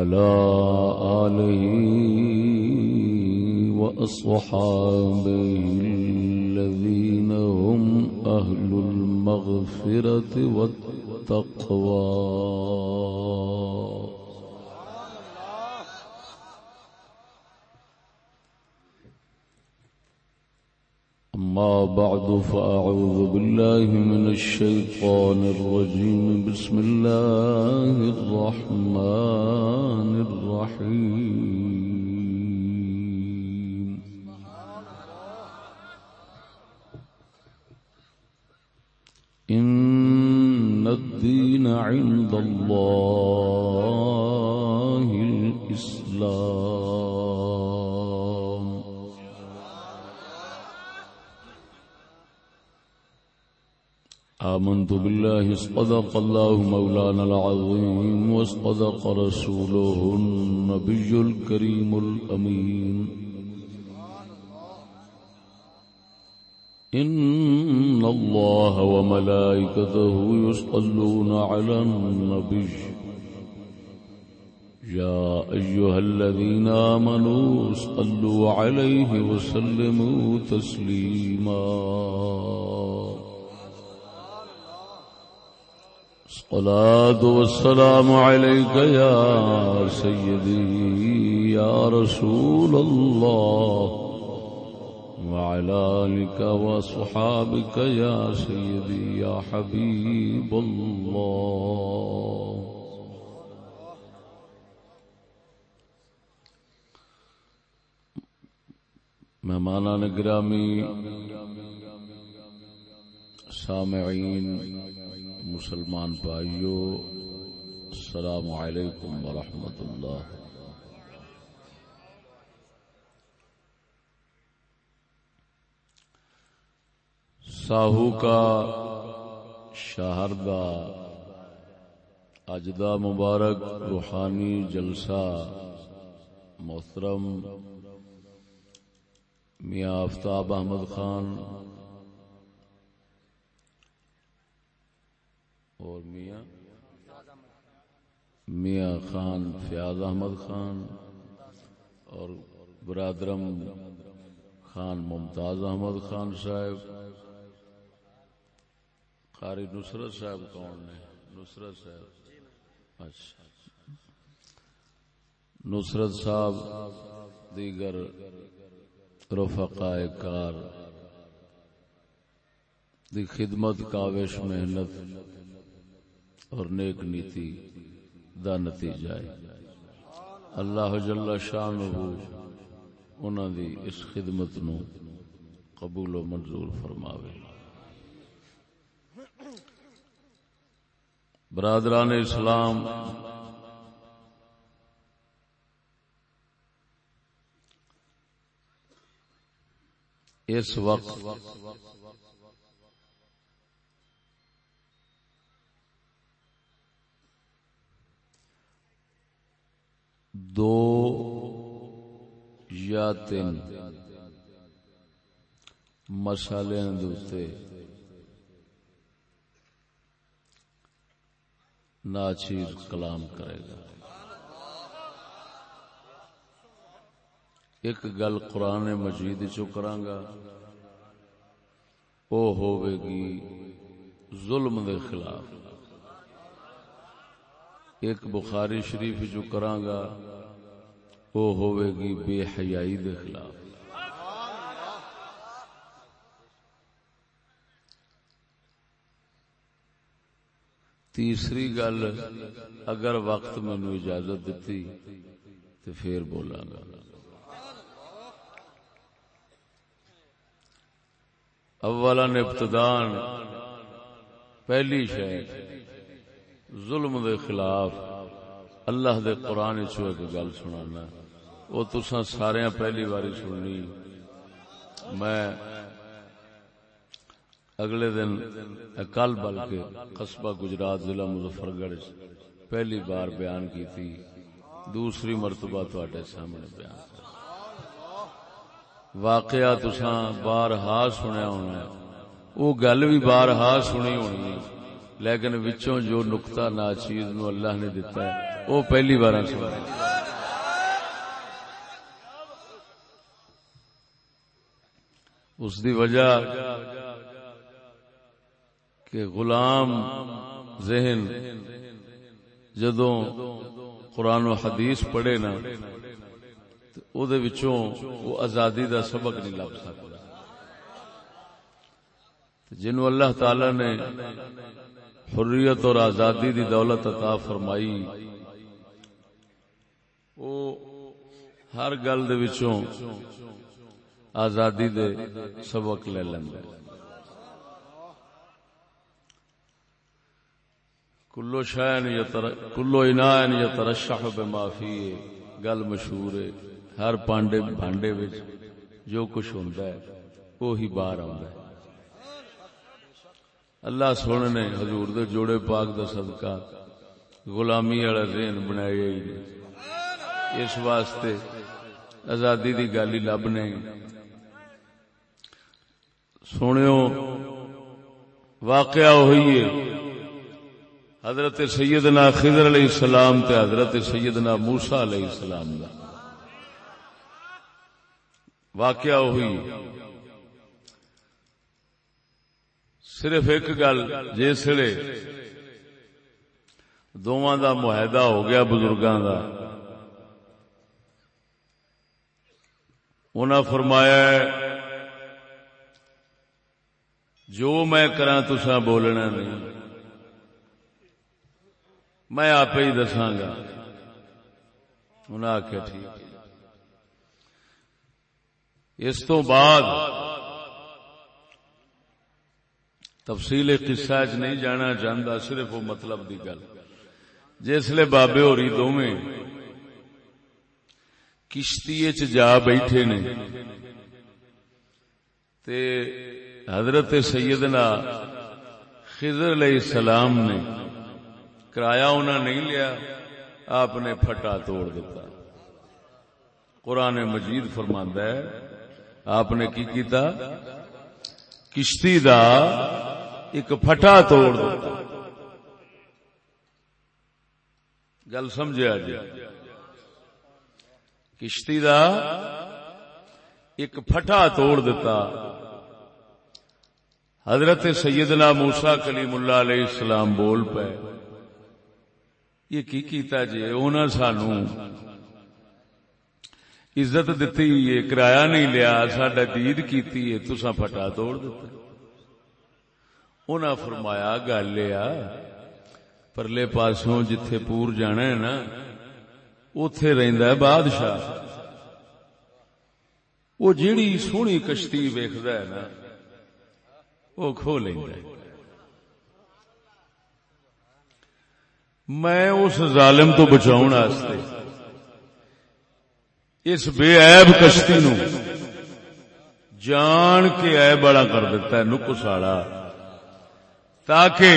وعلى آله وأصحابه الذين هم أهل المغفرة والتقوى. بعد فأعوذ بالله من الشيطان الرجيم. بسم الله الرحمن الرحيم. إن الدين عند الله الإسلام. آمنت بالله اصطدق الله مولانا العظيم واصطدق رسوله النبي الكريم الأمين. إن الله وملائكته يصلون على النبي. يا أيها الذين آمنوا صلوا عليه وسلموا تسليما. الصلاة والسلام عليك يا سيدي يا رسول الله. وعلى آلك وصحابك يا سيدي يا حبيب الله. مہمانان گرامی سامعین مسلمان بھائیو، السلام علیکم ورحمۃ اللہ۔ ساہو کا شہر دا اجدا مبارک روحانی جلسہ، محترم میاں آفتاب احمد خان اور میاں؟ میاں خان فیاض احمد خان اور برادرم خان ممتاز احمد خان صاحب۔ قاری نصرت صاحب کون نے نصرت صاحب۔ اچھا۔ نصرت صاحب، دیگر رفقائے کار، دی خدمت کاوش محنت۔ اور نیک نیتی دا نتیجہ ہے۔ اللہ جل شان انہوں دی اس خدمت نو قبول و منظور فرماوے۔ برادران اسلام، اس وقت دو یا تین مسالے دوتے ناچیر کلام کرے گا۔ ایک گل قرآن مجید چو کرانگا او ہوئے گی ظلم دے خلاف۔ ایک بخاری شریف جو کرانگا او ہوئے گی بے حیائی دے خلاف۔ تیسری گل، اگر وقت مینو اجازت دیتی تو پھر بولاں گا۔ اولا ابتدان پہلی شہ ظلم دے خلاف اللہ دے قرآن چو ایک گل سنانا۔ وہ تسا سارے پہلی باری سننی۔ میں اگلے دن کل بلکہ قصبہ گجرات ضلع مظفر گڑھ پہلی بار بیان کی تھی دوسری مرتبہ تھوڑے سامنے بیان۔ واقعہ تسا بار ہا سنیا ہونا۔ وہ گل بھی بار ہا سنی ہونی۔ لیکن وچوں جو نقطہ ناچیز نو اللہ نے دیتا ہے، وہ پہلی بار سنا اس دی وجہ کہ غلام ذہن جدوں قرآن و حدیث پڑھے نا او دے وچوں وہ آزادی دا سبق نہیں لب سکتا۔ جنو اللہ تعالی نے حریت اور آزادی دی دولت عطا فرمائی۔ وہ ہر گل دے وچوں آزادی دے سبق لے لیندے۔ کلو شاین کلو انائن یترشح بما فیہ۔ گل مشہور ہے۔ ہر پانڈے، بھانڈے وچ جو کچھ ہوندا ہے وہی باہر آوندا ہے۔ اللہ سونے نے حضور دے جوڑے پاک دا صدقہ غلامی والا ذہن بنایا ہی نہیں۔ اس واسطے آزادی دی گل ہی لب نہیں۔ سنو واقعہ ہوئی ہے۔ حضرت سیدنا خضر علیہ السلام تے حضرت سیدنا موسا علیہ السلام دا۔ واقعہ ہوئی صرف ایک گل جسے دونوں دا معاہدہ ہو گیا بزرگاں دا۔ انہاں فرمایا جو میں کرا تسا بولنا نہیں، میں آپ ہی دساگا انہیں آخیا ٹھیک۔ اس تو بعد تفصیل قصہ چ نہیں جانا چاہتا صرف وہ مطلب دی گل۔ جسے بابے ہوری دونوں کشتی جا بیٹھے نے۔ تے حضرت سیدنا خضر علیہ السلام نے کرایہ انہوں نہیں لیا، آپ نے پھٹا توڑ دیتا قرآن مجید فرماندہ ہے، آپ نے کی کیتا؟ کشتی دا ایک پھٹا توڑ دیتا گل سمجھا جی۔ کشتی دا ایک پھٹا توڑ دیتا۔ حضرت سیدنا موسا کلیم اللہ علیہ السلام بول پے۔ یہ کی کیتا جی؟ انہوں سانو۔ عزت دیتی یہ کرایہ نہیں لیا، ساڈا دید کیتی ہے تسا پھٹا توڑ دیتا۔ انہاں فرمایا گل پرلے پاسوں جتھے پور جانا ہے نا اتے ہے بادشاہ۔ وہ جیڑی سونی کشتی ویکد ہے نا وہ کھو ہے۔ میں اس ظالم تو بچاؤ اس بے عیب کشتی نو جان کے عیب بڑا کر دیتا ہے نکساڑا تاکہ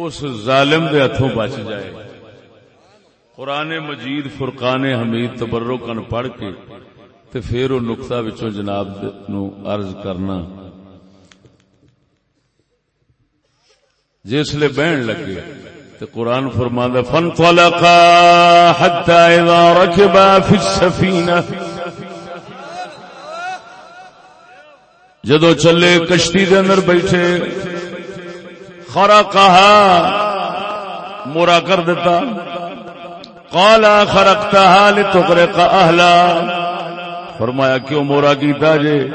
اس ظالم دے ہاتھوں بچ جائے۔ قرآن مجید، فرقان حمید تبرکن پڑھ کے تے پھر وہ نقطہ وچوں جناب نو عرض کرنا۔ جس لیے بہن لگے تے قرآن فرماندا فانطلقا حتى اذا ركبا في السفينه جدو چلے کشتی دے اندر بیٹھے خورا کہا مورا کر دیتا. کالا خرکتا حال لتغرق کا اہلا. فرمایا، کیوں مورا کیتا جے؟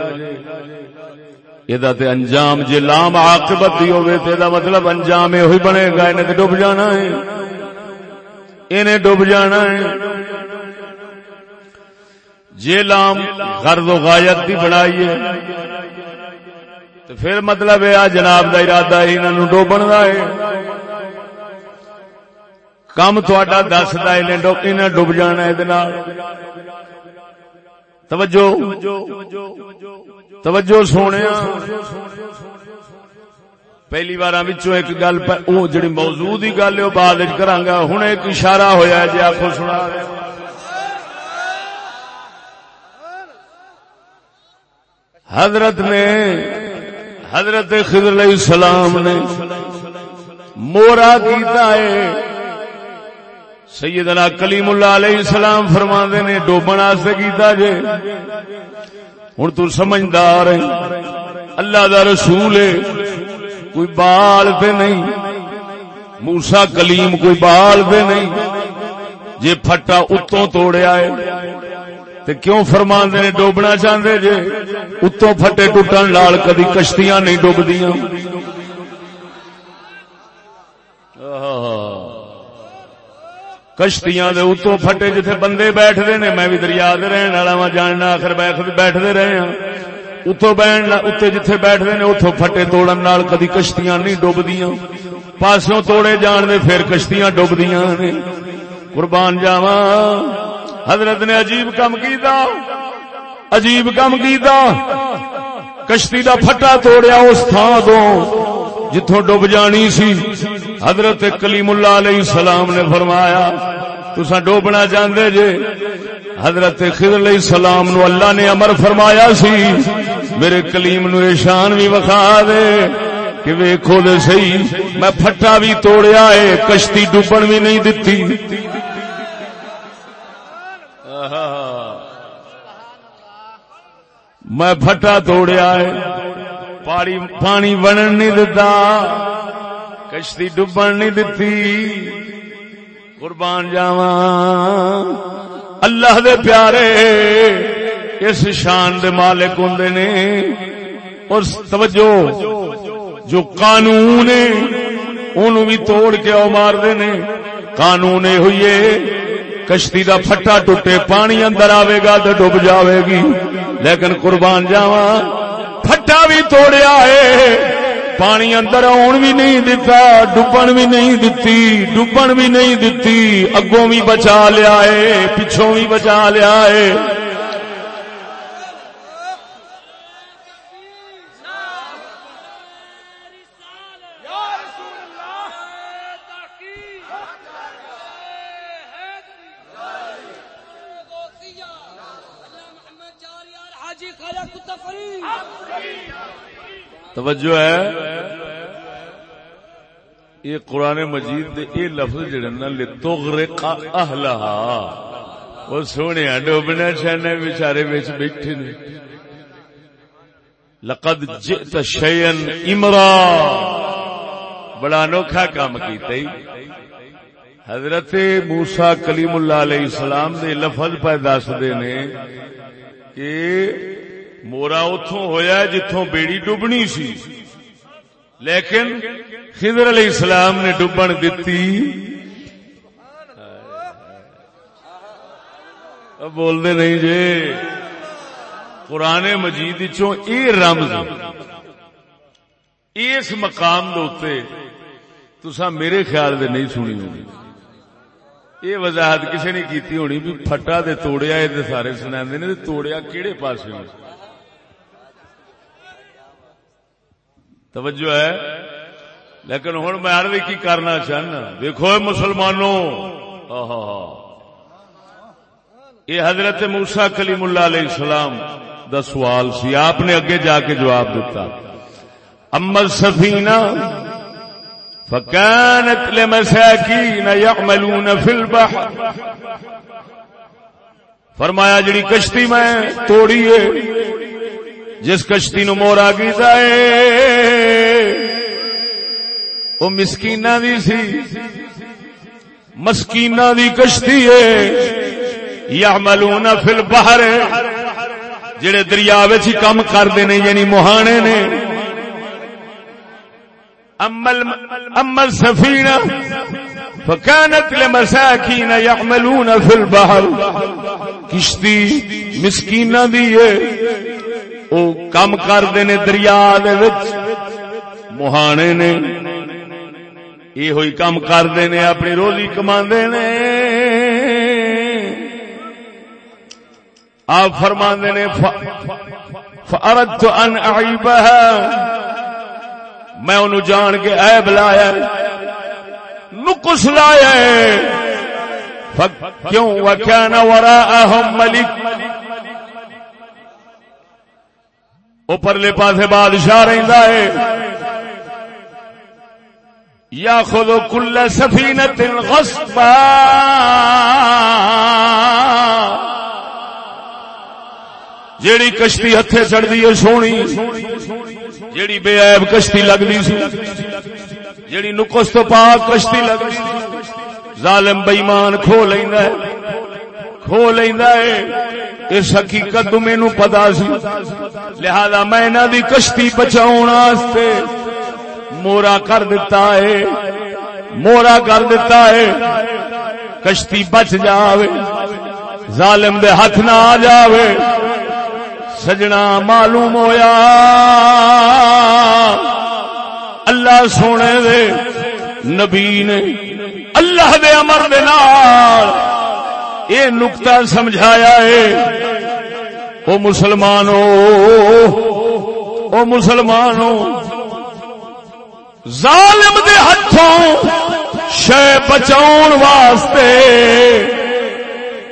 یہ انجام جے لام عاقبت دی ہوئے تے دا مطلب انجام ہوئی بنے گا، انہیں تے ڈوب جانا ہے۔ انہیں ڈوب جانا ہے۔ جے لام غرض و غایت دی بنائیے تو پھر مطلب ہے جناب کا ارادہ انہوں ڈوبن کا ہے۔ کم تھوڑا دستا انہیں ڈب جانا ہے توجہ۔ توجہ سونے پہلی بار ایک گل جڑی موجود ہی گل ہے وہ بعد کرا گا۔ ہوں ایک اشارہ ہوا جی آپ کو سنا حضرت نے حضرت خضر علیہ السلام نے مورا کیتا ہے۔ سیدنا کلیم اللہ علیہ السلام فرما نے ڈوبن واسطے کیتا جے۔ ہوں تو سمجھدار ہے اللہ دا رسول ہے۔ کوئی بال پہ نہیں۔ موسا کلیم کوئی بال پہ نہیں۔ جے پھٹا اتوں توڑیا ہے۔ تے کیوں فرما نے ڈوبنا چاہتے جے؟ اتوں پھٹے ٹوٹن لال کدی کشتیاں نہیں ڈوبدیاں۔ کشتیاں دے اتوں پھٹے جتھے بندے بیٹھتے نے، میں بھی دریا دے رہن والا وا جاننا آخر بیٹھتے رہے ہاں۔ اتو بہن اتنے جتھے بیٹھتے نے اتوں پھٹے توڑن نال کدی کشتیاں نہیں ڈوبدیاں۔ پاسوں توڑے جان دے، پھر کشتیاں ڈوبدیاں نے۔ قربان جاوا حضرت نے عجیب کم کیتا، عجیب کم کیتا۔ کشتی دا پھٹا توڑیا اس تھان تو جتوں ڈب جانی سی۔ حضرت کلیم اللہ علیہ السلام نے فرمایا تسا ڈوبنا چاہتے جے؟ حضرت خضر علیہ السلام نو اللہ نے امر فرمایا سی، میرے کلیم نو شان بھی وکھا دے کہ ویکھو دے سی میں پھٹا بھی توڑیا ہے، کشتی ڈوبن بھی نہیں دتی۔ میں پھٹا توڑیا ہے۔ پانی پانی بنن نہیں دتا۔ کشتی ڈبن نہیں دتی۔ قربان جاوا اللہ دے پیارے اس شان دے مالک ہوں نے۔ اور توجہ، جو قانون ان بھی توڑ کے او مار نے۔ قانون یہ ہوئی کشتی دا پھٹا ٹوٹے پانی اندر آئے گا تو ڈب جاوے گی۔ لیکن قربان جاوا پھٹا بھی توڑیا ہے۔ پانی اندر آن بھی نہیں دتا، ڈبن بھی نہیں دتی، ڈبن بھی نہیں دتی۔ اگوں بھی بچا لیا ہے، پچھوں بھی بچا لیا ہے۔ توجہ ہے۔ یہ قرآن مجید دے اے لفظ جڑے نا، لتغرق اہلہا وہ سونے ڈوبنا چاہنا بیچارے بچ بیٹھے نے۔ لقد جئت شیئن امرا۔ بڑا انوکھا کام کیتا ہی۔ حضرت موسیٰ کلیم اللہ علیہ السلام دے لفظ پہ دس دے نے کہ مورا اتوں ہویا جتوں بیڑی ڈبنی سی لیکن خضر علیہ السلام نے ڈبن دتی بولتے نہیں جی قرآن مجید چو اے رمز اس مقام دے تسا میرے خیال دے نہیں سنی ہونی یہ وضاحت کسی نے کیتی ہونی بھی پھٹا دے توڑیا یہ سارے سنا نے توڑیا کہڑے پاس توجہ ہے؟ لیکن ہوں میں عرض کی کرنا چاہنا۔ دیکھو مسلمانوں۔ یہ حضرت موسا کلیم اللہ علیہ السلام دا سوال سی۔ آپ نے اگے جا کے جواب دیتا امل سفینہ فكانت لمساكين يعملون في البحر۔ فرمایا جڑی کشتی میں توڑی ہے، جس کشتی نو مورا کیتا ہے۔ وہ مسکین دی سی مسکین دی کشتی ہے۔ یا ملون فل باہر جڑے دریا کم کرتے ہیں یعنی مہانے نے۔ امل سفینہ فكانت لمساكين يعملون في البحر۔ کشتی مسکین دی ہے او کم کرتے نے دریا مہانے نے۔ یہ ہوئی کم کرتے نے، اپنی روزی کما نے۔ آپ فرما نے فرد ان میں انہوں جان کے عیب لایا نقص لایا کیوں؟ وکان وراءهم ملک وہ پرلے پاسے بادشاہ رہتا ہے۔ یا خود کل سفینت غصبا. جیڑی کشتی ہتھے چڑھتی ہے سونی، جیڑی بے عیب کشتی لگتی سی، جیڑی نقص تو پاک کشتی لگتی ظالم بئیمان کھو لینا ہے، کھو لینا ہے، اس حقیقت مینو پتا سی۔ لہذا میں انہوں دی کشتی بچاؤ مورا کر دیتا ہے۔ مورا کر دیتا ہے۔ کشتی بچ جاوے۔ ظالم دے ہاتھ نہ آ جاوے۔ سجنا معلوم ہویا۔ اللہ سونے دے نبی نے اللہ دے امر دے نال یہ نقطہ سمجھایا ہے۔ او مسلمانوں او مسلمانوں ظالم دے ہاتھوں شے بچاؤ واسطے۔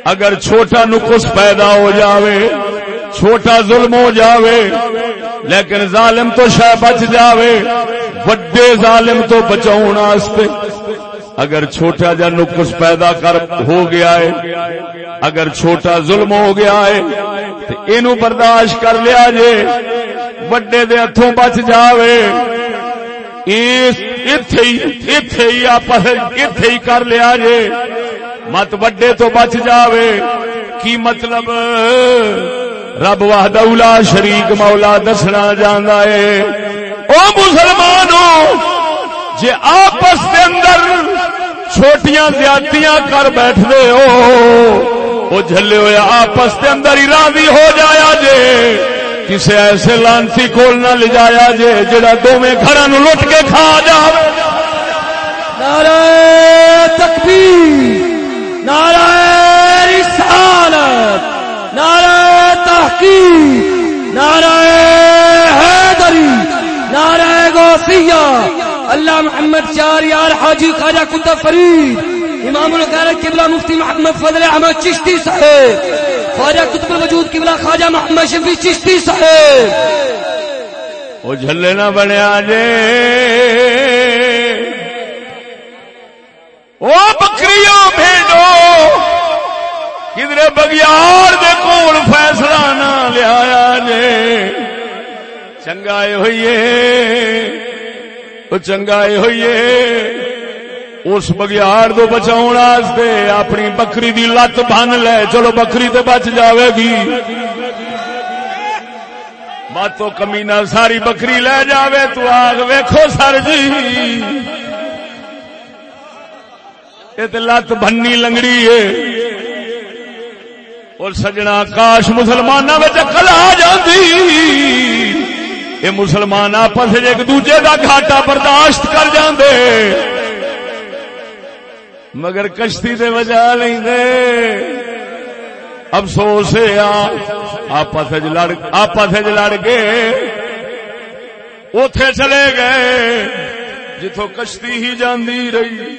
اگر چھوٹا نقص پیدا ہو جاوے، چھوٹا ظلم ہو جاوے، لیکن ظالم تو شہ بچ جاوے، وڈے ظالم تو بچاؤ واسطے۔ اگر چھوٹا جا نقص پیدا کر ہو گیا ہے، اگر چھوٹا ظلم ہو گیا ہے تو اینو برداشت کر لیا جے، وڈے دے ہتھوں بچ جاوے۔ ہی کر لیا جے۔ مت وڈے تو بچ جاوے۔ کی مطلب؟ رب واہد شریک مولا دسنا جانا ہے۔ او مسلمانوں جے آپس کے اندر چھوٹیاں زیادتیاں کر بیٹھتے ہو وہ جلے ہوئے آپس کے اندر ہی راضی ہو جایا جے۔ کسی ایسے لانسی کول نہ لے جایا جے جڑا دونوں گھر لٹ کے کھا جا نعرہ تکبیر، نعرہ رسالت، نعرہ تحقیق، نعرہ حیدری، نعرہ غوثیہ۔ اللہ محمد چار یار حاجی خواجہ کتب فرید، امام الغیرت قبلہ مفتی محمد فضل احمد چشتی صاحب۔ خواجہ قطب الوجود قبلہ خواجہ محمد شفی چشتی صاحب۔ وہ جھلے نہ بنیا جے وہ بکریوں بھیجو۔ کدھر بگیار دے کول فیصلہ نہ لیا جے چنگائے ہوئیے۔ وہ چنگائے ہوئیے۔ اس بگیار تو بچاؤ اپنی بکری دی لت بن لے۔ چلو بکری تو بچ جاوے گی۔ باتو کمینا ساری بکری لے جاوے، تو آگ ویکھو سر جی۔ لت بننی لنگڑی ہے۔ اور سجنا کاش مسلمانوں چکل آ جاتی یہ مسلمان آپس ایک دوجے کا گھاٹا برداشت کر جاندے۔ مگر کشتی دے بجا نہیں دے افسوس آپس لڑ آپس لڑ گئے اتے چلے گئے جتوں کشتی ہی جاندی رہی۔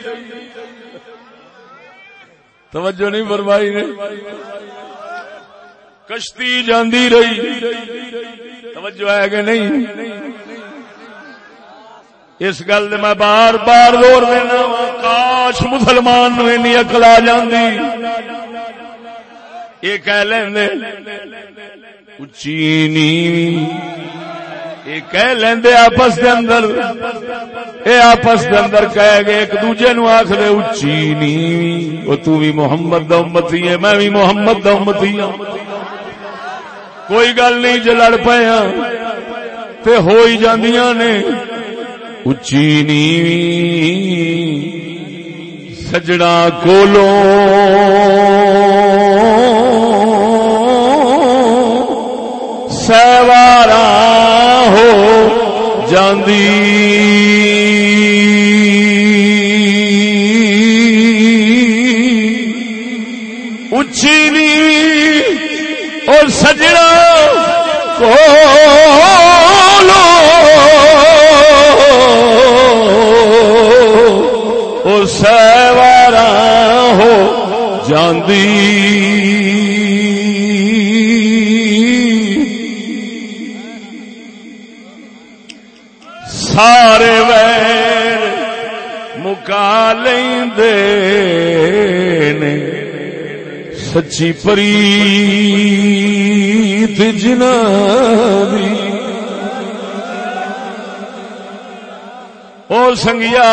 توجہ نہیں فرمائی نے؟ کشتی جاندی رہی۔ توجہ ہے کہ نہیں؟ اس گل میں بار بار زور دینا کاش مسلمان نو اکل آ جاندی۔ یہ کہہ لیندے اچی یہ کہہ لیندے آپس کے اندر۔ اے آپس کے اندر کہہ گئے، ایک دوجے نو آخ دے اچی نی۔ وہ تو بھی محمد دا امتی ہے، میں بھی محمد دا امتی ہوں کوئی گل نہیں، جو لڑ پے ہاں، تے ہو ہی جاندیاں نے۔ اچی نیوی سجڑا کولو سوارا ہو جاندی۔ جاندی سارے ویر مکا لے سچی پری جنا او سنگیا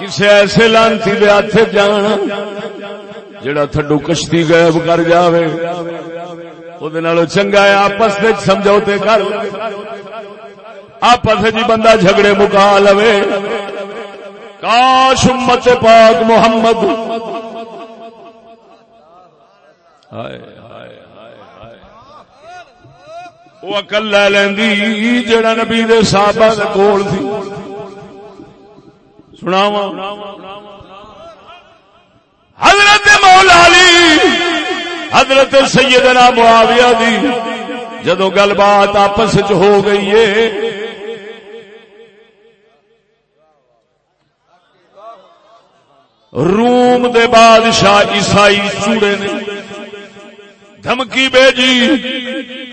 کسی ایسے لانتی دے ہاتھ جانا جڑا تھڈو کشتی غائب کر جاوے وہ چنگا ہے، آپس وچ سمجھوتے کر۔ آپس جی بندہ جھگڑے مکا لو کاش امت پاک محمد۔ وہ اکل لے لینی جڑا نبی دے صحابہ دے کول تھی۔ سناوا حضرت مولا علی، حضرت سیدنا معاویہ دی جدو گل بات آپس ہو گئی ہے۔ روم دے بادشاہ عیسائی چوڑے نے دھمکی بیجی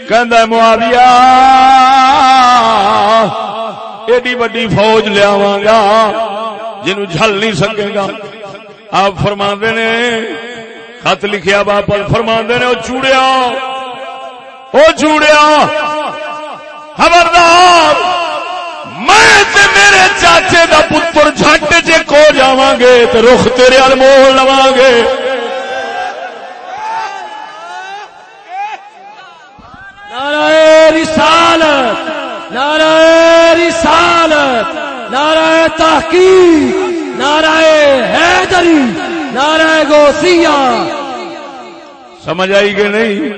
کہ معاویہ، ایڈی وڈی فوج لیا گا جنو جھل نہیں سکے گا۔ آپ فرما نے، خط لکھیا واپس فرما نے وہ چوڑیا وہ چوڑیا، خبردار، میں تے میرے چاچے دا پتر جھٹ جے کو جاواں گے تے رخ تیرے ال مول لواں گے۔ نعرہ رسالت نعرہ رسالت، نعرہ تحقیق۔ نعرہ حیدری، نعرہ گوسیہ سمجھ آئی کہ نہیں؟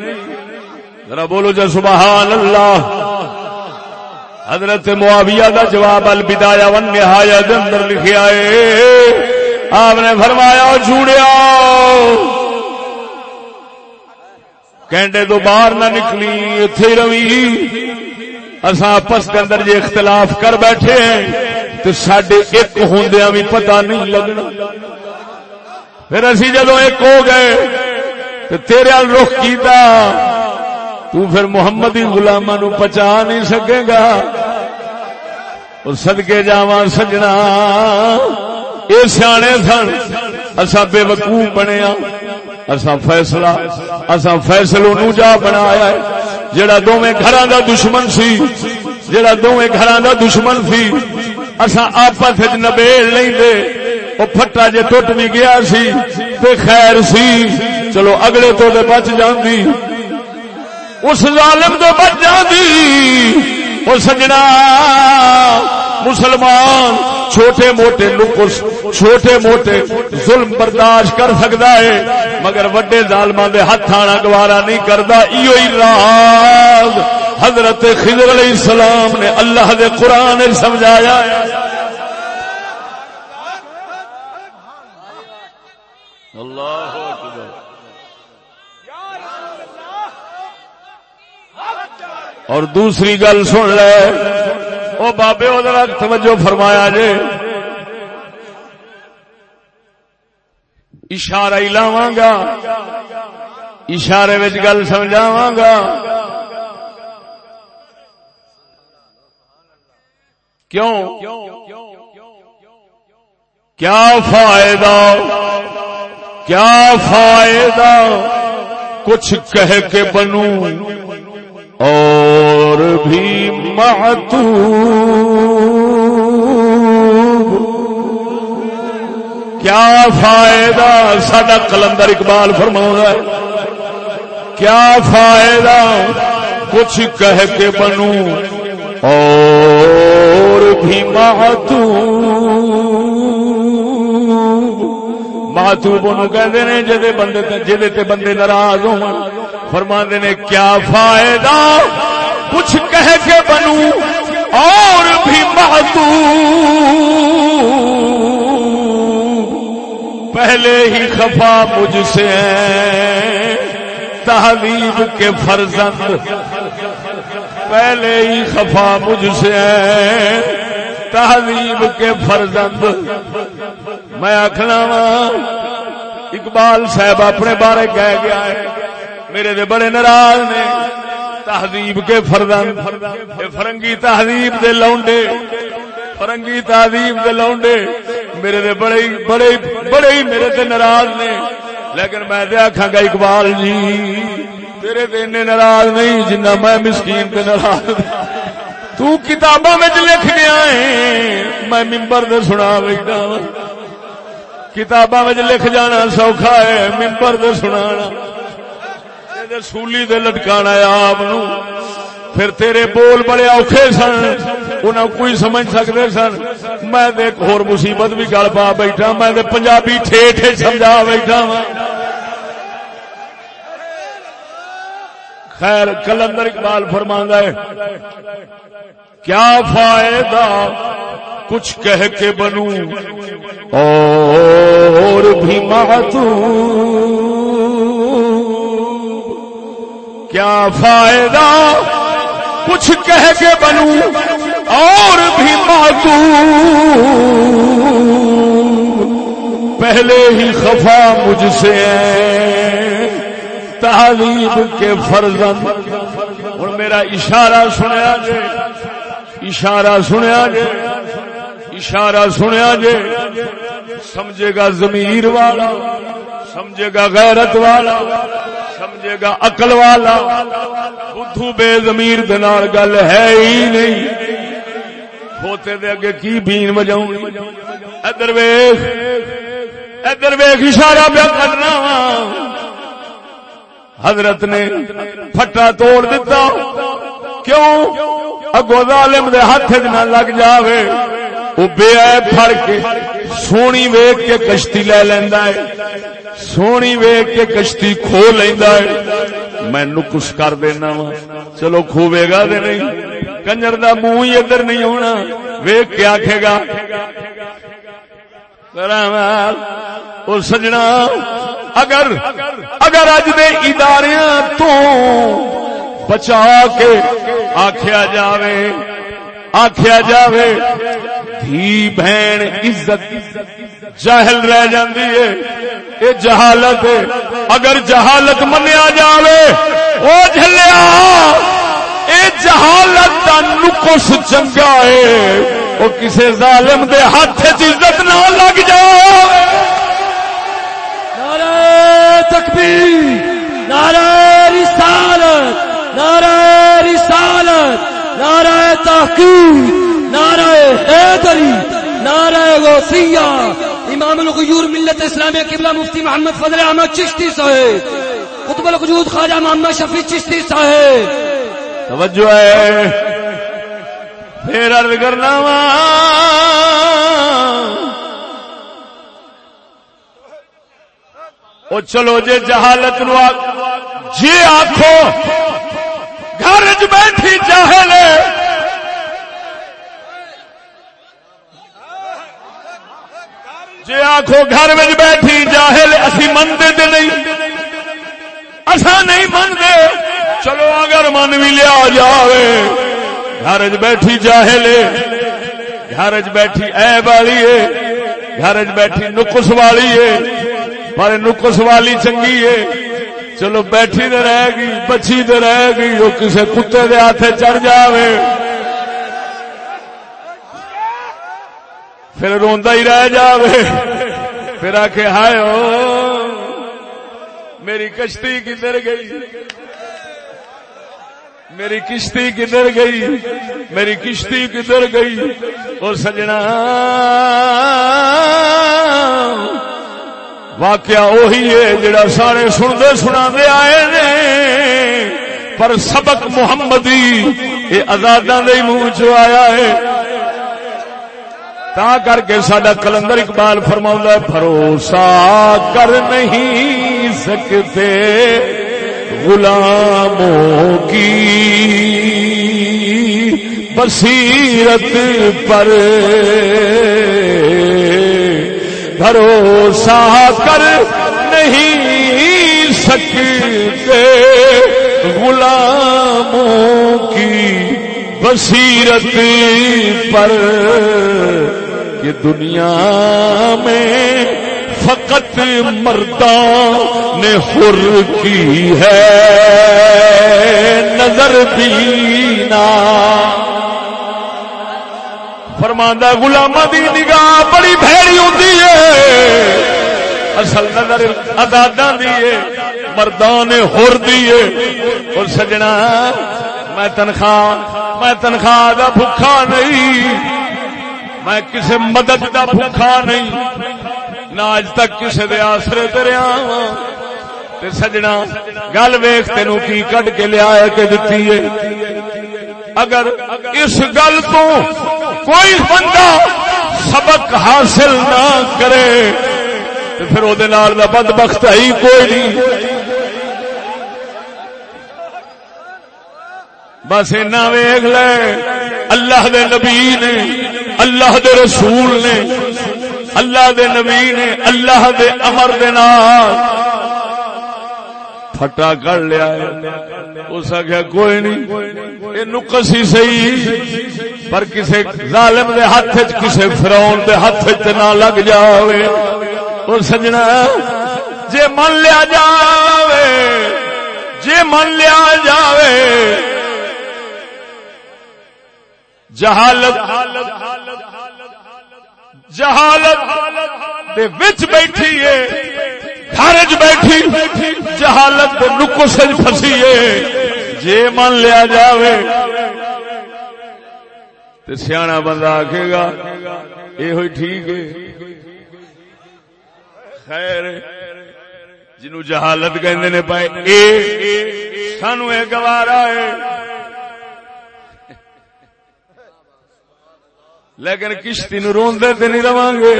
ذرا بولو جا سبحان اللہ۔ حضرت معاویہ دا جواب البدایا ون نہایا دے اندر لکھیا ہے آپ نے فرمایا جھوڑیا کینڈے تو باہر نہ نکلی اتھے روی۔ اسا آپس کے اندر جے اختلاف کر بیٹھے ہیں۔ تو سڈے ایک ہوندیا بھی پتہ نہیں لگنا۔ پھر اسی جدو ایک ہو گئے تو تیرے رخ کیتا، تو پھر محمدی غلامہ نو پچا نہیں سکے گا۔ اور سدکے جاوا سجنا۔ یہ سیانے سن اصا بے وقوف بنے اصا فیصلہ اصا فیصلو نو جا بنایا جڑا دونوں گھر دا دشمن سی جڑا دونوں گھر دا دشمن سی اصا آپس نبیڑ نہیں دے۔ وہ پھٹا جے ٹوٹ بھی گیا سی۔ تے خیر سی۔ چلو اگلے تو دے بچ جاندی۔ اس ظالم تو بچ جاندی۔ وہ سجنا مسلمان۔ چھوٹے موٹے نقص چھوٹے موٹے ظلم برداشت کر سکتا ہے، مگر وڈے ظالمان دے ہاتھ آنا گوارا نہیں کرتا ایو ہی راز حضرت خضر علیہ السلام نے اللہ دے قرآن سمجھایا۔ اللہ اور دوسری گل سن لے۔ او بابے وہ توجہ فرمایا جے۔ اشارہ ہی لاواں گا۔ اشارے گل سمجھاواں گا۔ کیوں؟ کیا فائدہ؟ کیا فائدہ؟ کچھ کہہ کے بنوں۔ اور بھی محتو کیا فائدہ؟ سڈا کلندر اقبال فرما ہے۔ کیا فائدہ؟ کچھ کہہ کے بنوں۔ اور بھی محتو محتوب کہتے ہیں جدے بندے جدے تے بندے ناراض ہو فرما نے کیا فائدہ؟ کچھ کہہ کے بنوں اور بھی محتو پہلے ہی خفا مجھ سے تحلیب کے فرزند۔ پہلے ہی خفا مجھ سے تحلیب کے فرزند۔ میں آخنا وا، اقبال صاحب اپنے بارے کہہ گیا ہے۔ میرے دے بڑے ناراض نے۔ تہذیب کے فردن فرنگی تہذیب دے لونڈے۔ فرنگی تعظیم دے لونڈے۔ میرے دے بڑے بڑے ہی بڑے ہی میرے تے ناراض نے۔ لیکن میں دے آکھاں گا، اقبال جی تیرے تے ناراض نہیں، جنہ میں مسکین تے ناراض ہاں۔ تو کتاباں وچ لکھ گیا ہے۔ میں منبر دے سنا بیٹھا کتاباں وچ لکھ جانا سوکھا ہے، منبر دے سنانا دے سولی دے لٹکانا آپ نو، پھر تیرے بول بڑے اوکھے سن۔ انہاں کوئی سمجھ سکتے سن۔ میں دے ایک اور مصیبت بھی گل پا بیٹھا، میں دے پنجابی ٹھیٹھ سمجھا بیٹھا وا خیر کلندر اقبال فرماندا ہے، کیا فائدہ کچھ کہہ کے بنوں اور بھی معتوب کیا فائدہ کچھ کہہ کے بنوں اور بھی معتوب پہلے ہی خفا مجھ سے تعلیم کے فرزن اور میرا اشارہ سنیا جے۔ اشارہ سنیا جے۔ اشارہ سنیا جے۔ سمجھے گا ضمیر والا۔ سمجھے گا غیرت والا۔ سمجھے گا عقل والا۔ بدھو بے ضمیر دنال گل ہے ہی نہیں۔ کھوتے دے اگے کی بین بجاؤں ادھر ویخ ادھر ویخ اشارہ پہ کرنا حضرت نے پھٹا توڑ دیتا۔ کیوں؟ اگو ظالم دے ہاتھ نہ لگ جاوے۔ وہ بے پھڑ کے سونی ویگ کے کشتی لے لینا ہے۔ سونی ویگ کے کشتی کھو لینا ہے۔ میں نکس کر دینا وا۔ چلو کھوے گا دے نہیں۔ کنجر دا منہ ہی ادھر نہیں ہونا۔ ویگ کے آخے گا۔ اور سجنا۔ اگر اگر اج دے ادارے تو بچا کے آخیا جاوے آخیا جاوے، دھی بہن عزت جاہل رہ جاندی ہے یہ جہالت اگر جہالت منیا جاوے، او جھلیا۔ اے جہالت دا نقص چنگا ہے۔ وہ کسے ظالم دے ہاتھ عزت نہ لگ جائے۔ نعرہ تکبیر، نعرہ رسالت نعرہ رسالت، نعرہ تحقیق، نعرہ حیدری نعرہ غوثیہ۔ امام الغیور ملت اسلامی قبلہ مفتی محمد فضل احمد چشتی صاحب، قطب الوجود خواجہ محمد شفیع چشتی صاحب۔ توجہ ہے۔ پھر عرض کرنا وا۔ او چلو جے جہالت نو جی آخو گھر بیٹھی جاہل جی آخو گھر بیٹھی جاہل، اسی منتے تے نہیں۔ اصا نہیں منتے چلو اگر من بھی لیا جاوے۔ گھر چ بیٹھی جاہل گھر بیٹھی اے والی ہے۔ گھر چ بیٹھی نقص والی ہے۔ پر نقص والی چنگی ہے۔ چلو بیٹھی تو رہے گی بچی تو رہے گی وہ کسی کتے دے ہاتھ چڑھ جاوے۔ پھر روندا ہی رہ جاوے۔ پھر آ کے ہائے ہو میری کشتی کدھر گئی؟ میری کشتی کدھر گئی؟ میری کشتی کدھر گئی؟ اور سجنا واقعہ وہی ہے جڑا سارے سنتے سنا دے آئے نے۔ پر سبق محمدی، یہ آزاداں دے منہ چ آیا ہے۔ تا کر کے سڈا کلندر اقبال فرما بھروسہ کر نہیں سکتے غلاموں کی۔ بصیرت پر بھروسہ کر نہیں سکتے غلاموں کی۔ بصیرت پر کہ دنیا میں فقط مردان نے خر کی ہے۔ نظر دینا۔ فرماندہ غلامہ دی نگاہ بڑی بھیڑی ہوتی ہے۔ اصل نظر ادادا دی ہے۔ مردان ہور دی ہے۔ اور سجنا، میں تنخواہ میں تنخواہ دا بھوکا نہیں۔ میں کسی مدد دا بھوکا نہیں، نہ اج تک کسی دے آسرے تریا تے سجنا، گل ویخ تینو کی کٹ کے لیا کے دتی ہے۔ اگر اس گل تو کوئی بندہ سبق حاصل نہ کرے تو پھر وہ بد بخت ہی کوئی نہیں۔ بس اینا ویگ لے۔ اللہ دے نبی نے، اللہ دے رسول نے، اللہ دے نبی نے، اللہ دے امر دے نال پھٹا کر لیا اس آخیا، کوئی نہیں، یہ نقص ہی صحیح، پر کسی ظالم دے ہاتھ کسی فراؤن دے ہاتھ نہ لگ جاوے۔ اور سجنا، جے من لیا جاوے، جے من لیا جاوے جہالت جہالت وچ بیٹھی ہے گھر بیٹھی، جہالت نکو سج فسی جے من لیا جاوے تو سیاح بندہ آکھے گا، یہ ہوئی ٹھیک ہے۔ خیر جنو جہالت کہندے نے پائے، اے سانو اے گوارا ہے۔ لیکن کشتی نو روندے تے نہیں رواں گے۔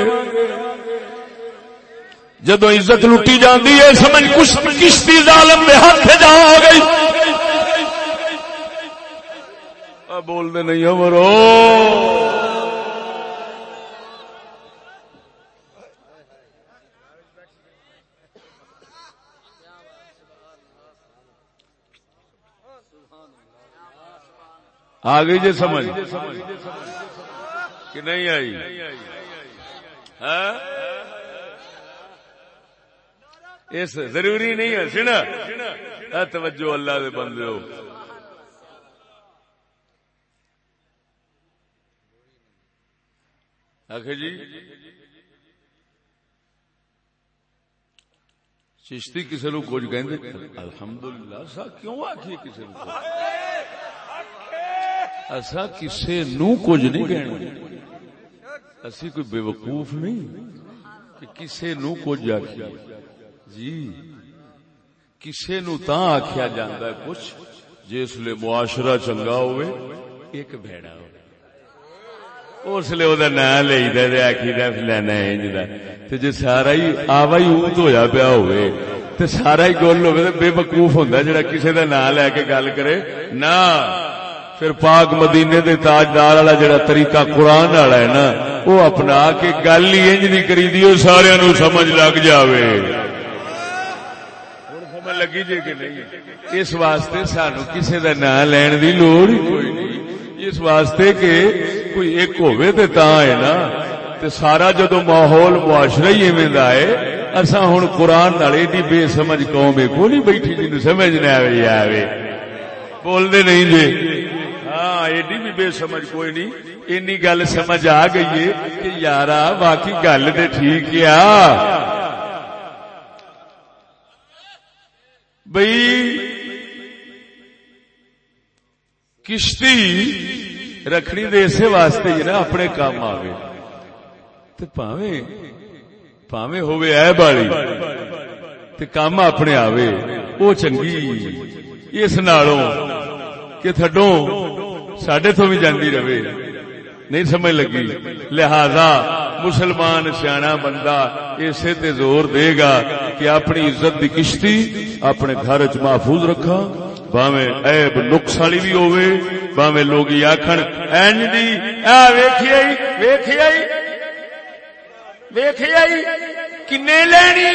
جدو عزت لٹی جاندی ہے، سمجھ کشتی ظالم میں ہاتھ جا گئی۔ بول دے نہیں مرو آ گئی جی سمجھ۔ کہ نہیں آئی؟ ہاں؟ اس ضروری نہیں ہے سنا ہاں، توجہ اللہ دے بندے ہو۔ آخر جی۔ چشتی کسی نو کچھ کہ الحمد للہ سا کیوں آخی کسی نو ایسا کسی نو کچھ نہیں کہنا۔ اسی کوئی بے وقوف نہیں کہ کسی نو کچھ آخی جی کسے نو تا آخیا جاندہ ہے کچھ جس لیے معاشرہ چنگا ہوئے، ایک بھیڑا ہوئے۔ اس لیے وہ دا نام لے دے دے، آکھی دے فلانا ہے جدا تو جی سارا ہی آوا ہی اوت ہو جا پیا ہوئے تو سارا ہی گول ہوئے تو بے وقوف ہوندہ جڑا کسے دا نام لے کے گل کرے۔ نا پھر پاک مدینے دے تاجدار والا جڑا طریقہ قرآن والا ہے نا، وہ اپنا کے گل ہی انج نہیں کری دی سارے نو سمجھ لگ جاوے۔ لگی جی کہ نہیں؟ اس واسطے سانو کسی کا نام لین کی لوڑ ہی کوئی نہیں۔ اس واسطے کہ کوئی ایک ہوئے تے تا ہے نا، تے سارا جدو ماحول معاشرہ ہی ایویں ہے اصا ہوں قرآن ایڈی بے سمجھ قوم کو نہیں بیٹھی جن سمجھ نہ آئے آئے بولتے نہیں جی۔ ہاں ایڈی بھی بے سمجھ کوئی نہیں۔ اینی گل سمجھ آ گئی ہے کہ یار باقی گل تو ٹھیک ہے بئی کشتی رکھنی دے اسے واسطے ہی نا اپنے کام آوے۔ تو پاوے پاوے ہوئے اے بالی تے کام اپنے آوے۔ او چنگی۔ اس نالوں کہ تھڈوں ساڈے تو بھی جاندی رہے۔ نہیں سمجھ لگی۔ لہذا مسلمان سیاح بندہ اسے تے زور دے گا کہ اپنی عزت دی کشتی اپنے گھر چ محفوظ رکھا۔ باویں عیب نقص والی بھی ہوے باویں لوگ آکھن، اینج دی، اے ویکھی آئی ویکھی آئی ویکھی آئی کنے لینی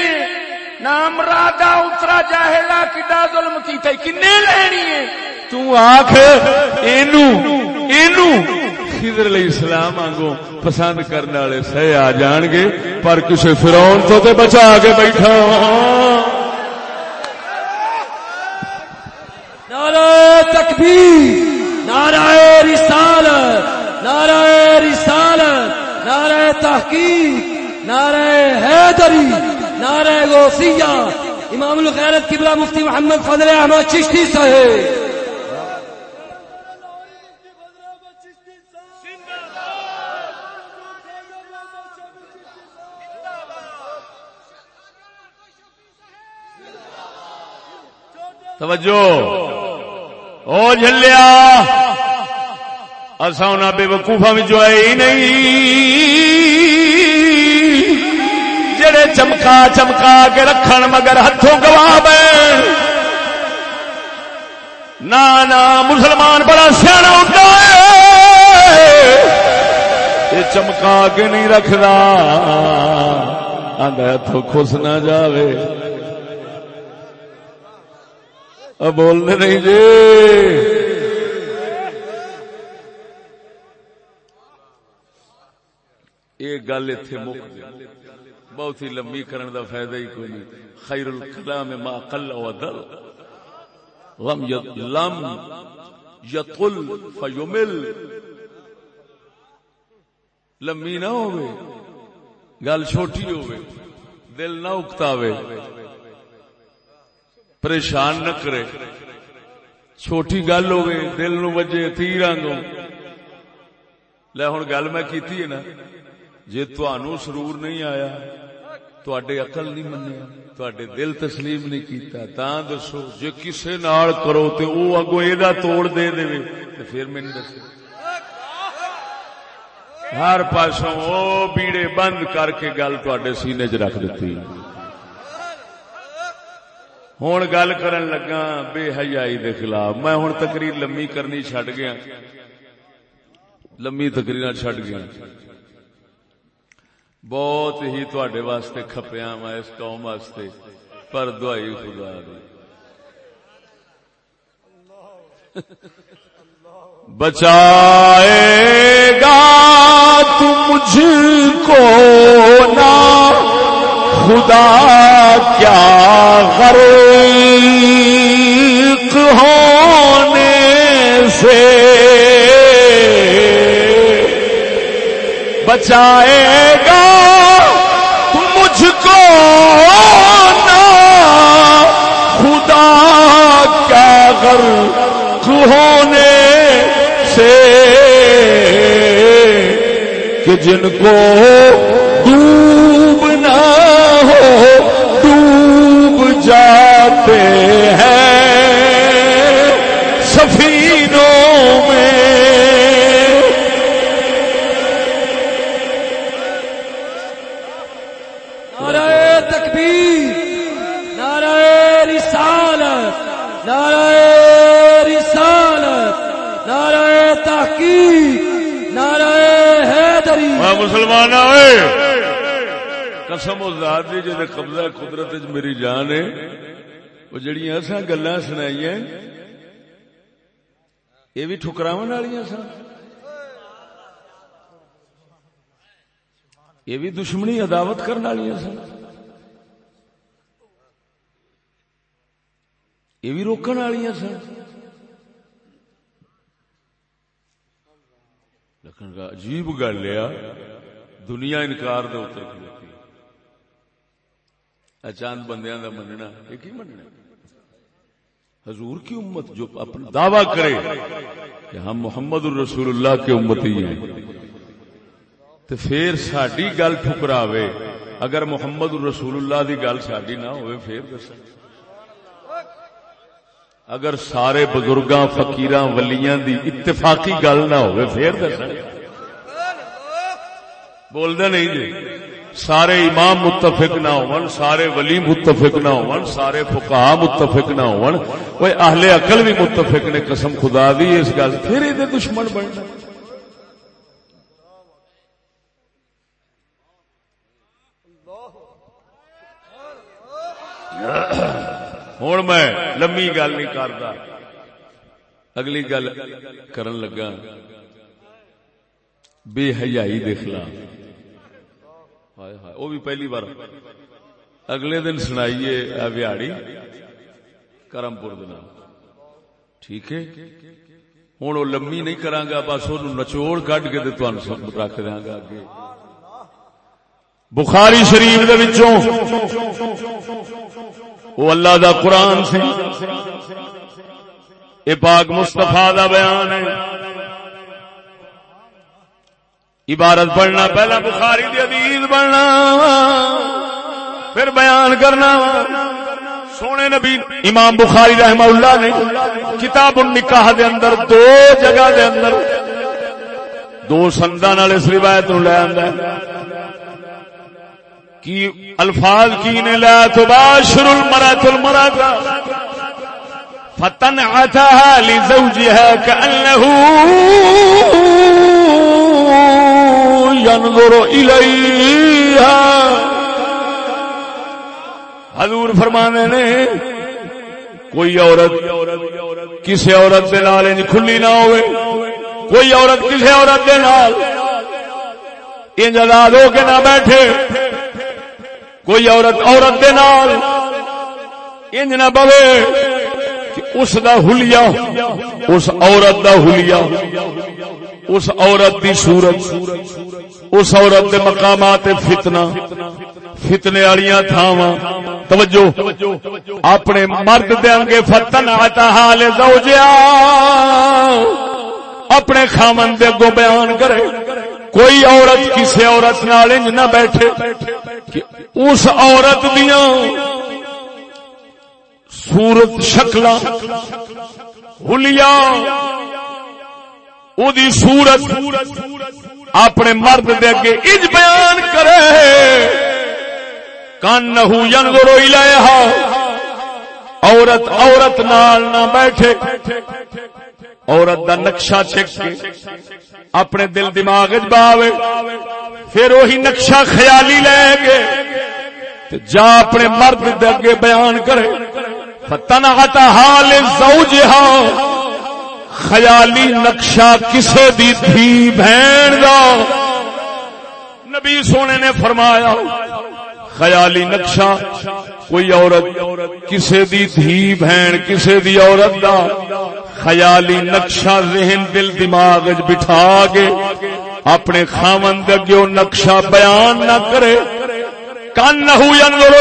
نام رادا اترا جاہلا کڈا ظلم کیتا کنے لینی ہے؟ تو آکھ خضر علیہ السلام آنگو پسند کرنے والے سہ آ جان گے پر کسی فرون تو تے بچا کے بیٹھا نعرہ تکبیر نعرہ رسالت نعرہ رسالت نعرہ تحقیق نعرہ حیدری نعرہ غوثیہ امام الخیرت قبلہ مفتی محمد فضل احمد چشتی صاحب। توجہ۔ او جھلیا اصا ان بے وقوفا آئے ہی نہیں۔ جڑے چمکا چمکا کے رکھن مگر ہاتھوں گوا نہ مسلمان بڑا سیاح ہوتا ہے۔ یہ چمکا کے نہیں رکھنا آدھا ہاتھوں خس نہ جاوے۔ بولنے نہیں جی۔ یہ گل اتے مک بہت ہی لمبی کرن دا فائدہ ہی کوئی نہیں۔ خیر الکلام ما قل و دل۔ لم لم یقل فیمل۔ لمبی نہ ہوئے گل چھوٹی ہوئے دل نہ اکتاوے۔ پریشان نہ کرے۔ چھوٹی گل ہوگی دل نو وجے تیر آنگوں لے ہوں گل میں کیتی ہے نا جی تنوع سرور نہیں آیا تے اقل نہیں منیا تے دل تسلیم نہیں کیتا تا دسو جی کسے نال کرو تے او اگو یہ توڑ دے دے، تے پھر میں دس ہر پاسوں او بیڑے بند کر کے گل تے سینے چ رکھ دیتی ہوں گل کرن لگا بے حیائی دے خلاف میں ہوں تقریر لمبی کرنی چڈ گیا لمبی تقریر چڈ گیا بہت ہی تھوڑے واسطے کھپیا وا اس قوم واسطے پر دعائی خدا دی بچائے گا تو مجھ کو نہ خدا کیا غریق ہونے سے بچائے گا مجھ کو نا خدا کیا غرق ہونے سے کہ جن کو جاتے ہیں سفینوں میں۔ نعرہ تکبیر نعرہ رسالت نعرہ رسالت نعرہ تحقیق نعرہ حیدری۔ مسلمان آئے قسم و ذات دی جے قبضہ قدرت وچ میری جان ہے۔ وہ جڑیاں اساں گلاں سنائیاں یہ بھی ٹھکراون والیاں سن۔ یہ بھی دشمنی عداوت کرنے والیاں سن۔ یہ بھی روکن والیاں سن۔ لیکن عجیب گل ہے، دنیا انکار دے اتر کھلوتی اچانک بندیاں دا مننا، یہ کی مننا حضور کی امت جو اپنا دعویٰ کرے کہ ہم محمد الرسول اللہ کے امتی ہیں تو پھر ساڈی گل ٹھکراوے۔ اگر محمد الرسول اللہ دی گل ساڈی نہ ہوئے، پھر دس اگر سارے بزرگاں، فقیراں، ولیاں دی اتفاقی گل نہ ہوئے، پھر دس بول دے نہیں جی؟ سارے امام متفق نہ ہون، سارے ولی متفق نہ ہون، سارے فقہا متفق نہ ہون وہ اہل عقل بھی متفق نے قسم خدا دی اس گل۔ پھر یہ دشمن بننا ہوں میں لمبی گل نہیں کرتا۔ اگلی گل کرن لگا۔ بے حیائی دے خلاف۔ ہائے ہائے، وہ بھی پہلی بار۔ اگلے دن سنائیے بہاڑی کرم پور ٹھیک ہے؟ ہوں وہ لمبی نہیں کرا گا، بس وہ نچوڑ کڈ کے رکھ دیا گا اگے۔ بخاری شریف دے وچوں، وہ اللہ دا قرآن سی۔ یہ پاک مستفا دا بیان ہے۔ عبارت پڑھنا پہلا بخاری دی حدیث پڑھنا پھر بیان کرنا سونے نبی امام بخاری رحمہ اللہ نے کتاب النکاح دے اندر دو جگہ دے اندر دو سندا نال اس روایت نو لے آندا ہے۔ کی الفاظ کی نے لا تباشر المرأة المرأة فتنعتها لزوجها كأنه ينظر إليها. حضور فرمانے نے، کوئی عورت کسی عورت دے نال انج کھلی نہ ہوئے، کوئی عورت کسی عورت دے نال انج آزاد ہو کے نہ بیٹھے، کوئی عورت عورت دے نال انج نہ بوے اس دا حلیہ، اس عورت دا حلیہ، اس عورت دی صورت۔ اس عورت دے مقامات فتنہ، فتنے والیاں تھاواں۔ توجہ، اپنے مرد دے انگے فتن آتا حال زوجیا۔ اپنے خامن دے گو بیان کرے۔ کوئی عورت کسی عورت نال انج نہ بیٹھے کہ اس عورت دیاں سورت شکل دی سورت اپنے مرد دے اگے اج بیان کرے۔ کان نہ ینظرو الیہا۔ عورت عورت نال نہ بیٹھے۔ عورت دا نقشہ چھک کے اپنے دل دماغ باوے۔ پھر وہی نقشہ خیالی لے گے۔ جا اپنے مرد دے اگے بیان کرے۔ فتنعت حال زوجها خیالی نقشہ کسے دی تھی بہن دا؟ نبی سونے نے فرمایا، خیالی نقشہ کوئی عورت کسے دی تھی بہن، کسے دی عورت دا؟ خیالی نقشہ ذہن، دل، دماغ بٹھا کے اپنے خامن دگیو نقشہ بیان نہ کرے۔ کان نہ ینظر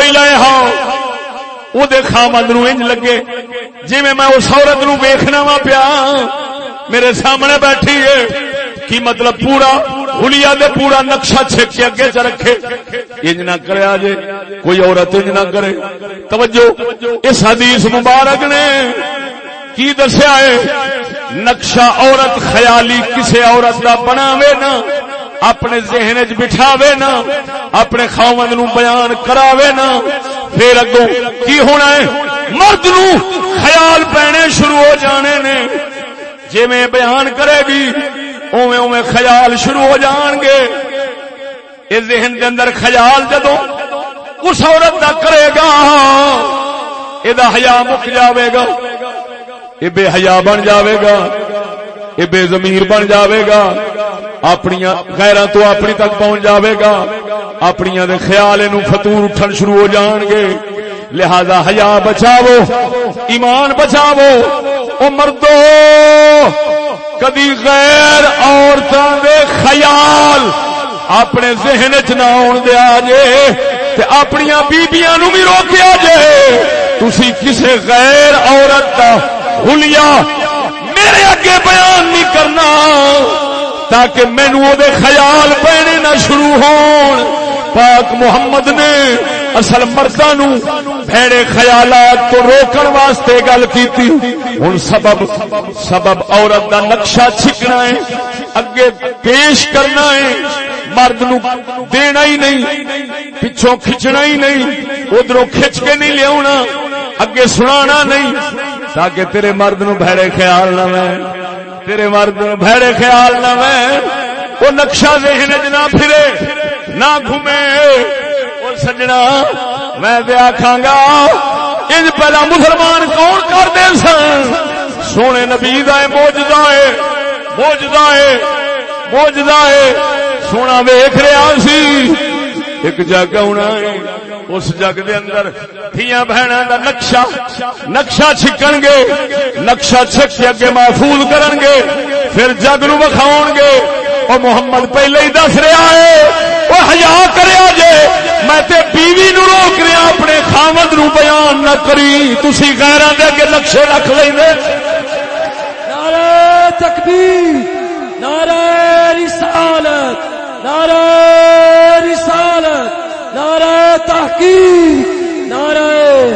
الیہا وہ خامد نو انج لگے۔ جی میں اس عورت نو ویخنا وا پیا، میرے سامنے بیٹھی ہے۔ کی مطلب پورا ہلیا دے پورا نقشہ چھک کے اگے چ رکھے۔ انج نہ کرے جے، کوئی عورت انج نہ کرے۔ توجہ، اس حدیث مبارک نے کی دسیا ہے؟ نقشہ عورت خیالی کسے عورت کا بناوے نا، اپنے ذہن چ بٹھاوے نا، اپنے خاوند نو بیان کراوے نا۔ پھر اگو کی ہونا ہے؟ مرد نو خیال پینے شروع ہو جانے نے۔ جی میں بیان کرے گی اوے اوے خیال شروع ہو جان گے۔ اس ذہن کے اندر خیال جدو اس عورت کا کرے گا یہ حیا مک جاوے گا۔ یہ بے حیا بن جاوے گا یہ بے زمیر بن جاوے گا۔ اپنی غیران تو اپنی تک پہنچ جاوے گا۔ اپنی دے خیال نو فتور اٹھن شروع ہو جان گے۔ لہذا حیا بچاو ایمان بچاو او مردو، کدی غیر عورتوں دے خیال اپنے ذہن چ نہ آن دیا جے تے اپنی بیبیاں نو بھی روکیا جے۔ تسی کسے غیر عورت دا حلیہ میرے اگے بیان نہیں کرنا۔ تاکہ مینو دے خیال پینے نہ شروع ہون۔ پاک محمد نے اصل مردہ نو بھڑے خیالات تو روکن واسطے گل کیتی۔ ہن سبب سبب عورت دا نقشہ چھکنا ہے، اگے پیش کرنا ہے۔ مرد نو دینا ہی نہیں، پچھوں کھچنا ہی نہیں، ادھروں کھچ کے نہیں لیا اگے سنانا نہیں۔ تاکہ تیرے مرد نو بھڑے خیال نہ میں تیرے مرد بھڑے خیال نہ میں، وہ نقشہ ذہن چ نہ پھرے، نہ گھومے۔ اور سجنا، میں آخا گا ان پہلا مسلمان کون کرتے سن؟ سونے نبی دے موجدہ ہے موجدہ ہے موجدہ ہے۔ سونا ویخ رہا سی ایک جگ ہونا ہے اس جگ دے اندر تھیاں بہنا دا نقشہ نقشہ چھکن گے نقشہ چھک کے اگے محفوظ کرن گے پھر جگ نو وکھاون گے او محمد پہلے ہی دس رہا ہے او حیا کریا جے میں تے بیوی نو روک رہا اپنے خامد نو بیان نہ کری تسی غیراں دے اگے نقشے رکھ لیندے نعرہ تکبیر نعرہ رسالت نعرہ نعرہ تحقیق، نعرہ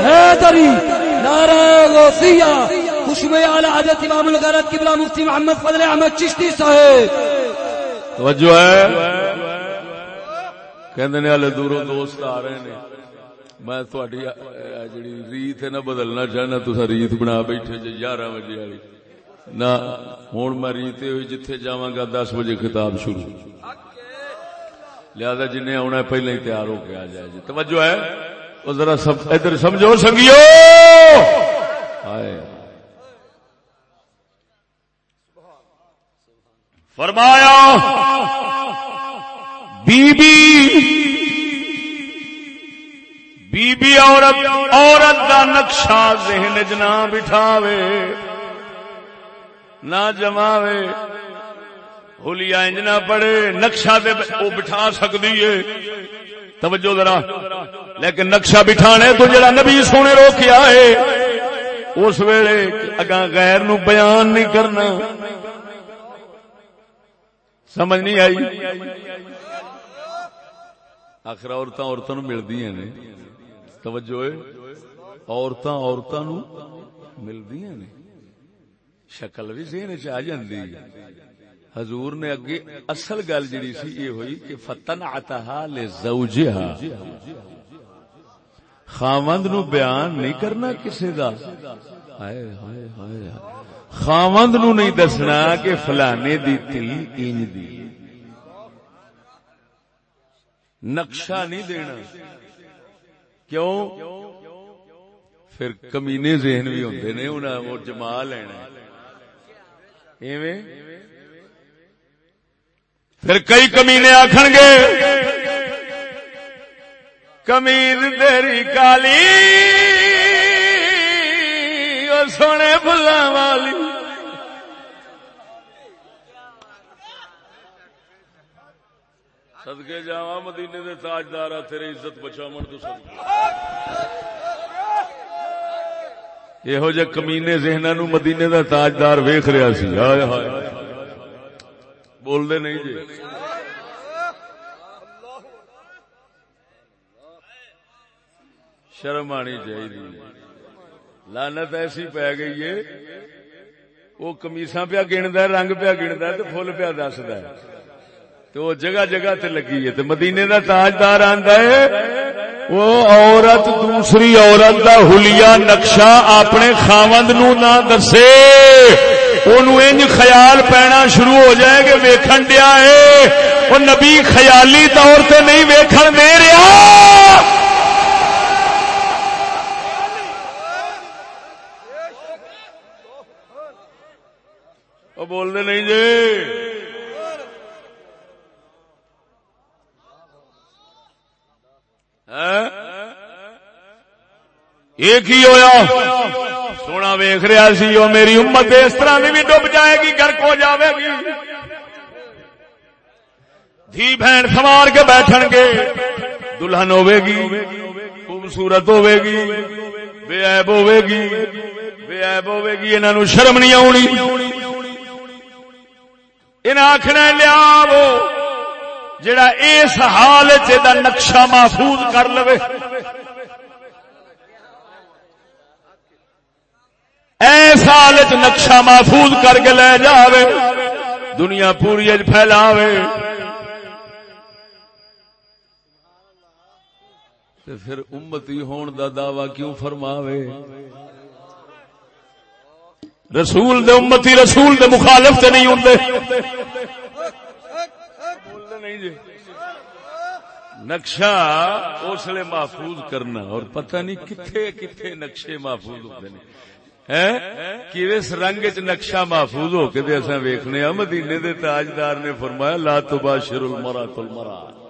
حیدری، نعرہ غوثیہ خوشبے اعلی حضرت امام الغرض قبلہ مفتی محمد فضل احمد چشتی صاحب۔ توجہ ہے؟ کہندے نے ہلے دوروں دوست آ رہے نے۔ میں تہاڈی جڑی ریت ہے نا، بدلنا چاہنا تسا ریت بنا بیٹھے جی، جے 11 بجے والی۔ نہ ہن میں ریت ہوئی جتھے جاواں گا 10 بجے خطاب شروع۔ لہذا جن آنا پہلے ہی تیار ہو کے آ جائے جی۔ توجہ ہے؟ وہ ذرا سب ادھر سمجھو، سنگیو! فرمایا بی بی بی بی عورت عورت دا نقشہ ذہن جنا بٹھاوے، نہ جماوے۔ ہولیا انج نہ پڑے، نقشہ دے وہ بٹھا سکتی ہے توجہ ذرا۔ لیکن نقشہ بٹھانے تو جڑا نبی سونے روکیا ہے اس ویلے اگاں غیر نو بیان نہیں کرنا۔ سمجھ نہیں آئی؟ آخر عورتاں عورتوں ملدی نے۔ توجہ عورتاں عورتوں ملدی نے۔ شکل بھی ذہن چ آ جاندی۔ حضور نے اگے اصل گل جڑی سی یہ ہوئی کہ فتن آتا لے خاوند نو بیان نہیں کرنا کسی دا۔ ہائے ہائے ہائے خاوند نو نہیں دسنا کہ فلانے دی تھی انج دی۔ نقشہ نہیں دینا۔ کیوں؟ پھر کمینے ذہن بھی ہوندے نے، انہاں وہ جما لینا ایویں؟ پھر کئی کمینے آخن گے کمیز تیری کالی اور سونے بلا والی۔ سدکے جا مدینے دے تاجدار آ، تیرے عزت بچا من تو سد یہو جہ کمینے ذہن نو مدینے دا تاجدار ویخ رہا سی۔ ہائے ہائے بول دے نہیں جی۔ شرم آنی چاہیے۔ لانت ایسی پی گئی ہے، وہ کمیسا پیا گند رنگ پیا گند تو فل پیا دسد تو وہ جگہ جگہ تے لگی ہے۔ مدینے دا تاجدار آندا ہے، وہ عورت دوسری عورت دا حلیہ نقشہ اپنے خاوند نو نہ دسے۔ انج خیال پینا شروع ہو جائے کہ ویکھن دیا ہے وہ نبی خیالی طور سے نہیں ویکھن دے رہا۔ وہ بولتے نہیں جی۔ ہاں؟ ایک ہی ہویا۔ سونا ویخ رہا سی وہ میری امت اس طرح بھی ڈب جائے گی گرک ہو جائے گی دھی بہن سوار کے بیٹھن گے دلہن ہوے گی خوبصورت ہوے گی بے عیب ہوے گی بے عیب ہوے گی انہوں شرم نہیں آنی ان آخنا لیا وہ جڑا اس حال چ نقشہ محفوظ کر لو ایس حال چ نقشہ محفوظ کر کے لے جاوے، دنیا پوری پھیلاوے۔ تے پھر امتی ہون دا دعوی کیوں فرماوے؟ رسول دے امتی رسول دے مخالف تے نہیں ہوندے۔ نہیں جی۔ نقشہ اس لیے محفوظ کرنا، اور پتہ نہیں کتنے کتنے نقشے محفوظ ہوتے ہیں کس رنگ چ نقشہ محفوظ ہو کے اصا ویخنے مدینے دے تاجدار نے فرمایا، لا تو باشر المرا تل مرا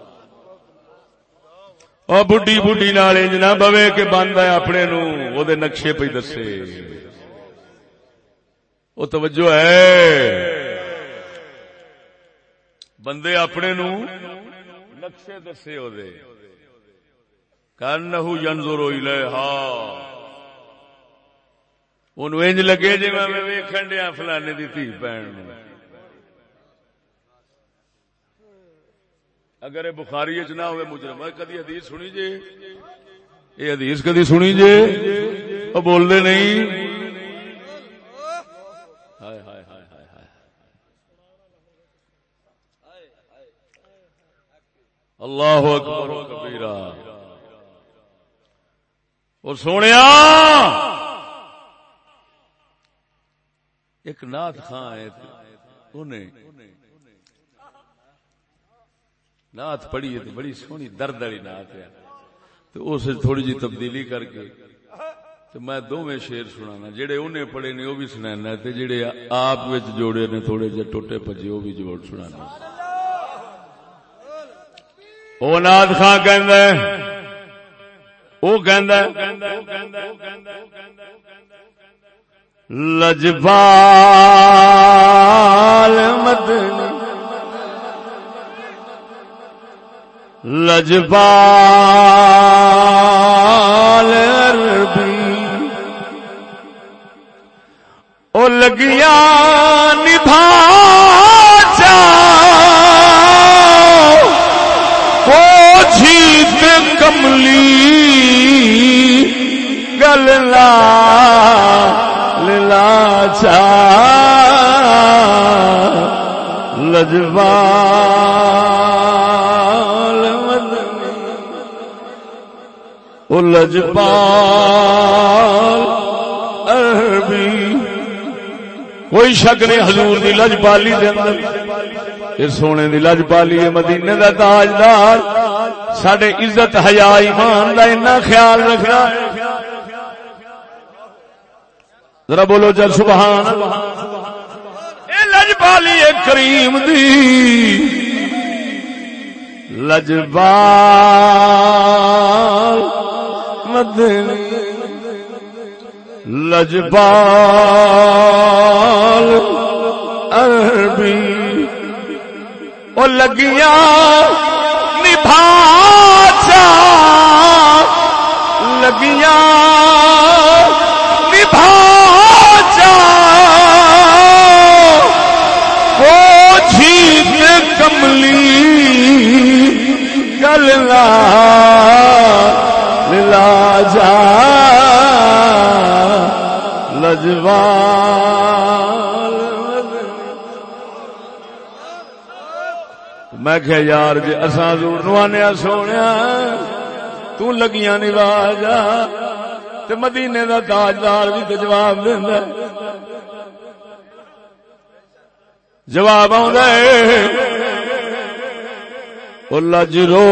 اور بڈی بڈی نال انج نہ بوے کہ بند ہے اپنے نو وہ نقشے پہ دسے۔ وہ توجہ ہے۔ بندے اپنے نو نقشے دسے ہو دے۔ کرنہو ینظرو الیہا۔ انج لگے جی میں ویکن دیا فلانے کی دھی بھن اگر بخاری چ نہ ہوئے مجرم کدی حدیث سنی جے یہ حدیث کدی سنی جے وہ بولتے نہیں ہائے ہائے ہائے ہائے ہائے اللہ اکبر و کبیرہ اور سونے ایک نات خان ہے انہیں نات پڑھی ہے بڑی سونی درد والی نات ہے۔ تو اس تھوڑی جی تبدیلی کر کے تو میں دو میں شیر سنا جڑے انہیں پڑھے نے وہ بھی سنا جڑے آپ جوڑے نے، تھوڑے جہ ٹوٹے پجے وہ بھی جوڑ سنا وہ نات خان کہ وہ لجبال مدنی لجبال عربی او لگیا نبھا جا او جیت کملی گللا للا چا لجبال لجپال عربی کوئی شک نہیں حضور دی لجپالی دے اندر۔ یہ سونے دی لجپالی ہے مدینے دا تاجدار۔ ساڈے عزت، حیا، ایمان دا اتنا خیال رکھنا۔ ذرا بولو چل سبحان لجپالی کریم دی۔ لجبال مدنی۔ لجبال عربی۔ او لگیا نبھا چا لگیا وہ کملی گلنا للا جا لجوال میں کہ یار جی اصا زور نوانے سونے تو لگیاں نواجا تے مدینے دا تاجدار بھی تو جواب دینا جواب آ لجرو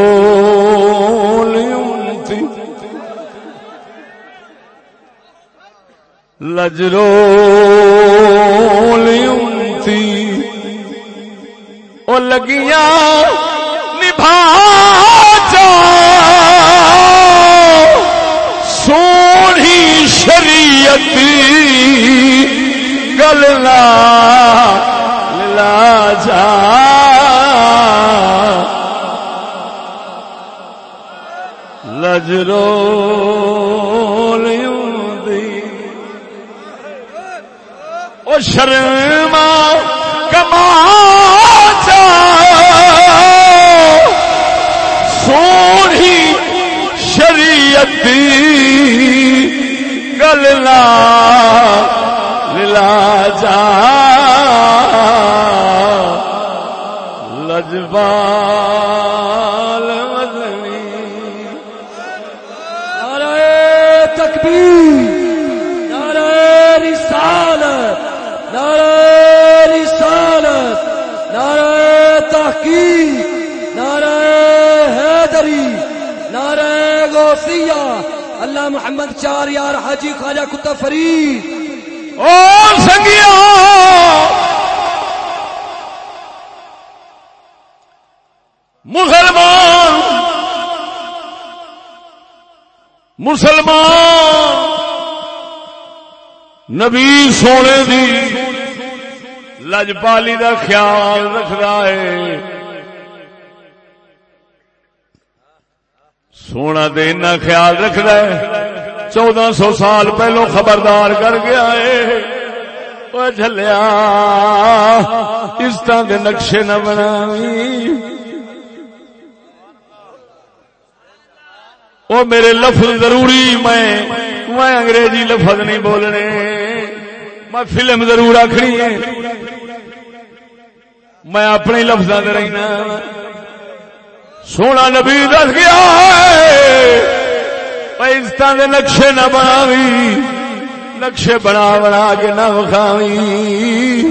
لجرو او لگیاں نبھا جا۔ سونی شریعت گلنا۔ لا جا۔ لجرو او شرما کما سونی شریعت گلنا للا جا۔ لجبال رسالت، نعرہ رسالت، نعرہ تحقیق، نعرہ حیدری، نعرہ غوثیہ۔ اللہ محمد چار یار حاجی خواجہ کتا فرید۔ او سنگیا مسلمان، نبی سونے دی لجپالی دا خیال رکھدا ہے۔ سونا دے اتنا خیال رکھدا ہے۔ چودہ سو سال پہلو خبردار کر گیا ہے۔ وہ جلیا اس طرح کے نقشے نہ بنا وہ میرے لفظ ضروری میں میں انگریزی لفظ نہیں بولنے۔ میں فلم ضرور آخری ہے۔ میں اپنے لفظ رہنا سونا نبی دس گیا عزت دے نقشے نہ بناوی، نقشے بنا بنا کے نہ وکھاوی۔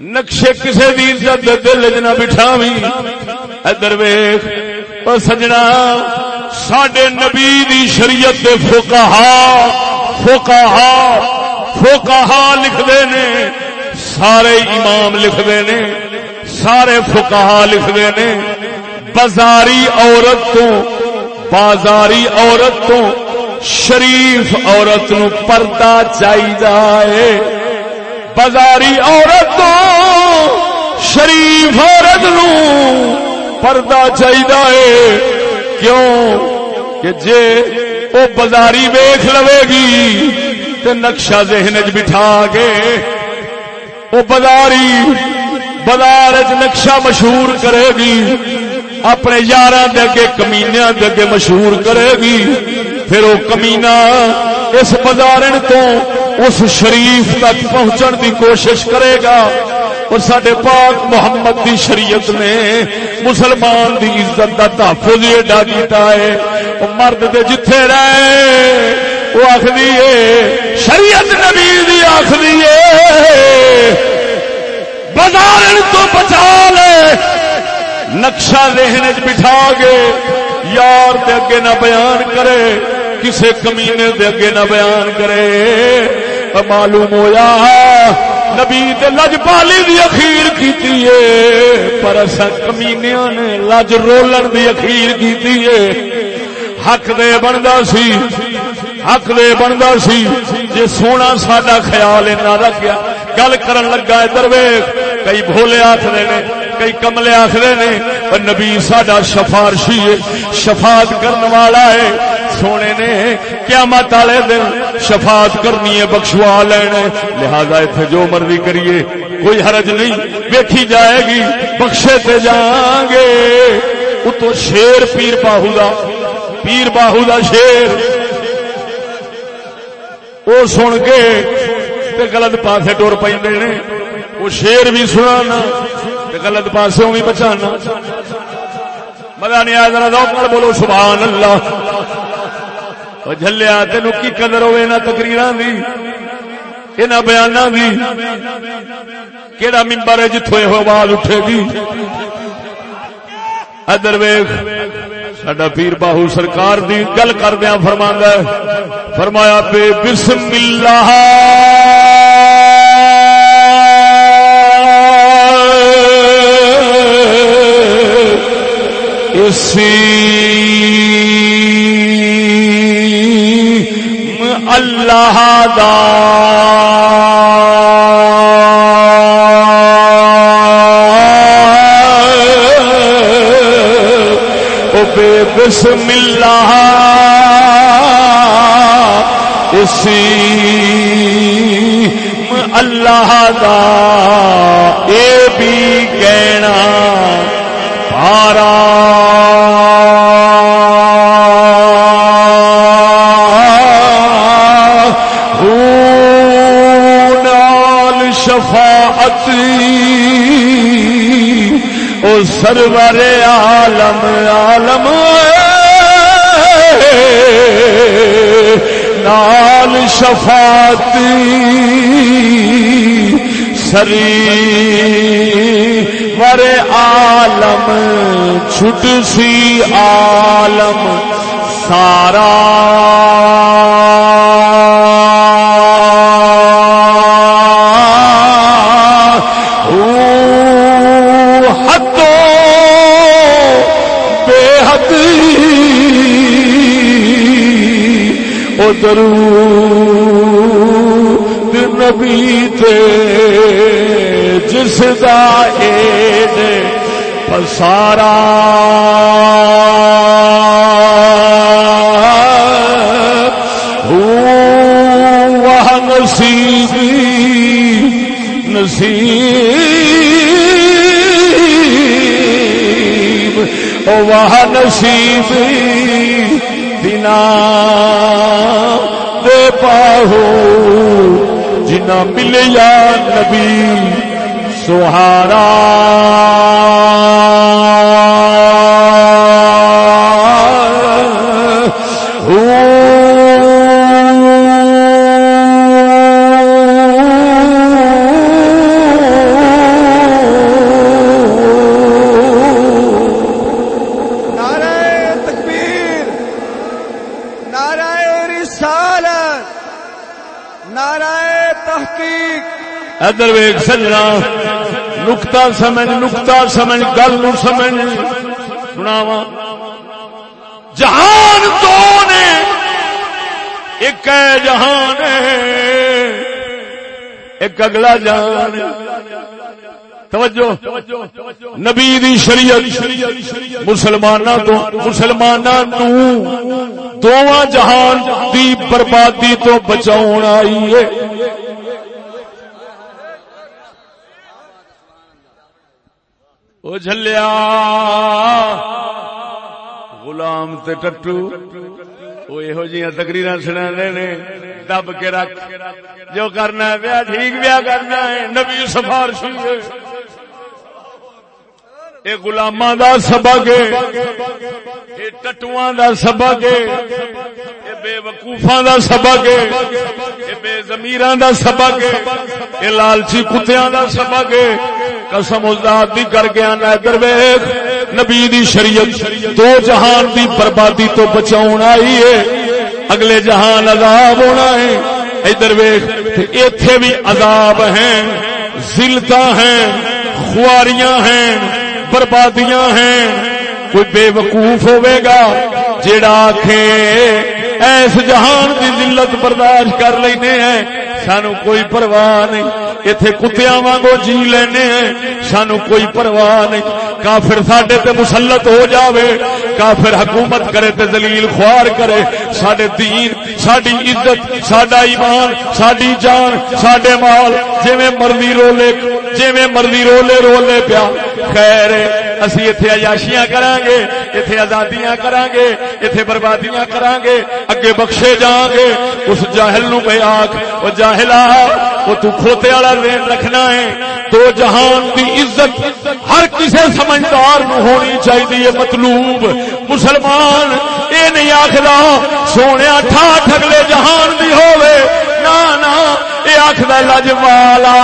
نقشے کسی بھی عزت دل چ نہ بٹھاوی۔ ادھر ویخ سجنا۔ سڈے نبی دی شریعت دے فوکاہا فوکاہا لکھتے نے، سارے امام لکھتے نے، سارے فکاہا لکھتے نے، بازاری عورت تو، بازاری عورت تو شریف عورت نو پردہ چاہیے بازاری عورت تو شریف عورت نو پردہ چاہیے کیوں کہ جے وہ بازاری ویخ لوے گی تو نقشہ ذہن چ بٹھا کے وہ بازاری بازار نقشہ مشہور کرے گی، اپنے یار اگے کمینیا اگے مشہور کرے گی۔ پھر وہ کمینا اس بازار تو اس شریف تک پہنچن کی کوشش کرے گا۔ اور سڈے پاک محمد دی شریعت نے مسلمان دی عزت کا تحفظ ایڈا کیتا ہے۔ مرد دے جتھے رہے، وہ آخری ہے، شریعت نبی دی آخری ہے۔ بازار تو بچا لے۔ نقشہ ذہن بٹھا گے یار دے اگے نہ بیان کرے، کسے کمینے دے اگے نہ بیان کرے۔ معلوم ہویا نبی لج پالی دی اخیر کیتی ہے، پر اصا کمینیاں نے لج رولن دی اخیر کیتی ہے۔ حق دے بندا سی، حق دے بندا سی۔ جے سونا ساڈا خیال نہ رکھیا گل کرن لگا ہے درویش کئی بھولے آخر نے، کئی کملے آخر نے نبی ساڈا شفارشی ہے، شفاعت کرنے والا ہے۔ سونے نے قیامت والے دن شفاعت کرنی ہے، بخشوا لینا لہذا اتنے جو مرضی کریے، کوئی حرج نہیں۔ ویکھی جائے گی، بخشے تے جان گے۔ اتو شیر پیر باہو دا پیر باہو دا شیر۔ وہ سن کے غلط پاسے ٹور پہ وہ شیر بھی سنا غلط پاسوں بھی بچانا۔ مزہ نہیں آیا، ذرا بولو، سبحان اللہ۔ جلیا تین کی قدر ہوئے نہ تقریر بیان کہڑا ممبر ہے جتوں یہ آواز اٹھے گی ادر ویخ سڈا پیر باہو سرکار دی گل کردیا فرما فرمایا بے بسم اللہ اللہ دا بے بسم اللہ اسی اللہ دا اے بھی کہنا سرور عالم عالم نال شفاعت سری ور عالم چھٹ سی عالم سارا و درود نبی تے جس دا این پسارا۔ وہ نصیب نصیب وہ نصیب بنا دے پاہو جنا ملیا نبی سہارا۔ ہو ادر ویگ سجنا۔ نکتا سمجھ نکتا سمجھ، گل نو سمجھ۔ سناوا جہان تو نے ایک ہے جہان ایک اگلا جہان توجہ۔ نبی دی شریعت مسلماناں تو، مسلماناں نو دوواں جہان دی بربادی تو بچاؤن آئی ہے۔ او جھلیا۔ غلام تے ٹٹو۔ او یہو جیاں تقریر سنا نے۔ دب کے رکھ۔ جو کرنا ہے بیا ٹھیک بیا کرنا ہے۔ نبی سفارش یہ گلاما دا سبق یہ ٹٹواں دا سبق یہ بے وقوفاں دا سبق یہ بے زمیراں دا سبق یہ لالچی کتیاں دا سبق قسم ذات دی کر کے آنا ادھر ویخ نبی دی شریعت دو جہان دی بربادی تو بچاؤن آئی ہے اگلے جہان عذاب ہونا ہے۔ ادھر ویخ ایتھے بھی عذاب ہیں ذلتا ہیں خواریاں ہیں۔ بربادیاں ہیں۔ کوئی بے وقوف ہوئے گا، جیڑا آکھیں ایس جہان دی ذلت برداشت کر لینے ہیں۔ سانو کوئی پرواہ نہیں۔ ایتھے کتیاں وانگو جی لینے ہیں۔ سانو کوئی پرواہ نہیں۔ کافر ساڈے تے مسلط ہو جاوے۔ کافر حکومت کرے تے ذلیل خوار کرے۔ ساڈے دین، ساڈی عزت، ساڈا ایمان، ساڈی جان، ساڈے مال، جویں مرضی رولے، جویں مرضی رولے رولے پیا۔ خیر، اسی ایتھے عیاشیاں کران گے ایتھے آزادیاں کران گے ایتھے بربادیاں کران گے اگے بخشے جان گے اس جاہل نو بے آکھ او جاہلا او تو کھوتے والا ذہن رکھنا ہے۔ دو جہان دی عزت ہر کسے سمجھدار نو ہونی چاہیے مطلوب۔ مسلمان، اے نہیں آخلا سونے ٹھاٹ اگلے جہان دی ہوے نا نا، اے آخلا لجوالا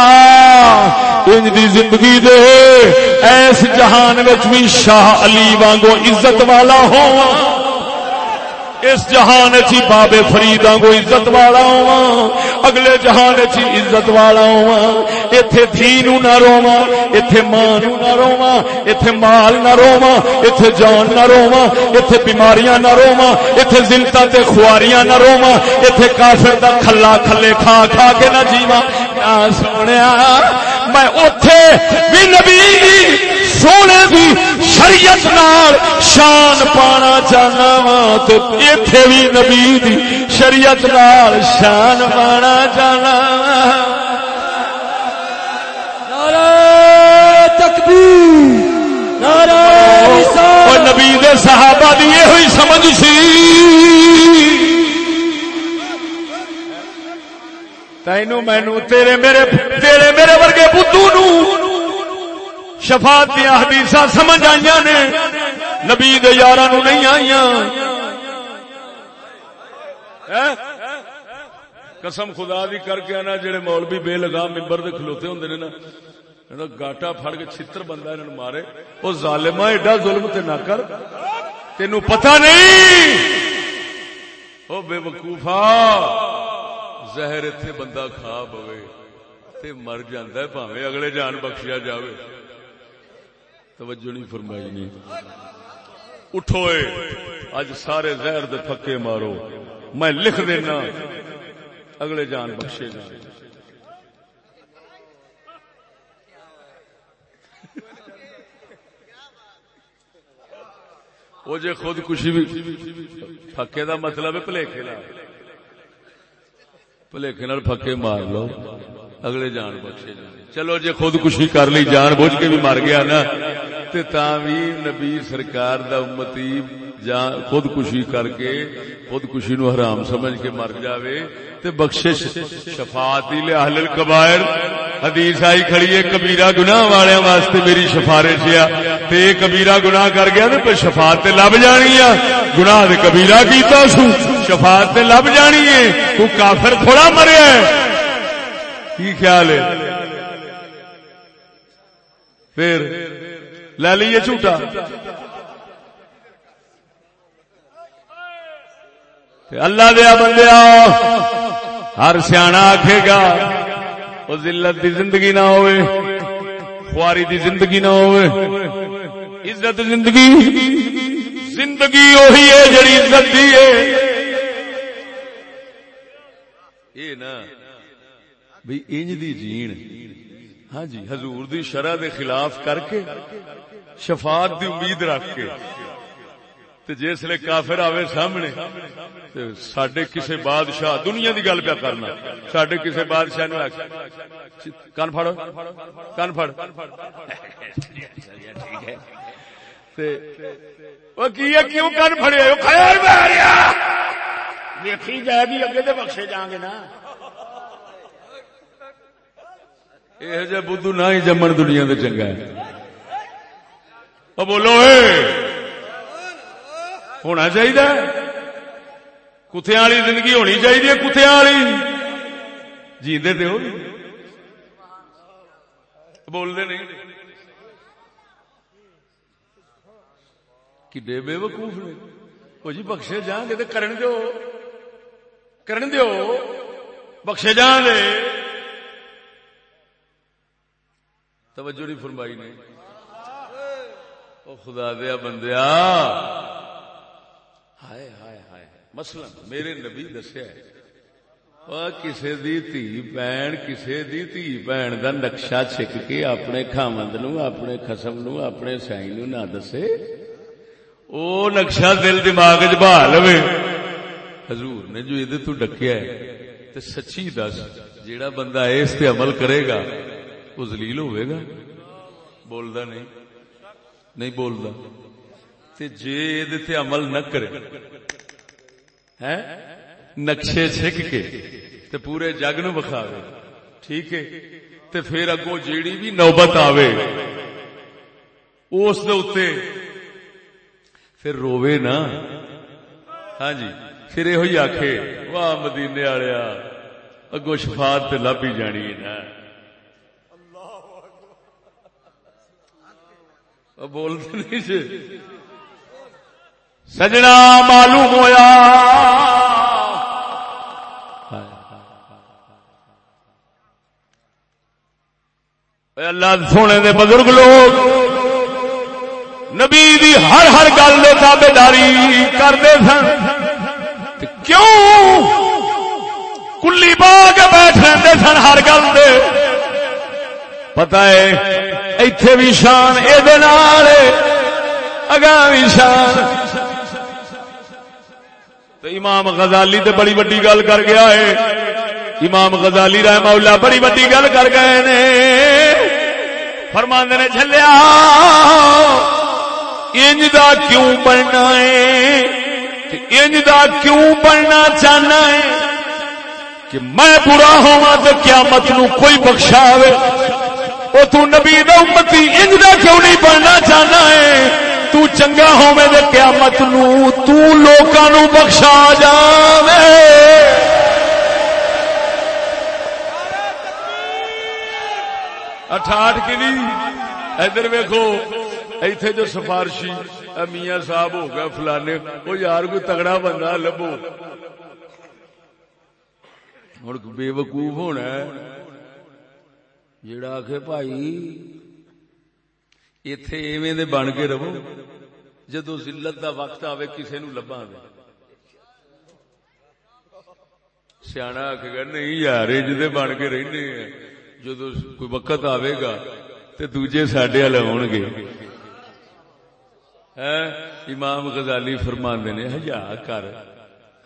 انج دی زندگی دے ایس جہان وچ بھی شاہ علی وانگو عزت والا ہوا اس جہان چی بابے فرید کو عزت والا ہوا اگلے جہان چی عزت والا ہوا اتے تھی نو نہ روا اتے ماں نو نہ روا اتے مال نہ روا اتے جان نہ روا اتے بیماریاں نہ روا اتے زلتا تے خواریاں نہ روا اتے کافر دا کھلا کھلے کھا کھا کے نہ جیوا نہ سونیا میں اتے بھی نبی سونے دی شریعت نال شان پانا چاہنا وا تو اتے بھی نبی دی شریعت نال شان پانا چاہنا نعرہ تکبیر، نعرہ اور نبی دے صحابہ دی یہ ہوئی سمجھ سی۔ تینو مینو تیرے میرے تیرے میرے ورگے بدھو نو شفاعت دیا حدیث سمجھ آئی نے۔ نبی دے یارہ نو نہیں آئی قسم خدا دی کر کے آنا، جڑے مولوی بے لگام ممبر دے کھلوتے ہوندے نے نا، انہاں گاٹا پھڑ کے چھتر بندہ انہاں نوں مارے۔ او ظالما ایڈا ظلم تے نہ کر۔ تینو پتہ نہیں۔ او بے وقوفا۔ زہر ایتھے بندہ کھا پوے تے مر جاندا ہے بھاویں اگلے جان بخشیا جاوے توجہ نہیں فرمائی نہیں اٹھو اے اج سارے زہر دے پھکے مارو میں لکھ دینا اگلے جان بخشے جان وہ جے خود کشی بھی پھکے دا مطلب ہے پلیکھے نال پلیکھے نال پھکے مار لو اگلے جان بخشے چلو جے خود کشی کر لی جان بوجھ کے بھی مر گیا نا تے نبی سرکار دا امتی جان خودکشی کر کے خودکشی نو حرام سمجھ کے مر جاوے تے بخشش شفاعت لی اہل حدیث آئی کھڑی ہے کبیرہ گناہ والے واسطے میری سفارش ہے تے کبیرہ گناہ کر گیا تے پھر شفاعت تے لب جانی ہے گناہ تے کبیرہ کیتا سو شفاعت تے لب جانی ہے۔ تو کافر تھوڑا مریا ہے۔ کی خیال ہے؟ پھر لے لیے جھوٹا۔ اللہ دیا بندیا ہر سیاح آکھے گا وہ ذلت دی زندگی نہ ہوئے، خواری دی زندگی نہ ہوئے۔ عزت زندگی زندگی وہی ہے، جڑی عزت دی ہے۔ یہ نا بھئی انج دی جین ہاں جی حضور دی شرع دے خلاف کر کے شفاعت دی امید رکھ کے تے جس لے کافر آوے سامنے تے ساڈے کسے بادشاہ دنیا دی گل پیا کرنا ساڈے کسے بادشاہ نے آکھ کان پھڑو کان پھڑ ٹھیک ہے تے او کی کیوں کان پھڑے او خیر ماریا ویکھی جائے گی اگے تے بخشے جاؤں گے نا۔ یہ جہ بدھو نہ ہی جمن دنیا دے چنگا ہے۔ بولو اے۔ ہونا چاہیے کتیا والی زندگی ہونی چاہیے کتیا والی۔ جیندے تے ہو۔ بولتے نہیں۔ کڈے بے وقوف نے۔ وہ جی بخشے جان گے تو کرن دیو کرن دیو بخشے جان دے توجہ نہیں فرمائی نے او خدا دیا بندیا ہائے ہائے ہائے مثلا میرے نبی دسیا کسی دی تھی بہن کسی دی تھی بہن دا نقشہ چھک کے اپنے خامند نو اپنے خسم نو اپنے سائی نو نہ دسے او نقشہ دل دماغ چ بہا لو حضور نے جو یہ تو ڈکیا ہے، تے سچی دس، جیڑا بندہ اس تے عمل کرے گا، وہ زلیل ہوئے گا؟ بولدا نہیں۔ نہیں بولدا۔ تے جے یہ تے عمل نہ کرے، ہیں؟ نقشے چھک کے، تے پورے جگ نو بخاوے ٹھیک ہے؟ تے پھر اگوں جیڑی بھی نوبت آوے، اس دے اوتے پھر رووے نا؟ ہاں جی۔ پھر یہ آخے واہ مدینے والیا اگو شفاعت تے لب ہی جانی ہے نا۔ بولتے نہیں جی۔ سجنا معلوم ہویا۔ اللہ سونے دے بزرگ لوگ، نبی دی ہر ہر گل دے تابے داری کرتے سن۔ کیوں کلی باغ بیٹھ رہتے سن ہر گل دے؟ پتا ہے، ایتھے بھی شان اے اگاں بھی شان۔ تو امام غزالی تے بڑی بڑی گل کر گیا ہے۔ امام غزالی رحمہ اللہ بڑی بڑی گل کر گئے نے۔ فرماندے نے چلیا انج دا کیوں بننا ہے؟ انج دا کیوں بننا چاہنا ہے کہ میں برا ہوا تو قیامت نو کوئی بخشا وہ تو نبی دا امتی انج دا کیوں نہیں بننا چاہنا ہے؟ تو چنگا ہوے دے قیامت نو تو لوکاں نو بخشا جاوے۔ اٹھاٹ کی نہیں؟ ادھر ویکھو، ایتھے جو سفارشی میاں صاحب ہو گیا فلانے۔ وہ یار کوئی تگڑا بندہ لبو۔ ہوں بے وقوف ہونا جڑا آخ بھائی اتے ایویں دے بن کے رہو۔ جدو ذلت دا وقت آوے، کسے نو لبا دے۔ سیاح آخ گا، نہیں یار جدے بن کے رہنے ہیں۔ جدو کوئی وقت آئے گا تو دوجے سڈے والے ہون گے۔ امام غزالی فرماندے نے ہزا کر.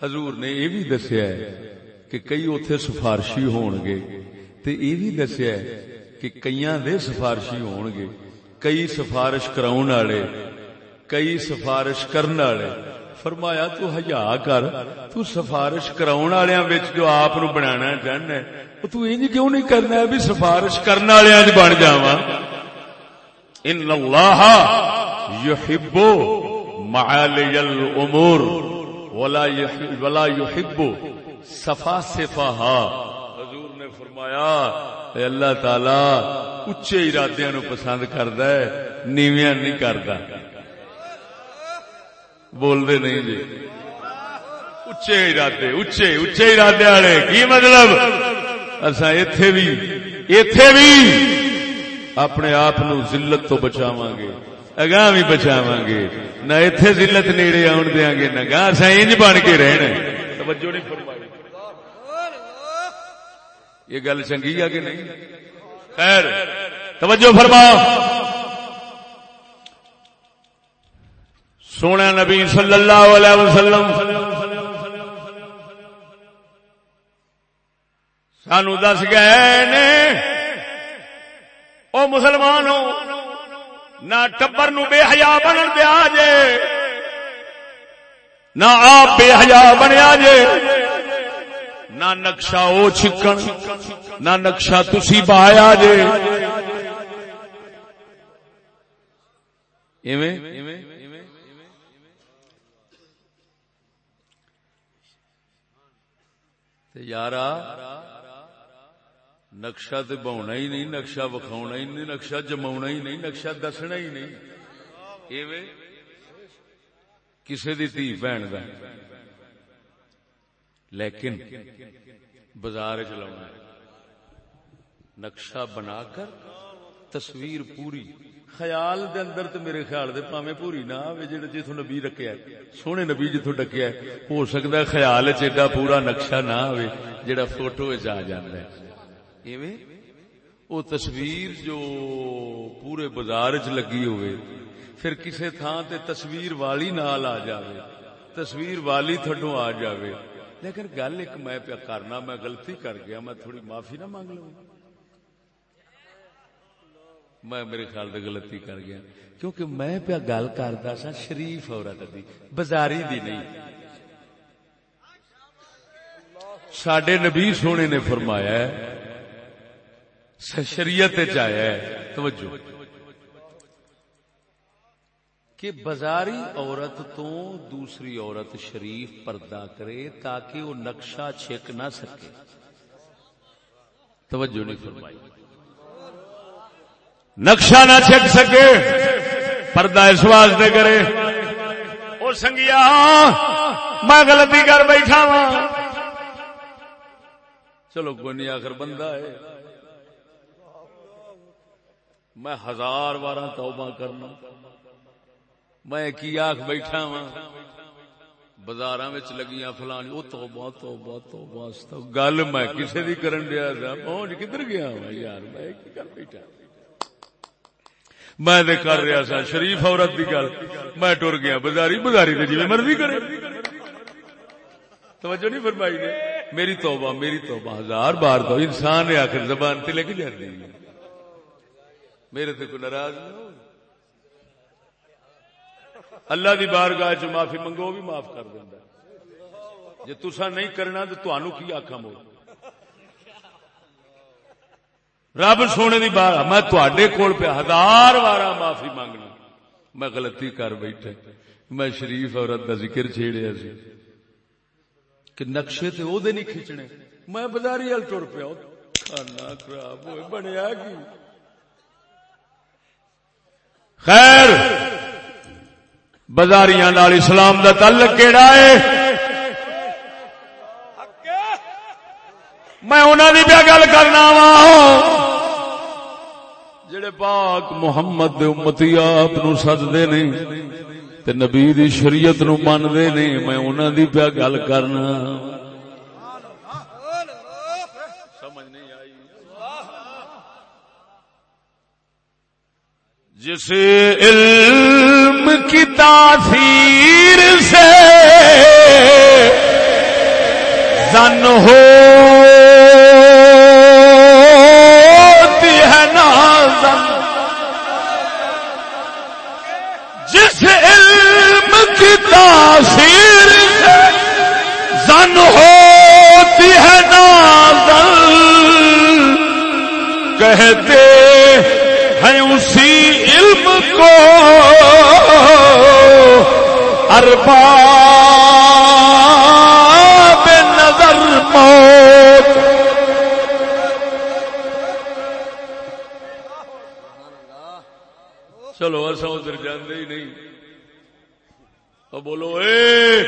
حضور نے یہ بھی دسیا ہے کہ کئی اتے سفارشی ہون گے تے یہ بھی دسیا ہے کہ کئی دے سفارشی ہون گے کئی سفارش کراؤن والے، کئی سفارش کرنے والے۔ فرمایا، تو ہیا کر، تو سفارش کراؤن والوں وچ جو آپ نو بنانا چاہنا ہے تو انج کیوں نہیں کرنا ہے بھی سفارش کرنے والوں چ بن جاواں؟ ان اللہ یحب معالی الامور ولا یحب ولا یحب حضور نے فرمایا، اے اللہ تعالی اچے ارادیاں نو پسند کردا ہے، نیویاں نہیں کردا۔ بول دے نہیں جی۔ اچے ارادے اچے اچے ارادے والے، کی مطلب؟ اسا ایتھے بھی ایتھے بھی اپنے آپ نو ذلت تو بچاواں گے۔ اگاں بھی بچاواں گے نہ ایتھے ذلت نیڑے آن دیاں گے نہ گاں اسا انج بن کے رہنا توجہ نہیں فرمائی یہ گل چنگی ہے کہ نہیں خیر توجہ فرماؤ سونا نبی صلی اللہ علیہ وسلم سانو دس گئے نے او مسلمان نہ ٹبر نو بے حیا بنن دیا جے، نہ آپ بے حیا بنیا جے۔ نہ نقشہ او چھکن، نہ نقشہ تسی بایا جے۔ ایویں؟ یارا نقشہ تو بہنا ہی نہیں، نقشہ وکھاؤنا ہی نہیں، نقشہ جما ہی نہیں، نقشہ دسنا ہی نہیں۔ ایویں کسی دی تھی بہن کا لیکن بازار چلا نقشہ بنا کر تصویر پوری خیال دے اندر تو میرے خیال دے پاوے پوری نہ آئے جہاں جتوں نبی رکھیا ہے۔ سونے نبی جتوں ڈکیا ہے، ہو سکتا ہے خیال چیڈا پورا نقشہ نہ آئے جہاں فوٹو آ جاتا ہے۔ ایویں؟ تصویر جو پورے بازار چ لگی ہوئے، پھر کسے تھان تے تصویر والی نال آ جاوے، تصویر والی تھڈو آ جاوے۔ لیکن گل ایک میں پیا کرنا، میں غلطی کر گیا، میں تھوڑی معافی نہ مانگ لوں۔ میں میرے خیال سے غلطی کر گیا۔ کیونکہ میں پیا گل کرتا سا شریف عورت دی، بازاری دی نہیں۔ سڈے نبی سونے نے فرمایا ہے شریعت چایا ہے توجہ۔ کہ بازاری عورت تو دوسری عورت شریف پردہ کرے تاکہ وہ نقشہ چھک نہ سکے۔ توجہ نہیں فرمائی۔ نقشہ نہ چھک سکے پردہ اس واسطے کرے۔ وہ سنگیا میں غلطی کر بیٹھا وا چلو کوئی نہیں آخر بندہ ہے۔ میں ہزار بار توبہ کرنا، میں کی آخ بیٹھا ہاں، وا بازار لگیاں، فلانی وہ توبہ توبہ توبہ گل میں کسی بھی کرن دیا تھا پہنچ کدھر گیا وا یار، میں کر بیٹھا۔ میں دے کر رہا سا، شریف عورت کی گل۔ میں ٹر گیا، بازاری بازاری تو جی مرضی کرے۔ توجہ نہیں فرمائی نے؟ میری توبہ میری توبہ، ہزار بار تو انسان نے آخر زبان تے لے کے جاتی میرے تے کوئی ناراض نہیں اللہ دی بارگاہ چ معافی منگو بھی معاف کر دینا جی تسا نہیں کرنا تو تہن کی آخا مو۔ رب سونے دی بار میں تڈے کول پہ ہزار بار معافی مانگنا میں غلطی کر بیٹھا میں شریف عورت کا ذکر چھیڑیا سی۔ کہ نقشے تے او دے نہیں کھچنے۔ میں بازاری ہل ٹر پیا۔ کھانا خراب ہوئے، بنیا کی؟ خیر! بازاریاں نال اسلام دا تعلق کیڑا ہے؟ میں انہوں نے پیا گل کرنا وا۔ جڑے پاک محمد دے امتی آپ نو سدتے نے تے نبی دی شریعت نو مانتے نے، میں انہوں دی پیا گل کرنا جس علم کی تاثیر سے زن ہو ہے نا علم کی تاثیر سے زن ہوتی ہے نا زن۔ کہتے ارباب نظر موت. چلو ایسا ادھر جانے ہی نہیں۔ اور بولو، اے!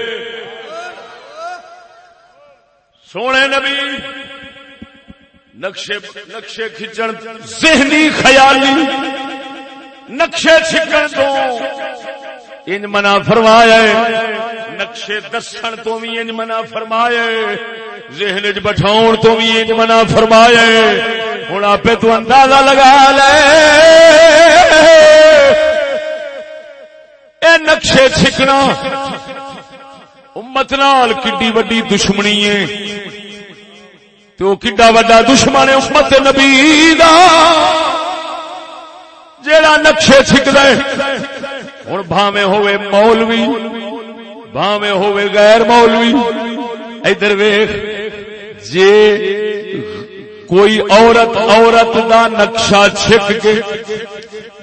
سونے نبی، نقشے نقشے کھچن، ذہنی خیالی۔ نقشے چھکن تو۔ انج منع فرمایا نقشے دسن تو بھی انج منع فرمایا ذہن چ بٹھاؤ تو بھی انج منع فرمایا ہوں آپ تو اندازہ لگا لے۔ اے نقشے چھکنا۔ امت نال کڈی وڈی دشمنی ہے۔ تو کڈا وڈا دشمن ہے امت نبی دا۔ جیڑا نقشے چھک دے ہوں بھاوے ہوئے مولوی بھاوے ہوئے غیر مولوی۔ ادھر ویخ جے کوئی عورت عورت دا نقشہ چھک کے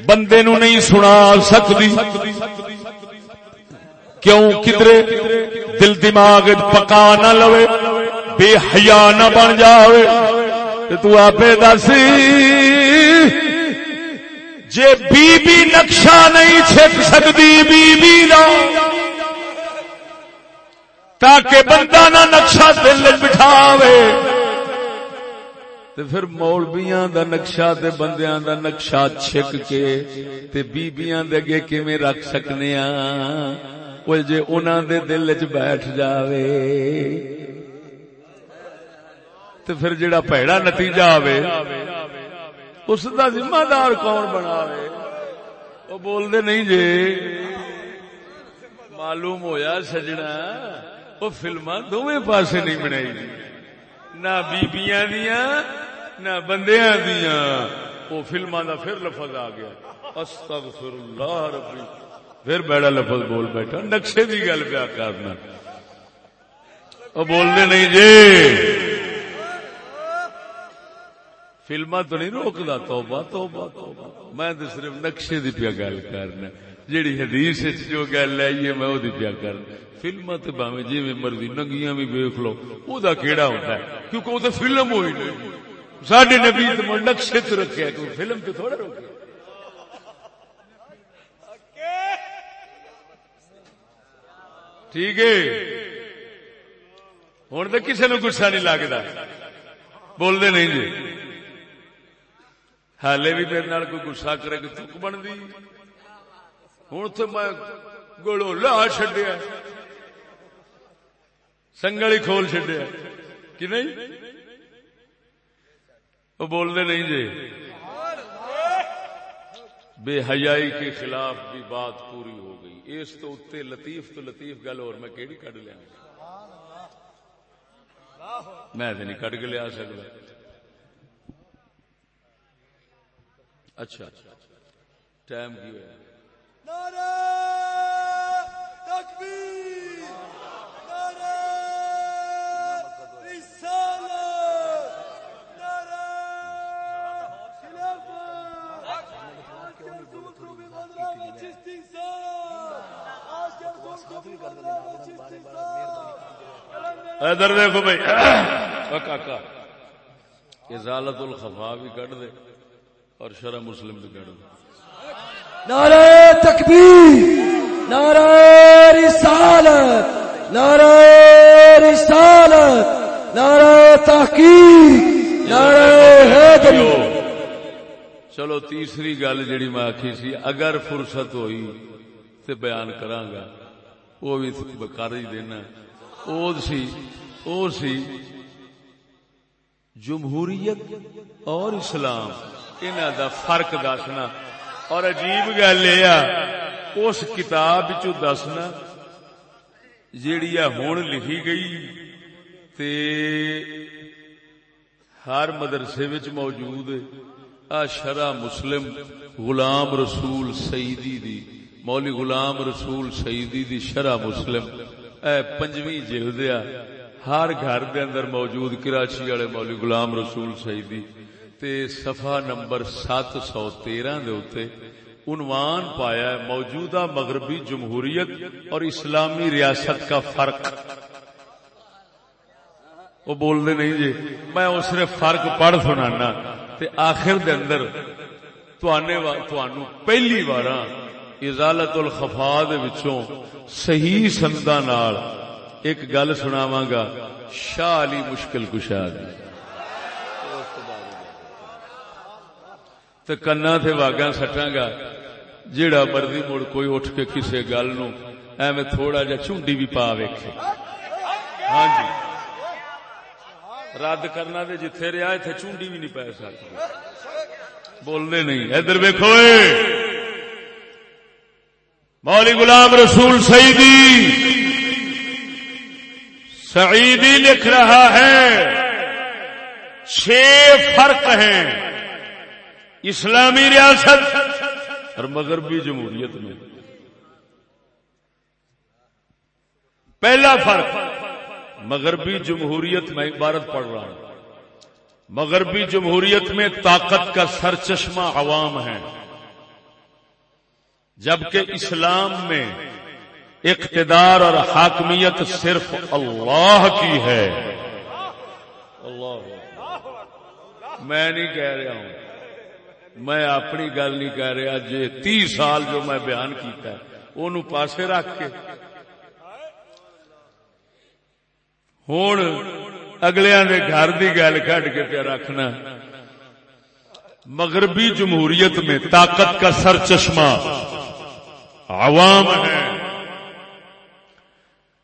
بندے نو نہیں سنا سکتی کیوں؟ کدرے دل دماغ پکا نہ لوے، بے حیا نہ بن جاوے۔ تو آپ دس۔ جے بی بی نقشہ نہیں چھک سکتی بی بی دا تاکہ بندہ نہ نقشہ دل بٹھاوے۔ تے پھر مولویاں دا نقشہ تے بندیاں دا نقشہ چھک کے تے بیبیاں دے اگے کیویں رکھ سکنے ہاں؟ آ وہ جے انہاں دے دل وچ بیٹھ جاوے۔ تے پھر جڑا پیڑا نتیجہ آوے اس دا ذمہ دار کون بناوے؟ وہ بول دے نہیں جے معلوم ہویا سجنا، وہ فلما دونوں پاسے نہیں بنائی۔ نہ بیبیاں دیا نہ بندیاں دیا وہ فلما دا پھر لفظ آ گیا۔ استغفر اللہ ربی۔ پھر بیڑا لفظ بول بیٹھا۔ نقشے دی گل پیا کرنا۔ وہ بولنے نہیں جی۔ فلما تو نہیں روکدا، توبہ توبہ توبہ۔ میں تو صرف نقشے دی پیا گل کرنا، جیڑی حدیث وچ جو گل آئی ہے میں وہ پیا کرنا۔ فلما تو باویں جی مرضی ننگیاں بھی ویکھ لو او دا کیڑا ہوندا ہے؟ کیونکہ وہ تو فلم ہوئی نہیں۔ ساڈے نبی تو نقشے تو رکھیا کہ فلم تو تھوڑا روکیا۔ ٹھیک ہے؟ ہوں تو کسی نو گسا نہیں لگتا بولتے نہیں جی۔ حالے بھی میرے نال کوئی گسا کرے کہ تک بنتی ہوں تو میں گولو لا چڈیا سنگل ہی کھول چڈیا کہ نہیں وہ بولتے نہیں جی بے حیائی کے خلاف بھی بات پوری ہو گئی اس تو اتنے لطیف تو لطیف گل اور میں کہڑی کڈ لیا میں تو نہیں کڈ کے لیا سکتا اچھا۔ ٹائم کی ہوا نعرہ تکبیر۔ نعرہ رسالت۔ نعرہ خلافت۔ آج کے رسول کو بھی بدلا میں چشتی صاحب آج کے رسول کو بھی بدلا میں چشتی صاحب ادھر دیکھو بھائی کاکا ازالت الخفا بھی کٹ دے۔ اور شرح مسلم کٹ دے نعرہ تکبیر نعرہ رسالت نعرہ رسالت نعرہ تحقیق نعرہ حیدری چلو تیسری گل جڑی میں آخی سی اگر فرصت ہوئی تو بیان کرانگا وہ بھی کر ہی دینا۔ او سی او سی جمہوریت اور اسلام۔ انہاں دا فرق دسنا اور عجیب گل یہ اس کتاب چ دسنا جیڑی ہوں لکھی گئی تے ہر مدرسے وچ موجود آ شرع مسلم غلام رسول سیدی دی مولی غلام رسول سیدی دی شرع مسلم اے پنجویں جلد آ ہر گھر دے اندر موجود کراچی والے مولوی غلام رسول شہیدی تے صفحہ نمبر سات سو تیرہ دے عنوان پایا ہے موجودہ مغربی جمہوریت اور اسلامی ریاست کا فرق وہ بول دے نہیں جی میں اس نے فرق پڑھ سنانا تے آخر دے اندر پہلی بار ازالت الخفا دے وچوں صحیح سندا نال ایک گل سناواں گا شاہ علی مشکل کشا دی تے کنا تے واگاں سٹاں گا۔ جیڑا مرضی مڑ کوئی اٹھ کے کسے گل نو ایویں تھوڑا جا چونڈی بھی پا ویکھے۔ ہاں جی۔ رد کرنا دے جتھے رہا ایتھے چونڈی بھی نہیں پی سکتی بولنے نہیں۔ ادھر ویکھو مولی غلام رسول سعیدی سعیدی لکھ رہا ہے۔ چھ فرق ہیں۔ اسلامی ریاست اور مغربی جمہوریت میں۔ پہلا فرق، مغربی جمہوریت میں عبارت پڑھ رہا ہوں۔ مغربی جمہوریت میں طاقت کا سر چشمہ عوام ہے جبکہ اسلام میں اقتدار اور حاکمیت صرف اللہ کی ہے۔ اللہ میں نہیں کہہ رہا ہوں۔ میں اپنی گل نہیں کہہ رہا جی تی سال جو میں بیان کیتا ہے وہ پاسے رکھ کے۔ ہوں اگلے دے گھر دی گل کٹ کے پہ رکھنا۔ مغربی جمہوریت میں طاقت کا سر چشمہ عوام ہے۔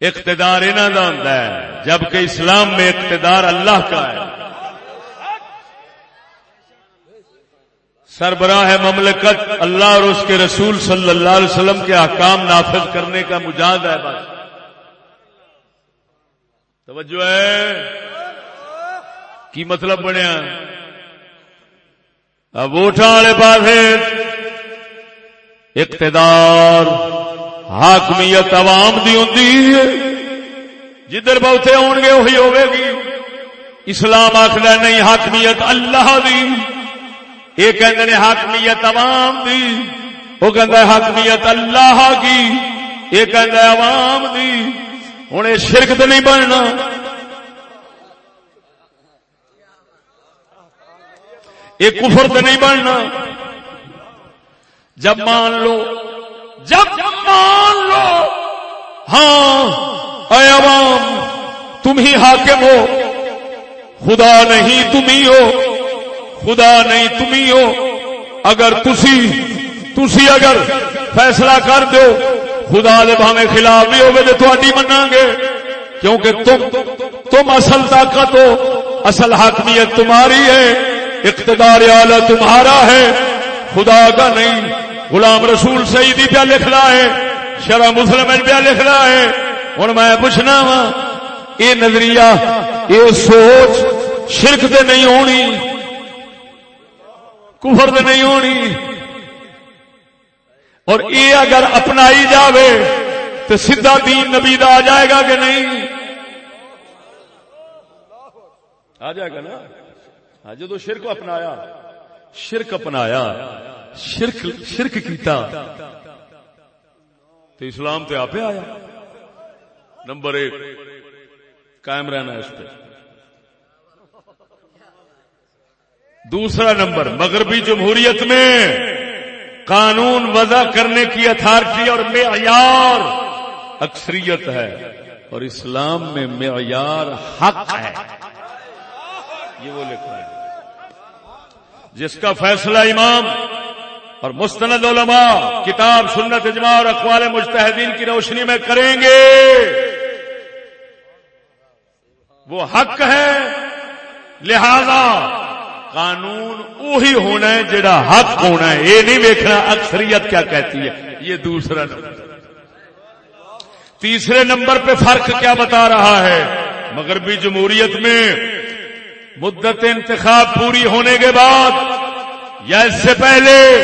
اقتدار انہوں کا ہوتا ہے، جبکہ اسلام میں اقتدار اللہ کا ہے۔ سربراہ مملکت، اللہ اور اس کے رسول صلی اللہ علیہ وسلم کے احکام نافذ کرنے کا مجاہد ہے بس۔ توجہ ہے؟ کی مطلب بنیا؟ اب ووٹاں والے پاس اقتدار، حاکمیت عوام دی ہوں جدھر بہتے ہون گے وہی ہوے گی۔ اسلام آخر نہیں، حاکمیت اللہ دی۔ یہ کہ حاکمیت عوام دی، وہ کہ حاکمیت اللہ کی، یہ کہ عوام دی ہوں یہ شرک تو نہیں بننا۔ یہ کفر تو نہیں بننا۔ جب مان لو، جب مان لو ہاں اے عوام، تم ہی حاکم ہو۔ خدا نہیں تم ہی ہو۔ خدا نہیں تم ہی ہو۔ اگر تسی تسی اگر فیصلہ کر دو خدا دے بھاوے خلاف بھی ہوگے تو تھوڑی منا گے۔ کیونکہ تم تم اصل طاقت ہو، اصل حاکمیت تمہاری ہے، اقتدار اعلی تمہارا ہے۔ خدا کا نہیں، غلام رسول سعیدی پہ لکھنا ہے شرح مسلم پہ لکھنا ہے۔ ہوں میں پوچھنا وا یہ نظریہ، یہ سوچ شرک تے نہیں ہونی۔ کفر تے نہیں ہونی۔ اور یہ اگر اپنائی جاوے تو سیدھا دین نبی دا آ جائے گا کہ نہیں؟ آ جائے گا نا؟ ہاں جدو شرک اپنایا شرک اپنایا، شرک شرک کیتا۔ تو اسلام تے آپ آیا۔ نمبر ایک، قائم رہنا اس پہ۔ دوسرا نمبر، مغربی جمہوریت میں قانون وضع کرنے کی اتھارٹی اور معیار اکثریت ہے اور اسلام میں معیار حق ہے۔ یہ وہ لکھا ہے۔ جس کا فیصلہ امام اور مستند علماء، کتاب، سنت، اجماع اور اقوال مجتہدین کی روشنی میں کریں گے۔ وہ حق ہے۔ لہذا قانون وہی ہونا ہے جڑا حق ہونا ہے۔ یہ نہیں دیکھنا اکثریت کیا کہتی ہے۔ یہ دوسرا نمبر۔ تیسرے نمبر پہ فرق کیا بتا رہا ہے۔ مغربی جمہوریت میں مدت انتخاب پوری ہونے کے بعد یا اس سے پہلے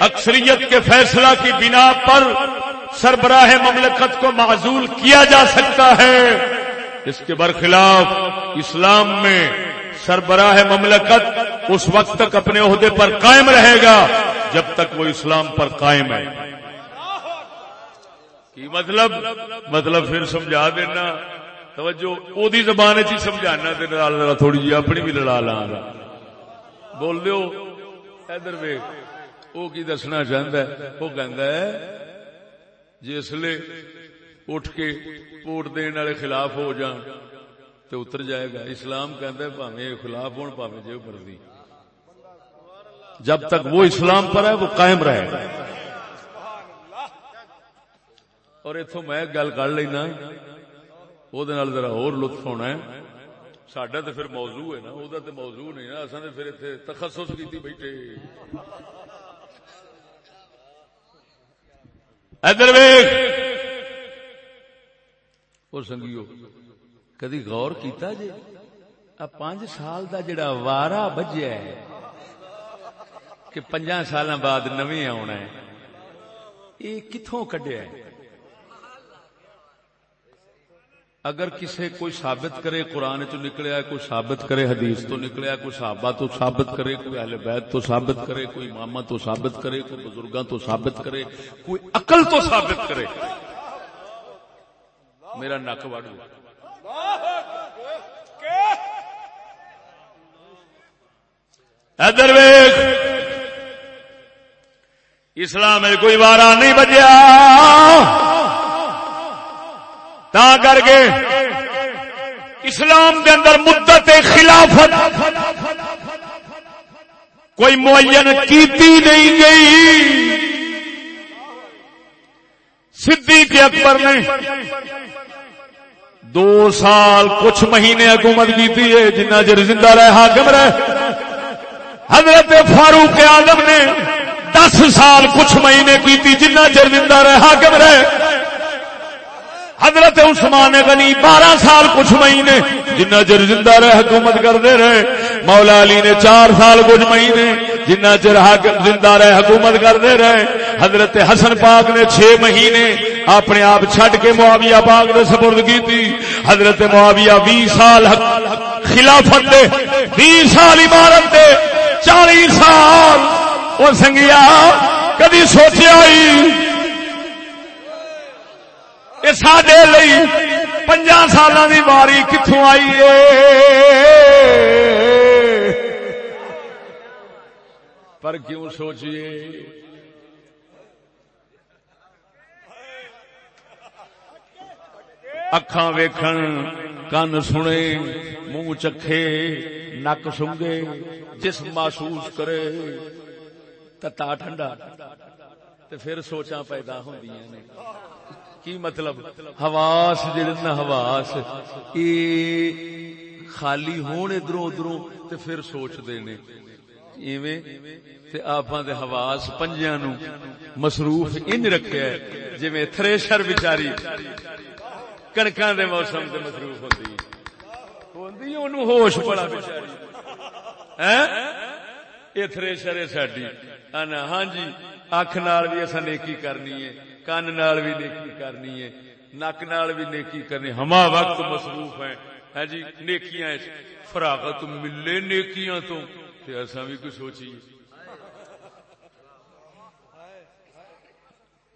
اکثریت کے فیصلہ کی بنا پر سربراہ مملکت کو معذول کیا جا سکتا ہے۔ اس کے برخلاف اسلام میں سربراہ مملکت اس وقت تک اپنے عہدے پر قائم رہے گا جب تک وہ اسلام پر قائم ہے۔ کی مطلب؟ مطلب پھر سمجھا دینا۔ توجہ او دی زبان چ سمجھانا تے نال ذرا تھوڑی جی اپنی بھی لڑا لاں۔ گا بول دیو، ادھر ویکھ، او کی دسنا چاہندا ہے؟ او کہندا ہے جسلے اٹھ کے ووٹ دین والے خلاف ہو جان تے اتر جائے گا۔ اسلام کہندا ہے بھاویں خلاف ہون بھاویں جو مرضی جب تک وہ اسلام پر ہے، وہ قائم رہے۔ گا اور اتو میں گل کر لینا، وہ ذرا اور لطف ہونا ہے۔ سڈا تو پھر موضوع ہے نا، وہ تو موضوع نہیں نا۔ اصل نے پھر اتنے تخصص کی بیٹھے۔ ادھر وہ سنگیو۔ کدی غور کیتا جی آ پانچ سال دا جڑا وارا بجیا ہے کہ پنجا سال بعد نویں آنا ہے۔ یہ کتوں کڈیا ہے؟ اگر کسے کوئی ثابت کرے قرآن چ نکلیا کوئی ثابت کرے حدیث تو نکلیا کوئی صحابہ تو ثابت کرے، کوئی اہل بیت تو ثابت کرے، کوئی امامہ تو ثابت کرے، کوئی بزرگاں تو ثابت کرے، کوئی عقل تو ثابت کرے۔ میرا نک وڑ ادھر ویخ اسلام میں کوئی وارا نہیں بجیا تا کر کے اسلام دے اندر مدت خلافت۔ کوئی معین کیتی نہیں گئی۔ صدیق اکبر نے دو سال کچھ مہینے حکومت کی ہے، جنہ چر زندہ رہے حاکم رہے حضرت فاروق آدم نے دس سال کچھ مہینے کی جنہ چر زندہ رہے، حاکم رہے۔ حضرت عثمان غنی بارہ سال کچھ مہینے جنہ چر زندہ رہے، حکومت کرتے رہے۔ مولا علی نے چار سال کچھ مہینے جنہ چر حاکم زندہ رہے، حکومت کرتے رہے۔ حضرت حسن پاک نے چھ مہینے اپنے آپ چھڈ کے معاویہ پاک نے سپرد کی تھی حضرت معاویہ بھی سال خلافت دے بھی سال عمارت دے۔ چالی سال وہ سنگیا کدی سوچیا ہی سڈے پنجا سال کی باری کتوں آئی پر کیوں سوچیے؟ اکھان ویکھن کن سنے منہ چکھے نک سنگے جسم محسوس کرے تتا ٹھنڈا پھر سوچا پیدا ہو کی مطلب حواس جڑے حواس یہ خالی ہون ادھر ادھروں تے پھر سوچتے نے ایویں تے آپاں دے حواس پنجیاں نو مصروف ان رکھیا ہے جویں تھریشر بیچاری کڑکاں دے موسم تے مصروف ہوندی۔ ہوندی اونوں ہوش بڑا بیچاری۔ ہیں؟ اے تھریشر ہے ساڈی۔ انا ہاں جی اکھ نال بھی اساں نیکی کرنی ہے، کن نال بھی نیکی کرنی ہے، نک نال بھی نیکی کرنی ہما وقت مصروف ہیں۔ ہے جی نیکیاں فراغت ملے نیکیاں تو ایسا بھی کچھ سوچیے۔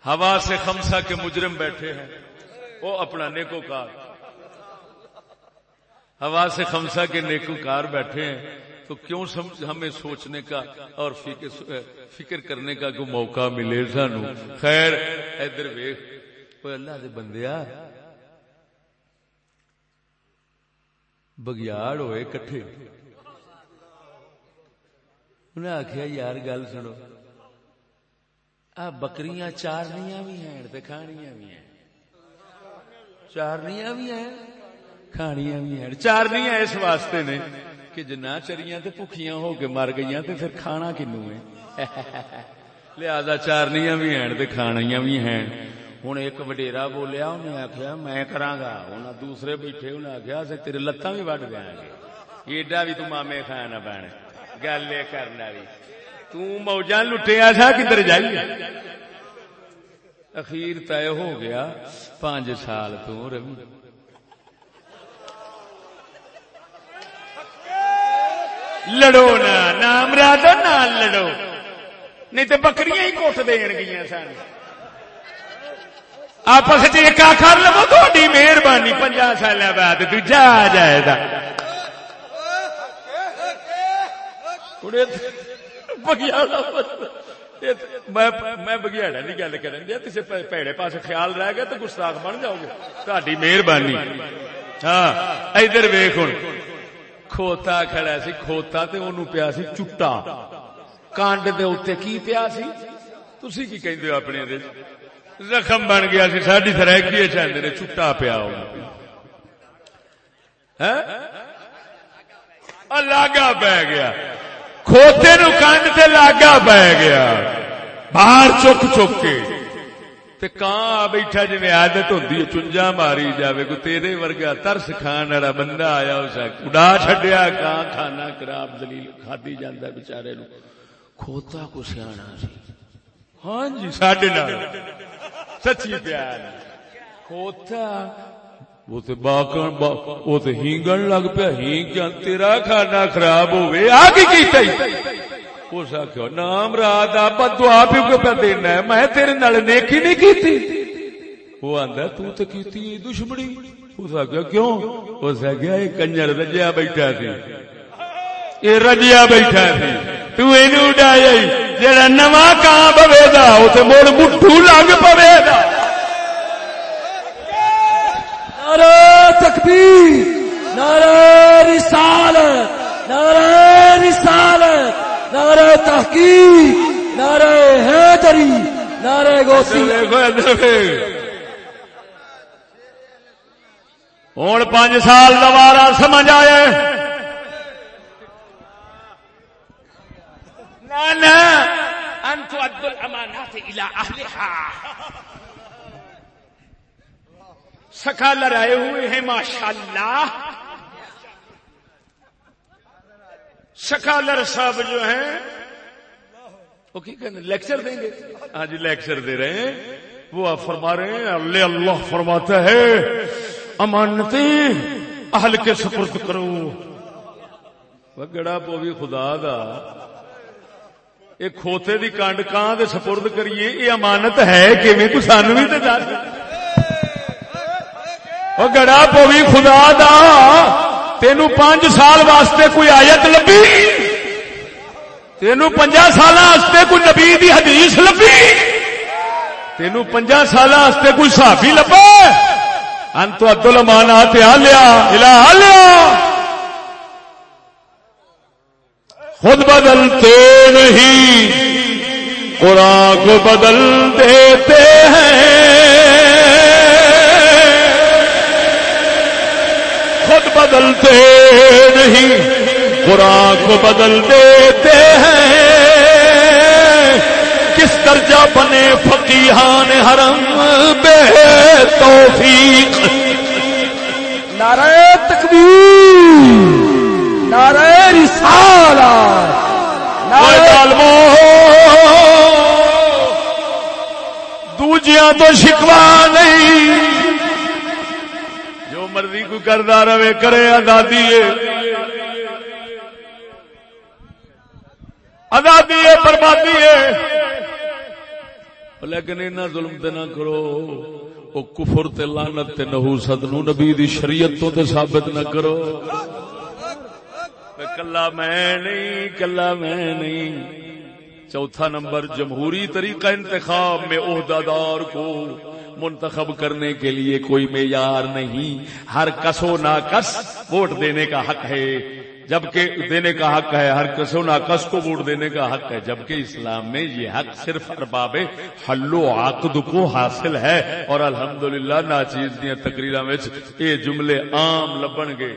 ہوا سے خمسا کے مجرم بیٹھے ہیں۔ وہ اپنا نیکو کار ہوا سے خمسا کے نیکوکار بیٹھے ہیں، تو کیوں ہمیں سوچنے کا اور فکر کرنے کا کوئی موقع ملے سانو؟ خیر، ادھر ویخ اللہ دے بندیا بگیاڑ ہوئے کٹھے۔ انہیں آخیا یار گل سنو۔ آ بکریاں چارنیاں بھی ہیں کھانیاں بھی ہیں۔ چارنیاں بھی ہیں، کھانیاں بھی ہیں۔ چارنیاں اس واسطے نے کہ جنا چریاں تے بکیاں ہو کے مر گئی تے پھر کھانا کنو ہے؟ لہذا چارنیاں بھی ہیں تے کھانیاں بھی ہیں۔ ہوں ایک وڈیرا بولیا، انہیں آخیا میں کرا گا انہیں دوسرے بیٹھے، انہیں آخیا تیرے لتاں بھی وڈ دیا گے۔ ایڈا بھی تو مامے کھانا پین گل یہ کرنا بھی۔ توجہ لٹیا تھا کدھر جائیے؟ اخیر طے ہو گیا پانچ سال تو روی لڑو نا نام رادو نہ لڑو نہیں تو بکریاں ہی کوٹ دین گیا سن آپس کر لو تھی مہربانی پنجا سال بعد دوجا آ جائے گا کڑے بگیا میں بگیاڑا کی گل کریں گیا کسی پیڑے پاس خیال رہ گیا تو گستاخ بن جاؤ گے تاری مہربانی। ہاں ادھر ویخ ہوں کھوتا کھڑا سی، کھوتا تے اونوں پیا سی چٹا। کانڈ دے اوتے کی پیا سی؟ تسی کی کہندے ہو اپنے دے؟ زخم بن گیا سی، ساڈی سرائکی چاہندے نے چٹا پیا ہو؟ ہاں؟ لاگا پی گیا। کھوتے نو کنڈ تے لاگا پی گیا۔ باہر چک چک کے۔ تے کان بیٹھا جی عادت ہوندی ہے، چنجا ماری جاوے کو، تیرے ورگا ترس کھان والا بندہ آیا اس اڈا چھڈیا کان کھانا خراب دلیل کھادی جاندا بیچارے نو۔ کھوتا کو سیاਣਾ سی۔ ہاں جی ساڈے نال۔ سچی پیار۔ کھوتا وہ تے باکن با وہ تے ہینگن لگ پیا، ہینگ کیا، تیرا کھانا خراب ہوئے آ کی کیتا ہی اس آخیا نام رات آپ دعا بھی پہ دینا ہے؟ میں تیرے نال نیکی نہیں کیتی۔ وہ آندا تو تے کیتی دشمنی۔ اس آخیا کیوں؟ اس آخیا یہ کنجر رجیا بیٹھا سی۔ یہ رجیا بیٹھا سی۔ تو اینو اڈایا جڑا نواں کان پوے گا تے مڑ مٹھو لگ پوے گا۔ تکبیر نعرہ رسالت نعرہ رسالت نعرہ تحقیق نعرہ حیدری نعرہ گوسی۔ ہوں پانچ سال دوبارہ سمجھ آئے۔ انت ادو الامانات الى اهلها سکالر آئے ہوئے ہیں، ماشاءاللہ۔ سکالر صاحب جو ہیں، وہ کی کہنے لیکچر دیں گے۔ ہاں جی لیکچر دے رہے ہیں۔ وہ آپ فرما رہے ہیں، اللہ اللہ فرماتا ہے امانتیں اہل کے سپرد کرو۔ گڑا پو بھی خدا دا۔ یہ کھوتے دی کانڈ کان دے سپرد کریے؟ یہ امانت ہے کہ میں تو سانو بھی تو دس۔ وہ گڑا پوی خدا دا تینو پانچ سال واسطے کوئی آیت لبی تینو پنجا سال واسطے کوئی نبی دی حدیث لبی تینو پنجا سال واسطے کوئی صحافی لبا انتو ادل امانات آ لیا الہ لیا خود بدلتے نہیں قرآن کو بدل دیتے ہیں خود بدلتے نہیں قرآن کو بدل دیتے ہیں۔ کس درجہ بنے فقیحان حرم؟ بے توفیق۔ نعرہ تکبیر نعرہ رسالت نعرہ دوجیاں تو شکوا نہیں۔ مرضی کو کردہ رہے، کرے آزادی آزادی ہے، بربادی ہے۔ لیکن اینا ظلم تے نہ کرو۔ او کفر تے لعنت تے نحوست نو نبی دی شریعت تو تے ثابت نہ کرو۔ کلا میں نہیں، کلا میں نہیں۔ چوتھا نمبر، جمہوری طریقہ انتخاب میں عہدہ دار کو۔ منتخب کرنے کے لیے کوئی معیار نہیں۔ ہر کسو نہ کس ووٹ دینے کا حق ہے۔ جبکہ دینے کا حق ہے، ہر کسو نہ کس کو ووٹ دینے کا حق ہے۔ جبکہ اسلام میں یہ حق صرف ارباب حل و عقد کو حاصل ہے۔ اور الحمدللہ ناچیز دیا تقریر میں یہ جملے عام لبن گے۔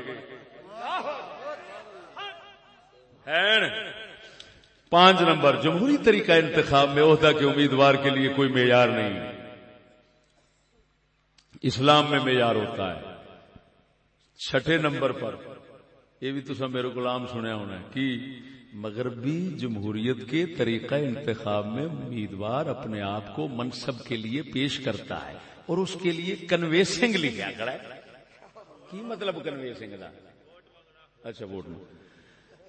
پانچ نمبر، جمہوری طریقہ انتخاب میں عہدہ کے امیدوار کے لیے کوئی معیار نہیں۔ اسلام میں معیار ہوتا ہے۔ چھٹے نمبر پر، یہ بھی تو میرے غلام سنیا ہونا ہے کہ مغربی جمہوریت کے طریقہ انتخاب میں امیدوار اپنے آپ کو منصب کے لیے پیش کرتا ہے اور اس کے لیے کنویسنگ لکھا کرا ہے۔ کی مطلب کنویسنگ کا اچھا ووٹ میں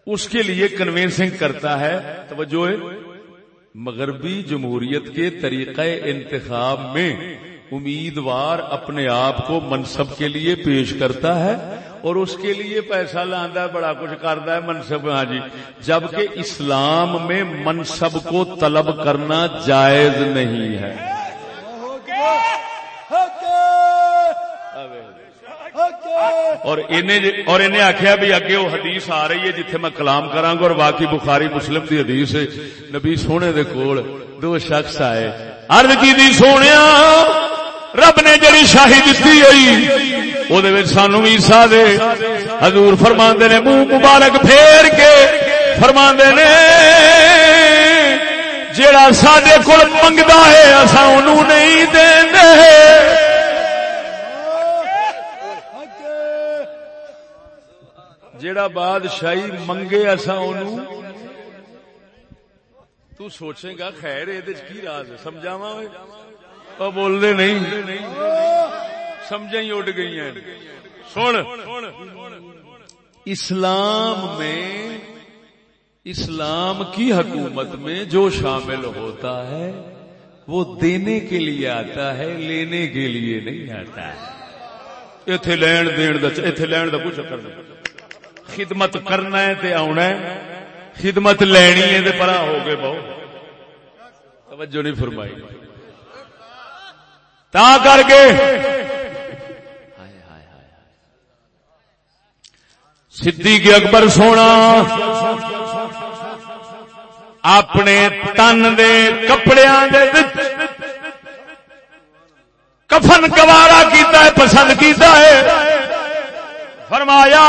اس کے لیے کنوینسنگ کرتا ہے۔ توجہ مغربی جمہوریت کے طریقہ انتخاب میں امیدوار اپنے آپ کو منصب کے لیے پیش کرتا ہے اور اس کے لیے پیسہ لانا بڑا کچھ کرتا ہے منصب ہاں جی جبکہ اسلام میں منصب کو طلب کرنا جائز نہیں ہے۔ اور انہیں اور انہیں آخیا بھی اگے وہ حدیث آ رہی ہے جتھے میں کلام کرا گا اور باقی بخاری مسلم دی حدیث ہے۔ نبی سونے دے کول دو شخص آئے۔ ارد کی دی سونے رب نے جڑی شاہی دتی ہوئی وہ سانو بھی سا دے حضور فرما نے، منہ مبارک پھیر کے فرما نے جڑا سڈے کول منگتا ہے اصا انہوں نہیں دیں جیڑا بادشاہی منگے اصا تو سوچے گا خیر یہ کی راز سمجھاوا بول دے نہیں. سمجھا ہی اڈ گئی ہیں. سن. اسلام میں اسلام کی حکومت میں جو شامل ہوتا ہے، وہ دینے کے لیے آتا ہے، لینے کے لیے نہیں آتا ہے۔ اتنے لین دین اتنے لین کا کچھ چکر نہیں خدمت کرنا ہے تے آنا ہے۔ خدمت لینی ہے تے پرا ہو گئے بہو۔ توجہ نہیں فرمائی۔ تا کر کے صدیق اکبر سونا اپنے تن دے کپڑے کفن گوارا کیتا ہے، پسند کیتا ہے۔ فرمایا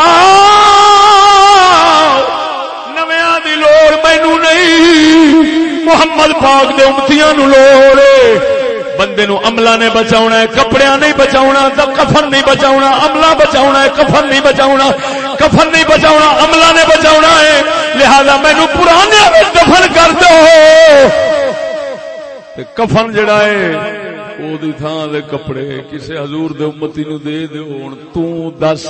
نمیا دی لوڑ مینو نہیں، محمد پاک دے امتیاں نو لوڑ بندے نو عملہ نے بچاؤنا ہے کپڑے نہیں بچاؤنا کفن نہیں بچاؤنا عملہ بچاؤنا ہے، کفن نہیں بچاؤنا کفن نہیں بچاؤنا عملہ نے بچاؤنا ہے۔ لہذا مینو پرانے دفن کر دو۔ کفن جڑا ہے تھان دے کپڑے کسے حضور دے امتی نو دے دے ہوں تس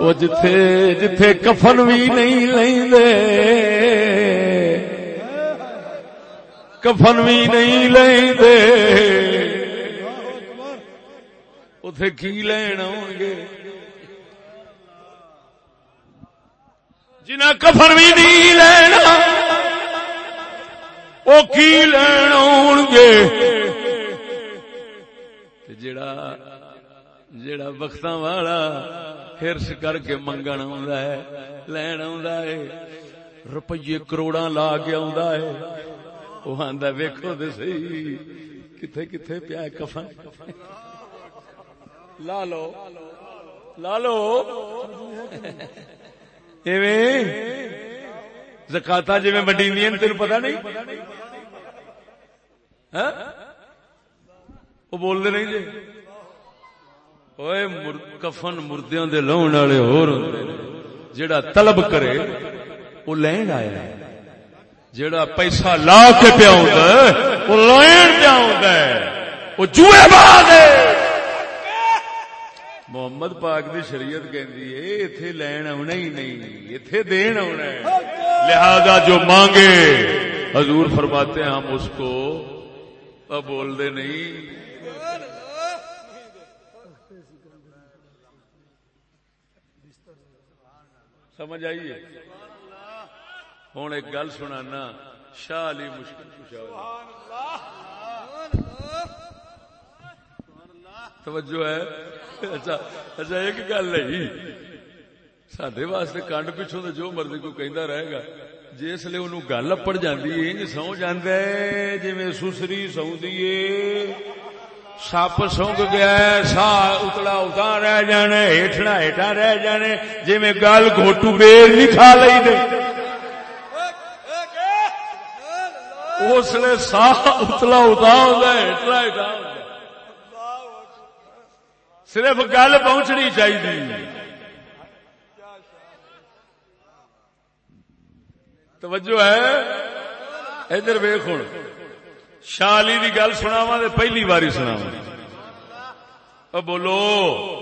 وہ جتھے جتھے کفن بھی نہیں لے کفن بھی نہیں لے اتے کی لین گے؟ جنہیں کفن بھی نہیں لینا وہ کی لین آؤ گے؟ جڑا جڑا وقت والا ہرس کر کے منگن لین روپیے کروڑا لا کے وہ آدھا ویکو تو سی کتنے کتنے پیا کفن لا لو لا لو زکاتا جی وڈی تین پتا نہیں ہاں؟ وہ بولتے نہیں جی کفن مردیاں دے لاؤن والے ہور جڑا طلب کرے وہ لین آیا ہے جڑا پیسہ لا کے پیا ہوتا ہے، وہ لین پیا ہوتا ہے۔ وہ جوئے باز ہے۔ محمد پاک دی شریعت کہندی ہے، ایتھے لین آنا ہی نہیں، ایتھے دین آنا ہے۔ لہذا جو مانگے، حضور فرماتے ہیں، ہم اس کو اب بول دے نہیں۔ سمجھ آئیے ہوں ایک گل سنا شاہ علی مشکل توجہ ہے؟ اچھا اچھا ایک گل نہیں۔ سڈے واسطے کنڈ پچھوں تو جو مرضی کو کہہ رہے گا، جس لیے انہوں گل اپڑ جاتی ہے سو جانا ہے جی سسری سو دیے سپ سونگ گیا سا اتلا اتنا رہ جانے ہیٹنا ہیٹا رہ جانے جی میں گل گوٹو بیر نہیں کھا لی دے۔ اس نے سا اتلا اتنا ہوتا ہے ہیٹنا صرف گل پہنچنی چاہیے۔ توجہ ہے؟ ادھر ویخ ہوں شالی کی گل سناوا پہلی باری سناوا بولو۔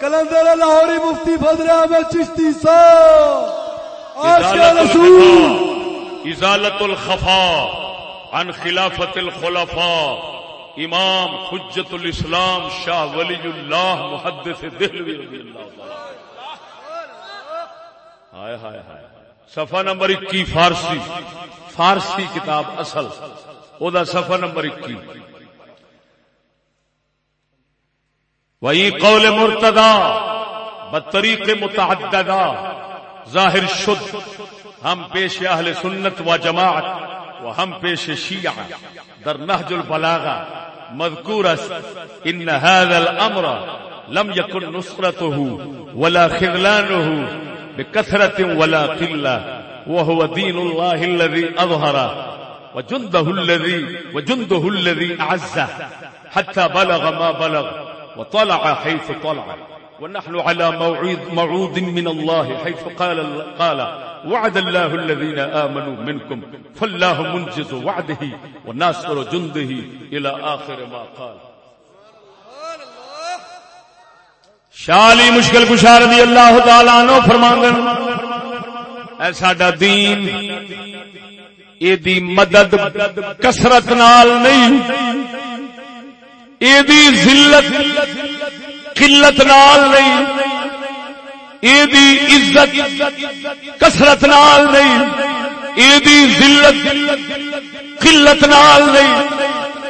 کلندر لاہوری مفتی فضل احمد چشتی صاحب ازالت الخفا عن خلافت الخلفاء امام حجت الاسلام شاہ ولی اللہ محدث دہلوی رضی اللہ ہائے ہائے ہائے۔ صفحہ نمبر اکی فارسی فارسی کتاب اصل او دا صفحہ نمبر اکی وہی قول مرتدا بطریق متعددہ، ظاہر شد ہم پیش اہل سنت و جماعت و ہم پیش شیعہ۔ در نهج البلاغہ مذکور است، ان هذا الامر لم يكن نصرته ولا خذلانه بكثرة ولا قلة وهو دين الله الذي أظهر وجنده الذي وجنده الذي أعزه حتى بلغ ما بلغ وطلع حيث طلع. ونحن على موعود موعود من الله حيث قال قال وعد الله الذين آمنوا منكم فالله منجز وعده وناصر جنده إلى آخر ما قال. شالی مشکل کشا رضی اللہ تعالیٰ عنہ فرمانگن اے ساڈا دین، اے دی مدد کسرت نال نہیں، اے دی ذلت، قلت نال نہیں، اے دی عزت کسرت نال نہیں، اے دی ذلت، قلت نال نہیں۔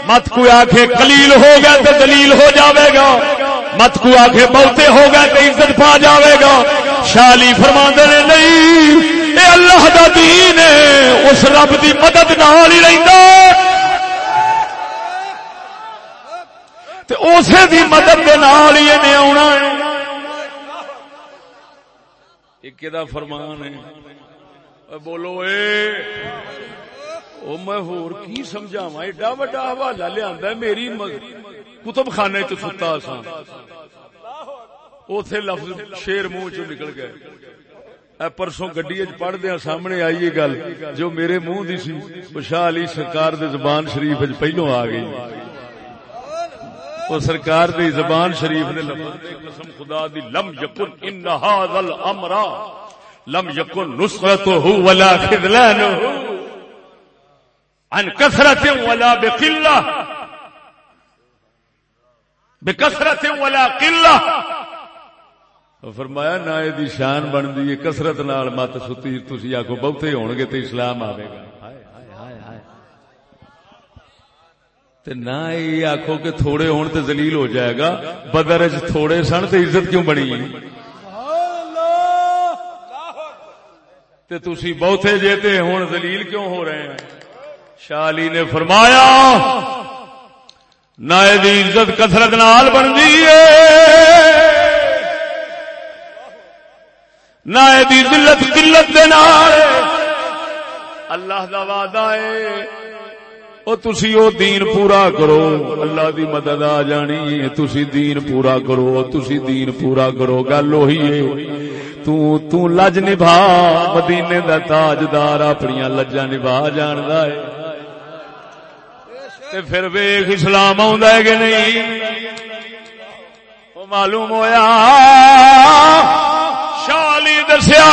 مت کوئی آخے کلیل ہو گیا تو دلیل ہو جاوے گا۔ مت کو آخے بہتے ہو گئے تو عزت پا جاوے گا۔ شالی فرما نے نہیں، اے اللہ دا دین ہے، اس رب دی مدد نال ہی رہندا تے اسی دی مدد دے نال ہی نے آنا ہے۔ ایک فرمان ہے۔ بولو اے۔ او میں ہور کی سمجھاواں؟ ایڈا وڈا حوالہ لیا میری کتب خانے چ ستا سا اتے لفظ شیر منہ چ نکل گئے۔ اے پرسوں گڈی پڑھدیا سامنے آئی یہ گل، جو میرے منہ دی سی شاہ علی سرکار دے زبان شریف وچ پہلو آ گئی۔ وہ سرکار دی زبان شریف نے قسم خدا دی، لم یکن ان ھذا الامر، لم یکن نصرته ولا خذلانه عن كثرة ولا بقلة. بکثرت ولا قلة. فرمایا نہ یہ شان بنتی ہے کسرت نال مت ستی تھی آخو بہتے ہون گے تو اسلام آئے گا۔ تے نہ یہ آخو کہ تھوڑے ہون تے ذلیل ہو جائے گا بدر تھوڑے سن تے عزت کیوں بنی؟ تے تسی بہتے جے تے ہون ذلیل کیوں ہو رہے ہیں؟ شاہ علی نے فرمایا، نہ عزت کثرت نال بنتی ہے۔ نہ دلت قلت دے نال۔ اللہ دا وعدہ ہے، او تسی او دین پورا کرو، اللہ دی مدد آ جانی ہے۔ تسی دین پورا کرو تسی دین پورا کرو، گل وہی ہے۔ تو تو لج نبھا، مدینے دا تاجدار اپنی لجا نبھا جاندا ہے۔ تے پھر ویخ اسلام آ کہ نہیں؟ وہ معلوم ہویا۔ شالی دسیا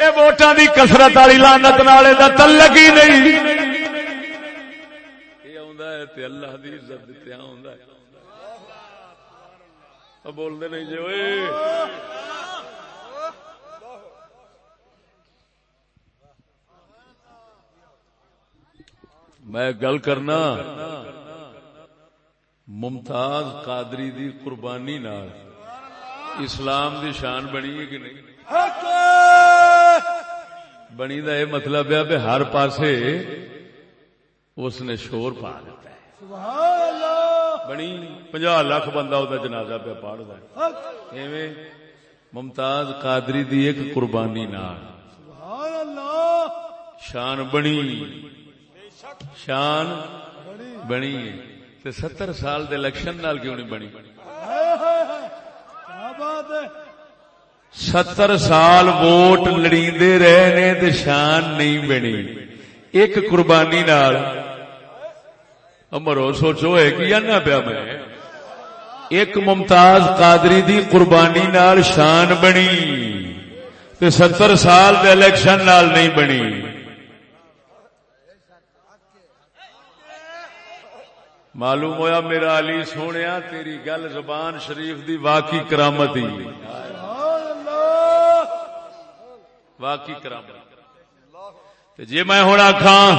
یہ ووٹان کی کسرت والی لانت نالے کا تلک ہی نہیں۔ اللہ دی عزت دتیا بولتے نہیں جی میں گل کرنا، ممتاز قادری دی قربانی نال اسلام دی شان بنی ہے کہ نہیں؟ بنی دا یہ مطلب ہے کہ ہر پاسے اس نے شور پا دیتا ہے۔ بنی پنجا لاکھ بندہ وہ جنازہ پہ پاڑ دے ممتاز قادری دی ایک قربانی نال شان بنی۔ شان بنی تے ستر سال دے الیکشن نال کیوں نہیں بنی؟ ستر سال ووٹ لڑیندے رہے نے تے شان نہیں بنی۔ ایک قربانی نال۔ امرو سوچو ہے کہ آنا پیا میں۔ ایک ممتاز قادری دی قربانی نال شان بنی۔ تے ستر سال دے الیکشن نال نہیں بنی۔ معلوم ہویا میرا علی سونیا، تیری گل زبان شریف دی واقعی کرامت ہی۔ واقعی کرامت۔ تے جے میں ہوں آخا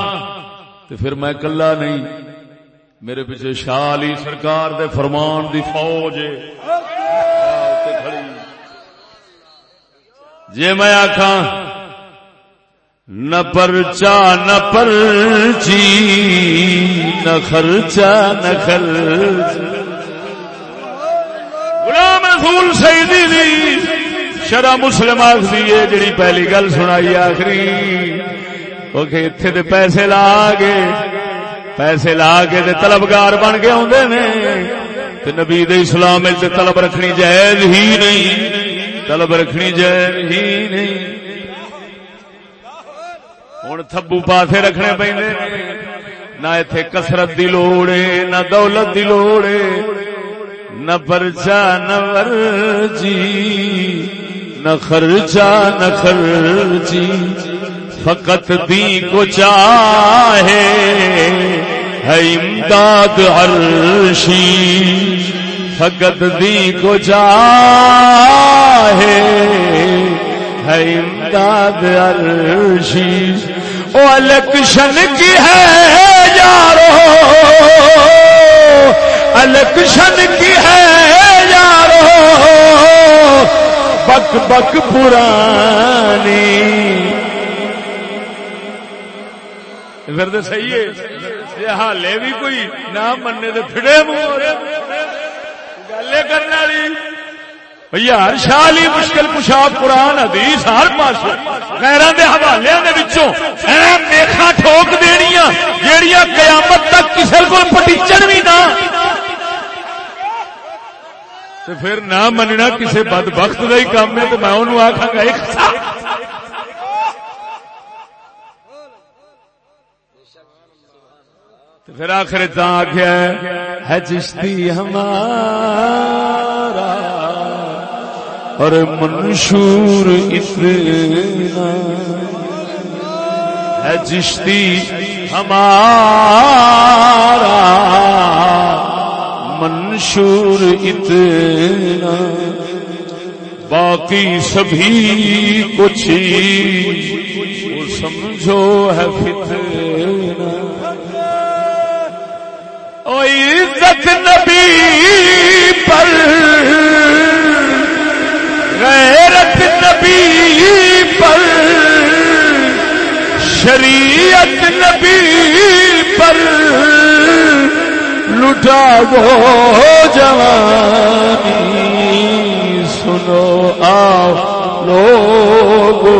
تو پھر میں کلا نہیں۔ میرے پیچھے شاہ علی سرکار دے فرمان دی فوج ہے۔ میں آخا نہ پرچا، نہ پرچی، نہ خرچا نہ خرچ غلام رسول سیدی دی شرع مسلم آخری ہے، جڑی پہلی گل سنائی آخری۔ وہ کہ اتنے تے پیسے لا کے، پیسے لا کے تے طلبگار بن کے آدھے نے۔ تے نبی دے اسلام وچ تے طلب رکھنی جائز ہی نہیں، طلب رکھنی جائز ہی نہیں۔ ہوں تھبو پاسے رکھنے پہ نہ اتے کسرت دی لوڑ ہے نہ دولت دی لوڑ ہے نہ پرچا نہ ورجی نہ خرچا نہ خرچی فقط دی کو چاہے ہے امداد عرشی فقط دی کو چاہے ہے امداد عرشی او الیکشن کی ہے یارو۔ الیکشن کی ہے یارو۔ بک بک پرانی۔ پھر تو صحیح ہے۔ حالے بھی کوئی نہ مننے تو پھڑے منہ۔ گلے کرنے والی۔ یار شاہ علی مشکل کشا قرآن، حدیث، ہر پاس غیران دے حوالے دے وچوں اے میخا ٹھوک دینیاں، جیڑیاں قیامت تک کسی کو پٹیچن بھی نہ۔ تے پھر نہ مننا کسی بد بخت کا ہی کام ہے تو میں انہوں آخا گا، ایک سا۔ تو پھر آخر تا آخیا ہے چشتی ہمارا۔ اور منشور اتنا ہے چشتی ہمارا۔ منشور اتنا باقی سبھی کچھ وہ سمجھو ہے فتنہ۔ او عزت نبی پر غیرت نبی پر، شریعت نبی پر لٹا وہ جوانی۔ سنو آؤ لوگو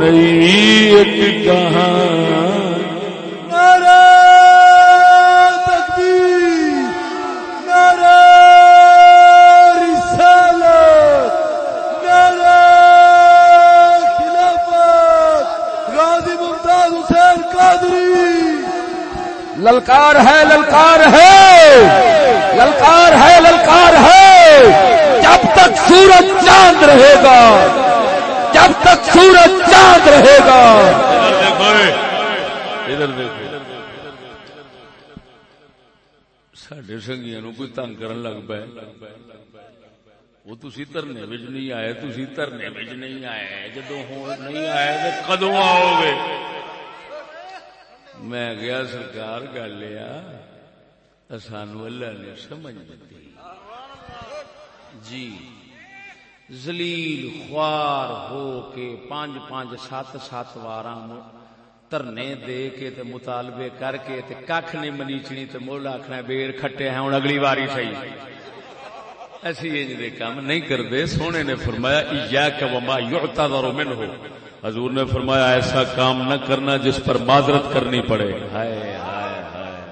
نئی ایک کہاں للکار ہے للکار ہے۔ للکار ہے للکار ہے۔ جب تک سورج چاند رہے گا، جب تک سورج چاند رہے گا۔ سڈے سنگیا نو کوئی تنگ کرن لگ پے۔ وہ تسی دھرنے وچ نہیں آئے، تسی دھرنے وچ نہیں آئے۔ جدو نہیں آئے تو کدو آؤ گے؟ میں گیا سرکار گل لیا. سانو اللہ نے سمجھ دیتی۔ جی۔ زلیل خوار ہو کے پانچ پانچ سات سات وار دھرنے دے کے تے مطالبے کر کے تے کھ نہیں منیچنی تے مول آخنا بیر کھٹے ہیں ہوں اگلی واری صحیح۔ ایسی انج دے کام نہیں کرتے سونے نے فرمایا، ایاک وما یعتذر منہ. حضور نے فرمایا ایسا کام نہ کرنا جس پر معذرت کرنی پڑے۔ ہائے ہائے ہائے۔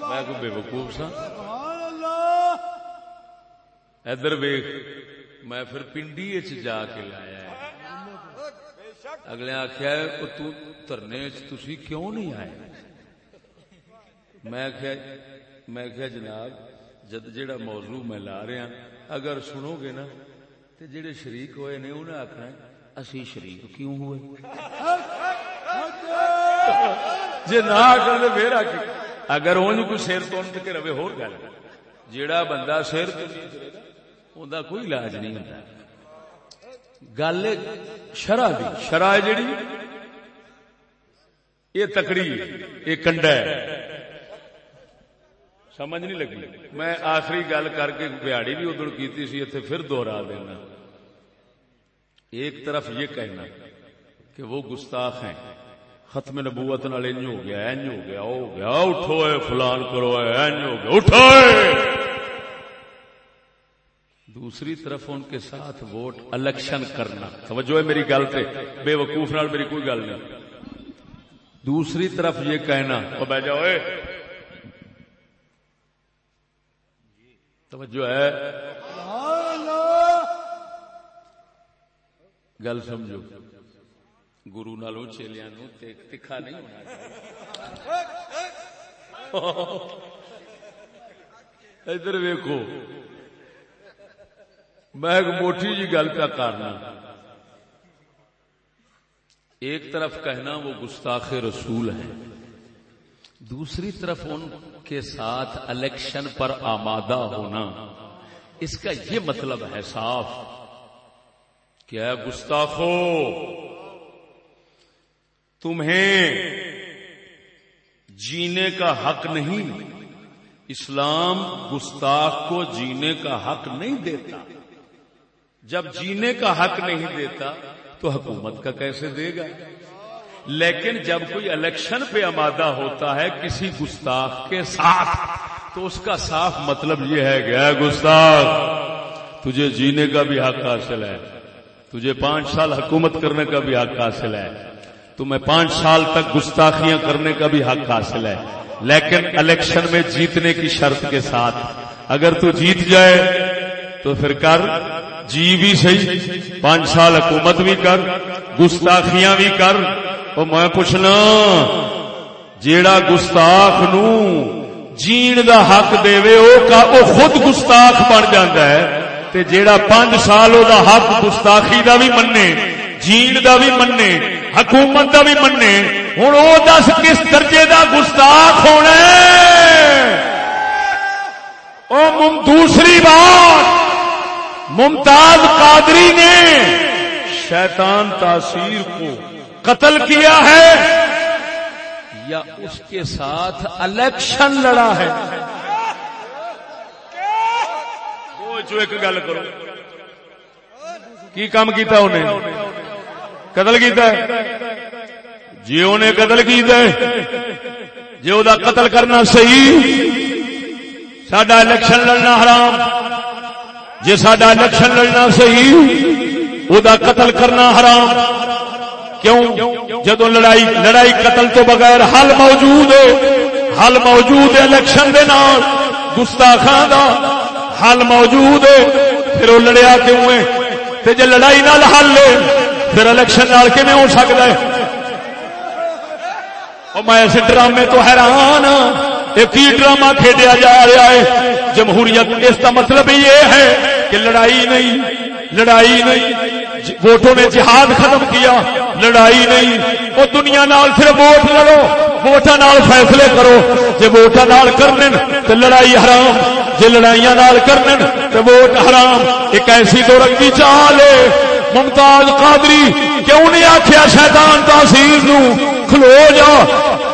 میں کو بے وقوف سا؟ ادھر ویخ میں پھر پنڈی جا کے لایا اگلے آخیا ترنے تھی کیوں نہیں آئے? میں جناب جد جڑا موضوع میں لا رہا اگر سنو گے نا تے جڑے شریک ہوئے نے انہیں آخنا اسی شریک کیوں ہوئے؟ جے نہ آخر تو پھر آخ اگر اونج کوئی سر تو کے رہے ہو گل جیڑا بندہ سر تو نہیں کوئی علاج نہیں ہوتا گل شرع دی۔ شرع ہے جیڑی، یہ تکڑی یہ کنڈا ہے۔ سمجھ نہیں لگی۔ میں آخری گل کر کے بہاڑی بھی ادھر کی سی اتنے پھر دوہرا دینا۔ ایک طرف یہ کہنا کہ وہ گستاخ ہیں۔ ختم نبوت نال انج ہو گیا، انج ہو گیا ہو گیا، اٹھو اے فلان کرو اے، انج ہو گیا، اٹھو اے۔ دوسری طرف ان کے ساتھ ووٹ الیکشن کرنا۔ توجہ ہے میری گل پہ بے وقوف نال میری کوئی گل نہیں۔ دوسری طرف یہ کہنا، او بہ جاؤ، اے۔ توجہ ہے۔ گل سمجھو۔ گرو نالو چیلیا نو تکھا نہیں ہونا۔ ادھر ویکو میں ایک موٹی جی گل پہ کرنا ایک طرف کہنا وہ گستاخ رسول ہے دوسری طرف ان کے ساتھ الیکشن پر آمادہ ہونا، اس کا یہ مطلب ہے صاف۔ کیا گستاخو، تمہیں جینے کا حق نہیں۔ اسلام گستاخ کو جینے کا حق نہیں دیتا۔ جب جینے کا حق نہیں دیتا تو حکومت کا کیسے دے گا؟ لیکن جب کوئی الیکشن پہ آمادہ ہوتا ہے کسی گستاخ کے ساتھ، تو اس کا صاف مطلب یہ ہے گیا گستاخ، تجھے جینے کا بھی حق حاصل ہے، تجھے پانچ سال حکومت کرنے کا بھی حق حاصل ہے، تمہیں پانچ سال تک گستاخیاں کرنے کا بھی حق حاصل ہے، لیکن الیکشن میں جیتنے کی شرط کے ساتھ، اگر تو جیت جائے، تو پھر کر جی بھی صحیح، پانچ سال حکومت بھی کر، گستاخیاں بھی کر اور میں پوچھنا جیڑا گستاخ نو جین دا حق دے او خود گستاخ بن جاتا ہے تے جیڑا پانچ سال او دا حق گستاخی دا بھی مننے جین دا بھی مننے حکومت دا بھی مننے ہوں او دس کس درجے دا گستاخ ہونا او دوسری بات ممتاز قادری نے شیطان تاثیر کو قتل کیا ہے یا اس کے ساتھ الیکشن لڑا ہے؟ جو ایک گل کرو۔ کی کام کیتا انہیں؟ قتل کیتا ہے؟ جی انہیں قتل کیتا ہے۔ جی وہ قتل کرنا صحیح۔ سڈا الیکشن لڑنا حرام۔ جی سڈا الیکشن لڑنا صحیح۔ وہ قتل کرنا حرام۔ کیوں؟ جدو لڑائی لڑائی قتل تو بغیر حل موجود ہے۔ حل موجود ہے الیکشن دے نال۔ گستاخان دا حل موجود ہے۔ پھر وہ لڑیا کیوں ہے؟ تے جے لڑائی نال حل ہے، پھر الیکشن نال کیویں ہو سکتا ہے؟ اور میں اس ڈرامے تو حیران ہاں۔ ایک کی ڈرامہ کھیڈیا جا رہا ہے؟ جمہوریت، اس کا مطلب یہ ہے کہ لڑائی نہیں لڑائی نہیں۔ ووٹوں نے جہاد ختم کیا۔ لڑائی نہیں، وہ دنیا نال صرف ووٹ لڑو ووٹا نال فیصلے کرو۔ جی ووٹا نال کرنے تو لڑائی حرام جی لڑائیاں نال کرنے تو ووٹ حرام۔ ایک ایسی دو رنگی چال ہے۔ ممتاز قادری، کیوں نہیں آخیا شیطان تاثیر نو؟ کھلو جا،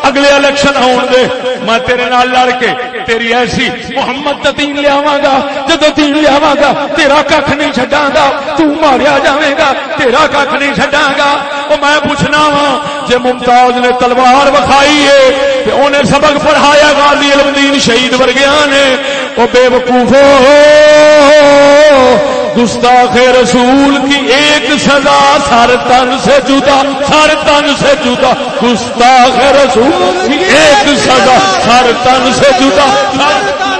اگلے الیکشن آن دے۔ میں تیرے نال لڑ کے تیری ایسی محمد تین لیا گا۔ جدو تین لیا گا، تیرا کھ نہیں چڈا گا۔ تاریا جائے گا، تیرا کھ نہیں چڈا گا۔ وہ میں پوچھنا وا جی ممتاز نے تلوار وکھائی ہے انہیں سبق پڑھایا غازی علم شہید ورگیا نے وہ بے وقوف گستاخ رسول کی ایک سزا سر تن سے جدا، سر تن سے جدا، گستاخ رسول کی ایک سزا سر تن سے جدا، سر تن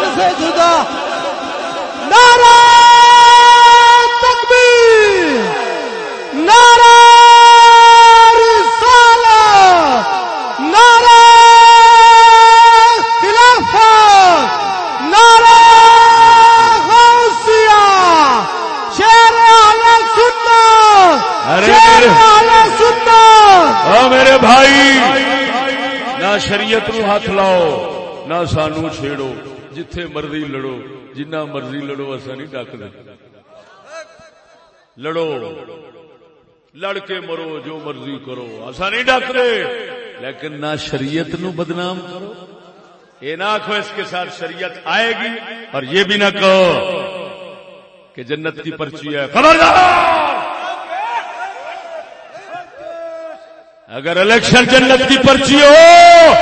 میرے ہاں میرے بھائی نہ شریعت نو ہاتھ لاؤ نہ سانو چھیڑو جتھے مرضی لڑو جنہ مرضی لڑو ایسا نہیں ڈاک لڑو لڑ کے مرو جو مرضی کرو ایسا نہیں ڈاک لیکن نہ شریعت نو بدنام کرو۔ یہ نہ آخو اس کے ساتھ شریعت آئے گی اور یہ بھی نہ کہو کہ جنت کی پرچی ہے۔ خبردار! اگر الیکشن جنت کی پرچی ہو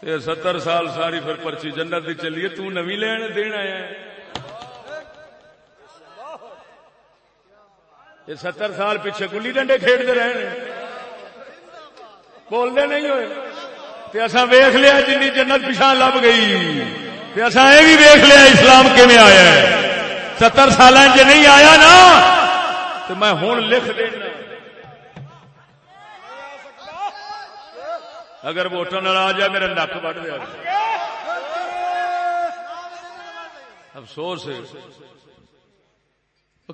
تو ستر سال ساری پھر پرچی جنت کی چلیے تو نوی لین دین آیا یہ ستر سال پیچھے گلی ڈنڈے کھیڈتے رہے بولتے نہیں ہوئے۔ تے اصا ویخ لیا جن جنت پچھا لب گئی۔ تے اصا یہ بھی ویخ لیا اسلام کیون آیا ہے۔ ستر سال نہیں آیا نا تو میں ہوں لکھ دینا۔ اگر ووٹر نہ آ جائے میرا نک بڑھ دیا افسوس ہے۔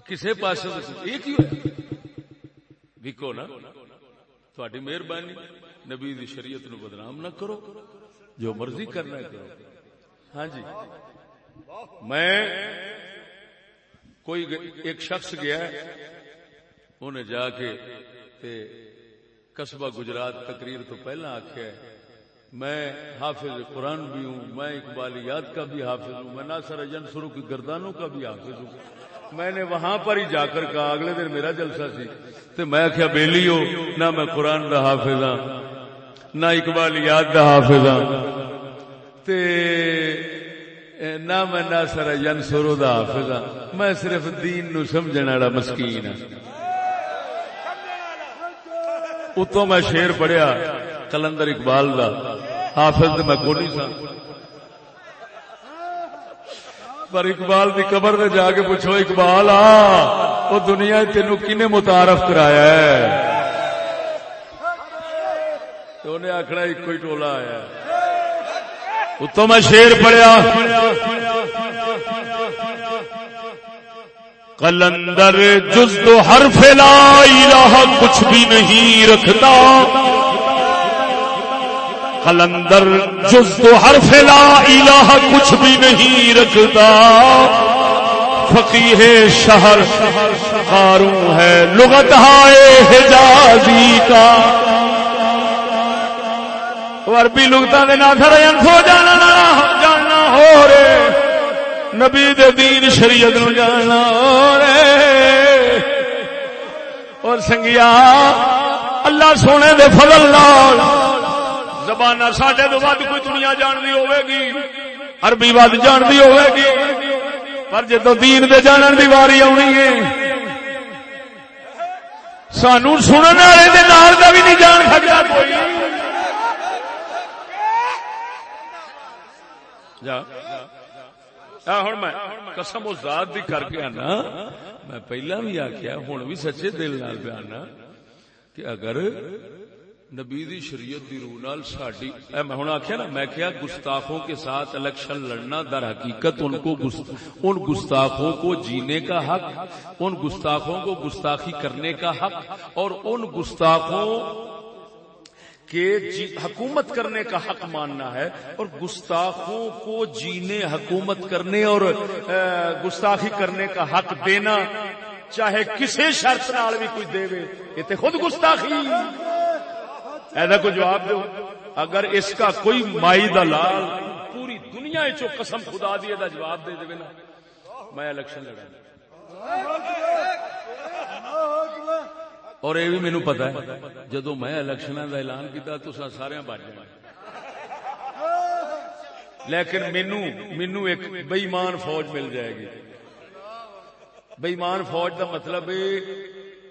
کسی پاس یہ کی وکو نا تھوڑی مہربانی، نبی دی شریعت نو بدنام نہ کرو۔ جو مرضی کرنا ہے کرو۔ ہاں جی۔ میں کوئی ایک شخص گیا، انہیں جا کے تے قصبہ گجرات تقریر تو پہلا آخیا میں حافظ قرآن بھی ہوں، میں اقبالیات کا بھی حافظ ہوں، میں ناصر اجن سرو کی گردانوں کا بھی حافظ ہوں۔ میں نے وہاں پر ہی جا کر کہا، اگلے دن میرا جلسہ سی۔ تو میں کیا بیلی ہو، نہ میں قرآن کا حافظ ہاں نہ اقبالیات کا حافظ ہاں۔ نہ میں ناصر اجن سرو کا حافظ ہاں۔ میں صرف دین نو سمجھنے والا مسکین ہاں۔ اتوں میں شیر پڑھیا، کلندر اقبال دا۔ حافظ میں کو نہیں سا پر اقبال دی قبر دے جا کے پوچھو، اقبال آ وہ دنیا تینو کنے متعارف کرایا ہے؟ تو انہیں آخنا ایک کوئی ٹولا آیا اتوں میں شیر پڑھیا۔ کلندر جز تو ہر لا الہ کچھ بھی نہیں رکھتا۔ کلندر جز تو ہر لا الہ کچھ بھی نہیں رکھتا۔ فقی ہے شہر قاروں ہے، لغت ہائے حجازی کا۔ عربی لغتا دے نہ تھر ہو جانا جاننا ہو رے۔ نبی دے دین شریعت نو جاننا اور سنگیا، اللہ سونے دے فضل لال زبان ساڈے تو ود کوئی دنیا جانتی ہوے گی، عربی ود جانتی ہوے گی۔ پر جدو دین دے جانن دی واری آنی ہے، سانو سننے والے دے نال کا بھی نہیں جان سکتا کوئی۔ جا۔ ہوں میں قسم و ذات دی کر کے آنا، میں پہلا بھی آخیا ہوں بھی سچے دل نال پہ آنا کہ اگر نبی دی شریعت دی روح نال ساڈی، اے میں ہوں آخیا نا، میں کیا گستاخوں کے ساتھ الیکشن لڑنا در حقیقت ان کو گست... ان گستاخوں کو جینے کا حق، ان گستاخوں کو گستاخی کرنے کا حق، اور ان گستاخوں کہ جی حکومت کرنے کا حق ماننا ہے اور گستاخوں کو جینے، حکومت کرنے اور گستاخی کرنے کا حق دینا چاہے کسی شرط نال بھی کوئی دے یہ تو خود گستاخی۔ ایسا کوئی جواب دو۔ اگر اس کا کوئی مائی دلال پوری دنیا چو قسم خدا دیے دا جواب دے دے نا۔ میں الیکشن لڑا اور یہ بھی مینو پتا ہے جدو میں الیکشن کا اعلان کیا تو سارے بچ جائیں لیکن مینو مینو ایک بئیمان فوج مل جائے گی۔ بئیمان فوج کا مطلب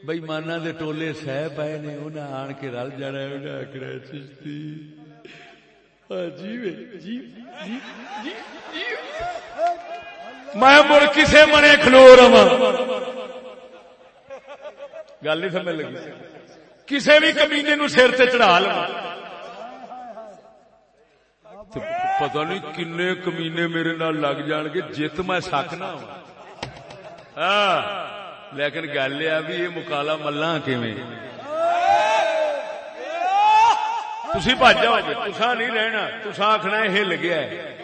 بئیمانہ دے ٹولے سہ پائے نے انہیں آن کے رل جانا انہیں آخر چشتی۔ ہاں، جی جی، جی، میں مڑ کسے منے کھلو رہا گل نہیں سمجھ لگی۔ کسی بھی کمینے نو سر سے چڑھا لو۔ پتا نہیں کنے کمینے میرے نال لگ جان گے جت میں سکنا ہاں لیکن گل یہ بھی یہ مکالا ملا کی تسی بھج جاؤ گے تسا نہیں رہنا تسا آخنا ہے ہل گیا ہے۔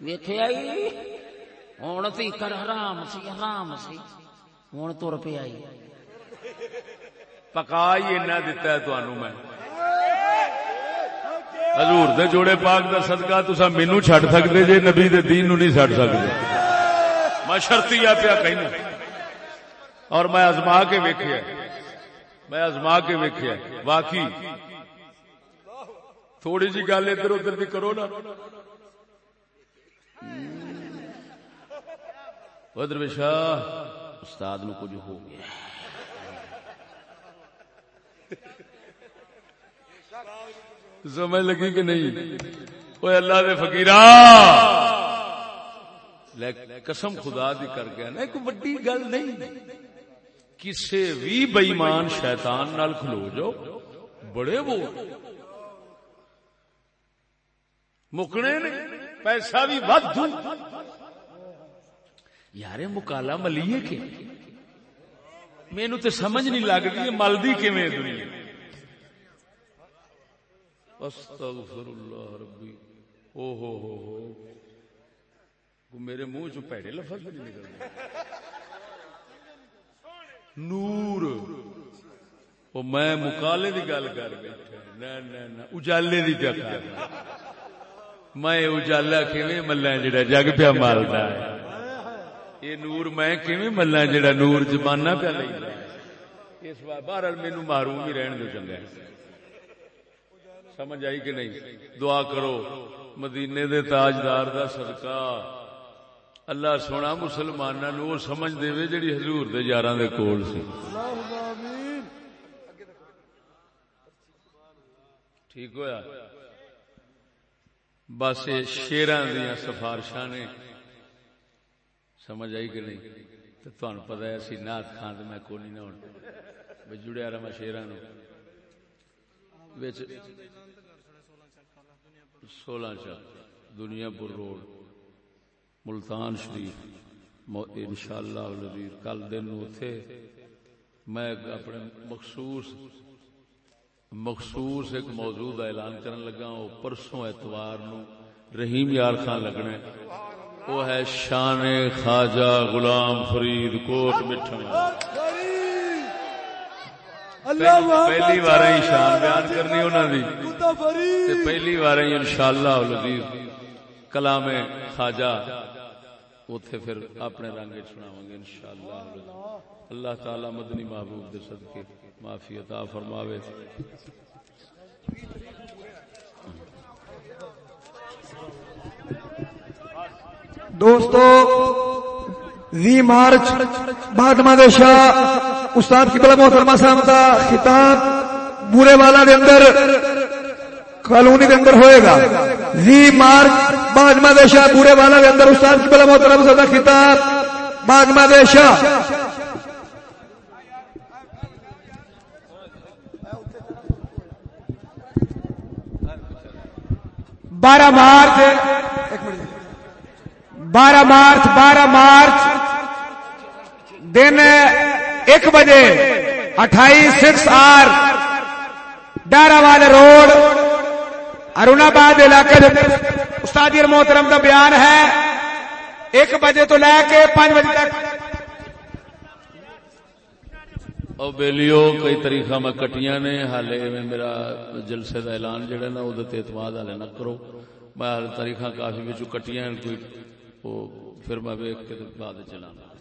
ویکھیا ہی؟ ہن تے کر حرام سی حرام سی۔ ہن تر پہ آئی۔ پکا ہی اینا دیتا ہے تانوں میں۔ حضور دے جوڑے پاک دا صدقہ تسا مینوں چھڈ سکدے جے نبی دے دین نو نہیں چھڈ سکدے۔ میں شرطیا پیا کہنا اور میں ازما کے ویکھیا میں ازما کے ویکھیا واقعی۔ تھوڑی جی گل ادھر ادھر دی کرو نا۔ ادھر بشا استاد نو کچھ ہو گیا۔ سمجھ لگی کہ نہیں؟ وہ اللہ دے فقیرا قسم خدا دی کر گیا نا، ایک وڈی گل نہیں۔ کسے بھی بےمان شیطان نال کھلو جاؤ، بڑے وہ۔ مکنے نے پیسہ بھی ود یار مکالا ملیے کہ مینو تے سمجھ نہیں لگتی ملدی کیویں دنیا۔ استغفر اللہ ربی۔ او ہو ہو ہو۔ میرے منہ چ پیڑے لفظ نہیں نکلتے۔ نور۔ او میں مکالے دی گل کر بیٹھا نہ نہ نہ، اجالے دی پیا کر میں اجالا کیویں ملا جڑا جگ پیا مالدا ہے۔ یہ نور، میں کیویں ملا جڑا نور زمانہ پیا لیندا اس بار بہرحال مینوں محروم ہی رہن دو چنگا سمجھ آئی کہ نہیں؟ دعا کرو، مدینے دے تاجدار دا صدقہ۔ اللہ سونا مسلمانوں نو سمجھ دے وے جڑی حضور دے یاراں دے کول سی۔ ٹھیک ہویا؟ بس یہ شیراں دیاں سفارشاں نے سمجھ آئی کہ نہیں؟ تے تانوں پتہ ہے اسی نعت خان تے میں کوئی نہیں ہون میں جڑیا رہا شیراں نو وچ سولہ چل دنیا پور روڈ ملتان شریف ان شاء اللہ کل دن اتے میں اپنے مخصوص مخصوص ایک موضوع کا اعلان کرن لگا وہ پرسوں اتوار نو رحیم یار خان لگنے وہ ہے شان خواجہ غلام فرید کوٹ مٹھن پہلی بار شان بیان کرنی انہوں دی۔ پہلی بار ان شاء اللہ کلام خواجہ اتے پھر اپنے رنگ سناو گے ان شاء اللہ اللہ تعالی مدنی محبوب دے صدقے معافی عطا فرماوے۔ دوستو، وی مارچ بعد شاہ، استاد کی بلا محترمہ صاحب کا خطاب بورے والا دے اندر، کالونی دے اندر ہوئے گا۔ وی مارچ بعد شاہ، بورے والا دے اندر استاد کی بلا محترمہ صاحب کا خطاب بعد شاہ۔ بارہ مارچ بارہ مارچ بارہ مارچ۔ دن ایک بجے، اٹھائیس سکس آر ڈارا والے روڈ ارون آباد علاقے استاد محترم کا بیان ہے، ایک بجے تو لے کے پانچ بجے تک۔ او بیلیو، کئی طریقہ میں کٹیاں نے، حالے میں میرا جلسے دا اعلان جڑا نا، او تے اعتماد حالے نہ کرو۔ میں ہر کافی وچ کٹیاں کوئی وہ پھر میں ویک کے بعد چلانا۔